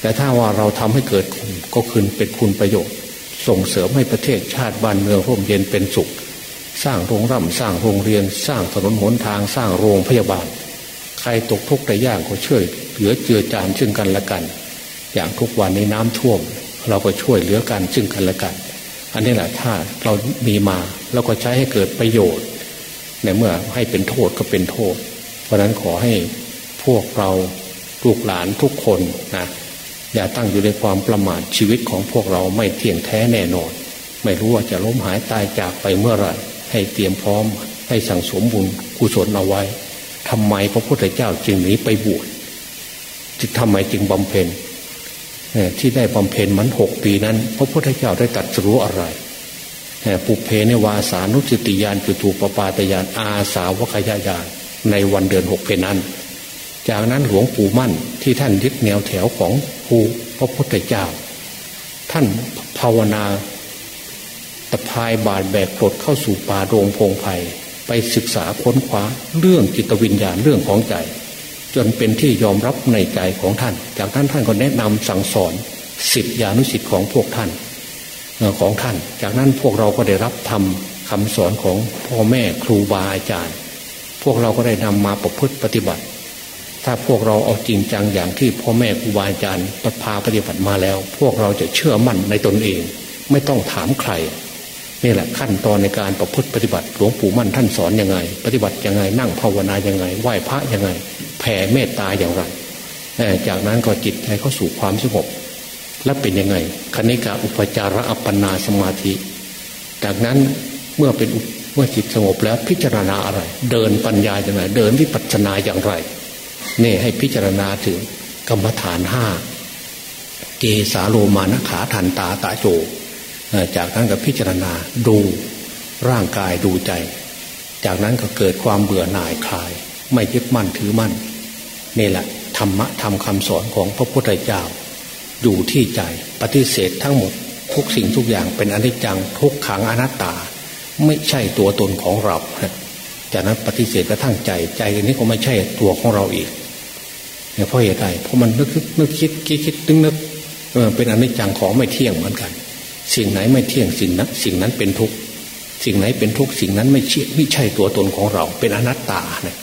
A: แต่ถ้าว่าเราทำให้เกิดก็คืนเป็นคุณประโยชน์ ส่งเสริมให้ประเทศชาติบ้านเมืองร่มเย็นเป็นสุข สร้างโรงร่ำสร้างโรงเรียน สร้างถนนหนทางสร้างโรงพยาบาล ใครตกทุกข์ได้ยากก็ช่วยเหลือเจือจานซึ่งกันและกัน อย่างทุกวันนี้น้ำท่วม เราก็ช่วยเหลือกันซึ่งกันและกัน อันนี้แหละถ้าเรามีมาเราก็ใช้ให้เกิดประโยชน์ ในเมื่อให้เป็นโทษก็เป็นโทษ เพราะนั้นขอให้พวกเราลูกหลานทุกคนนะอย่าตั้งอยู่ในความประมาทชีวิตของพวกเราไม่เที่ยงแท้แน่นอน ไม่รู้ว่าจะล้มหายตายจากไปเมื่อไรให้เตรียมพร้อม ให้สั่งสมบุญกุศลเอาไว้ทำไมพระพุทธเจ้าจึงหนีไปบวชจึงทำไมจึงบำเพ็ญ ที่ได้บำเพ็ญมันหกปีนั้น พระพุทธเจ้าได้ตัดรู้อะไรปุเพในวาสานุสติยานจุตูปปาตยานอาสาวกยายานในวันเดือนหกเพนั้น จากนั้นหลวงปู่มั่นที่ท่านยึดแนวแถวของภูพระพุทธเจ้า ท่านภาวนาตะพายบาดแบกปลดเข้าสู่ป่าโรงพงไพ่ไปศึกษาค้นคว้าเรื่องจิตวิญญาณเรื่องของใจ จนเป็นที่ยอมรับในใจของท่าน จากท่านท่านก็แนะนำสั่งสอนสิทธิานุสิทธิ์ของพวกท่านของท่าน จากนั้นพวกเราก็ได้รับทำคำสอนของพ่อแม่ครูบาอาจารย์ พวกเราก็ได้นำมาประพฤติปฏิบัติ ถ้าพวกเราเอาจริงจังอย่างที่พ่อแม่ครูบาอาจารย์ปพาปฏิบัติมาแล้ว พวกเราจะเชื่อมั่นในตนเอง ไม่ต้องถามใคร นี่แหละขั้นตอนในการประพฤติปฏิบัติ หลวงปู่มั่นท่านสอนยังไง ปฏิบัติยังไง นั่งภาวนายังไง ไหว้พระยังไง แผ่เมตตาอย่างไรจากนั้นก็จิตใจเข้าสู่ความสงบและเป็นยังไงคณิกาอุปจาระอัปปนาสมาธิ จากนั้นเมื่อเป็นเมื่อจิตสงบแล้วพิจารณาอะไร เดินปัญญาอย่างไร เดินวิปัสสนาอย่างไรนี่ให้พิจารณาถึงกรรมฐานห้าเกสาโลมานขาทันตาตาโจ จากนั้นก็พิจารณาดูร่างกายดูใจ จากนั้นก็เกิดความเบื่อหน่ายคลาย ไม่ยึดมั่นถือมั่นนี่แหละธรรมะธรรมคำสอนของพระพุทธเจ้า อยู่ที่ใจปฏิเสธทั้งหมดทุกสิ่งทุกอย่างเป็นอนิจจังทุกขังอนัตตา ไม่ใช่ตัวตนของเรา จากนั้นปฏิเสธกระทั่งใจใจนี้ก็ไม่ใช่ตัวของเราอีกเนี่ยเพราะเหตุใดเพราะมันนึกนึกคิดคิดคิดนึกนึกเป็นอนิจจังของไม่เที่ยงเหมือนกัน สิ่งไหนไม่เที่ยงสิ่งนั้นสิ่งนั้นเป็นทุกสิ่งไหนเป็นทุกสิ่งนั้นไม่ใช่ไม่ใช่ตัวตนของเราเป็นอนัตตาเนี่ย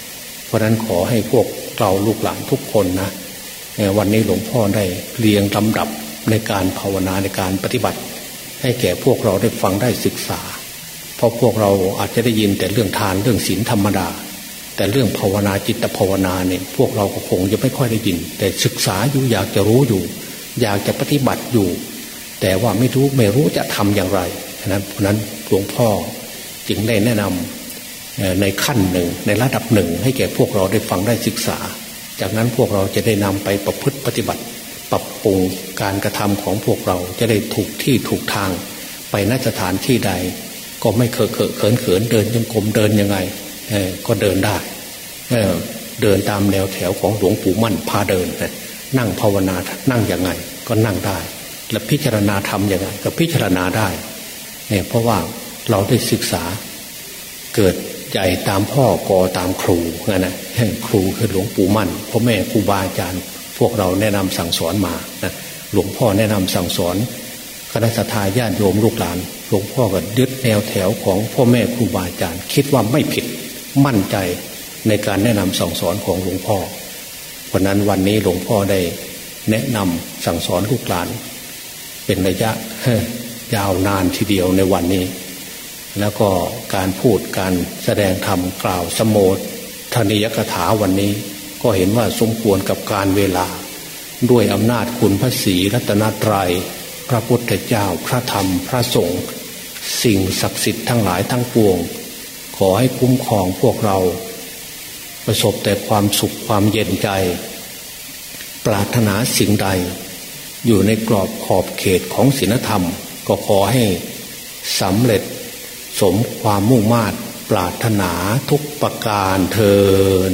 A: เพราะนั้นขอให้พวกเราลูกหลานทุกคนนะวันนี้หลวงพ่อได้เรียงลำดับในการภาวนาในการปฏิบัติ ให้แก่พวกเราได้ฟังได้ศึกษา เพราะพวกเราอาจจะได้ยินแต่เรื่องทานเรื่องศีลธรรมดา แต่เรื่องภาวนาจิตภาวนาเนี่ยพวกเราก็คงจะไม่ค่อยได้ยิน แต่ศึกษาอยู่อยากจะรู้อยู่ อยากจะปฏิบัติอยู่ แต่ว่าไม่รู้ไม่รู้จะทำอย่างไรฉะนั้นเพราะนั้นหลวงพ่อจึงได้แนะนำในขั้นหนึ่งในระดับหนึ่ง ให้แก่พวกเราได้ฟังได้ศึกษา จากนั้นพวกเราจะได้นำไปประพฤติปฏิบัติ ปรับปรุงการกระทำของพวกเราจะได้ถูกที่ถูกทาง ไปนสถานที่ใด ก็ไม่เคอะเขินเขินเดินยังกลมเดินยังไงก็เดินได้เดินตามแนวแถวของหลวงปู่มั่นพาเดินนั่งภาวนานั่งยังไงก็นั่งได้ และพิจารณาธรรมอย่างไรก็พิจารณาได้เนี่ยเพราะว่าเราได้ศึกษาเกิดใหญ่ตามพ่อกอตามครูไงนะครูคือหลวงปู่มั่นพ่อแม่ครูบาอาจารย์ พวกเราแนะนำสั่งสอนมานะหลวงพ่อแนะนำสั่งสอนคณะสัตยาติโยมลูกหลาน หลวงพ่อก็ยึดแนวแถวของพ่อแม่ครูบาอาจารย์ คิดว่าไม่ผิดมั่นใจในการแนะนำสั่งสอนของหลวงพ่อเพราะนั้นวันนี้หลวงพ่อได้แนะนำสั่งสอนลูกหลาน เป็นระยะยาวนานทีเดียวในวันนี้ แล้วก็การพูดการแสดงธรรมกล่าวสมโภธนิยกถาวันนี้ ก็เห็นว่าสมควรกับการเวลา ด้วยอำนาจคุณพระศรีรัตนตรยัย พระพุทธเจ้าพระธรรมพระสงฆ์สิ่งศักดิ์สิทธิ์ทั้งหลายทั้งปวง ขอให้คุ้มครองพวกเรา ประสบแต่ความสุขความเย็นใจ ปรารถนาสิ่งใด อยู่ในกรอบขอบเขตของศีลธรรม ก็ขอให้สำเร็จสมความมุ่งมา่ปรารถนาทุกประการเทิน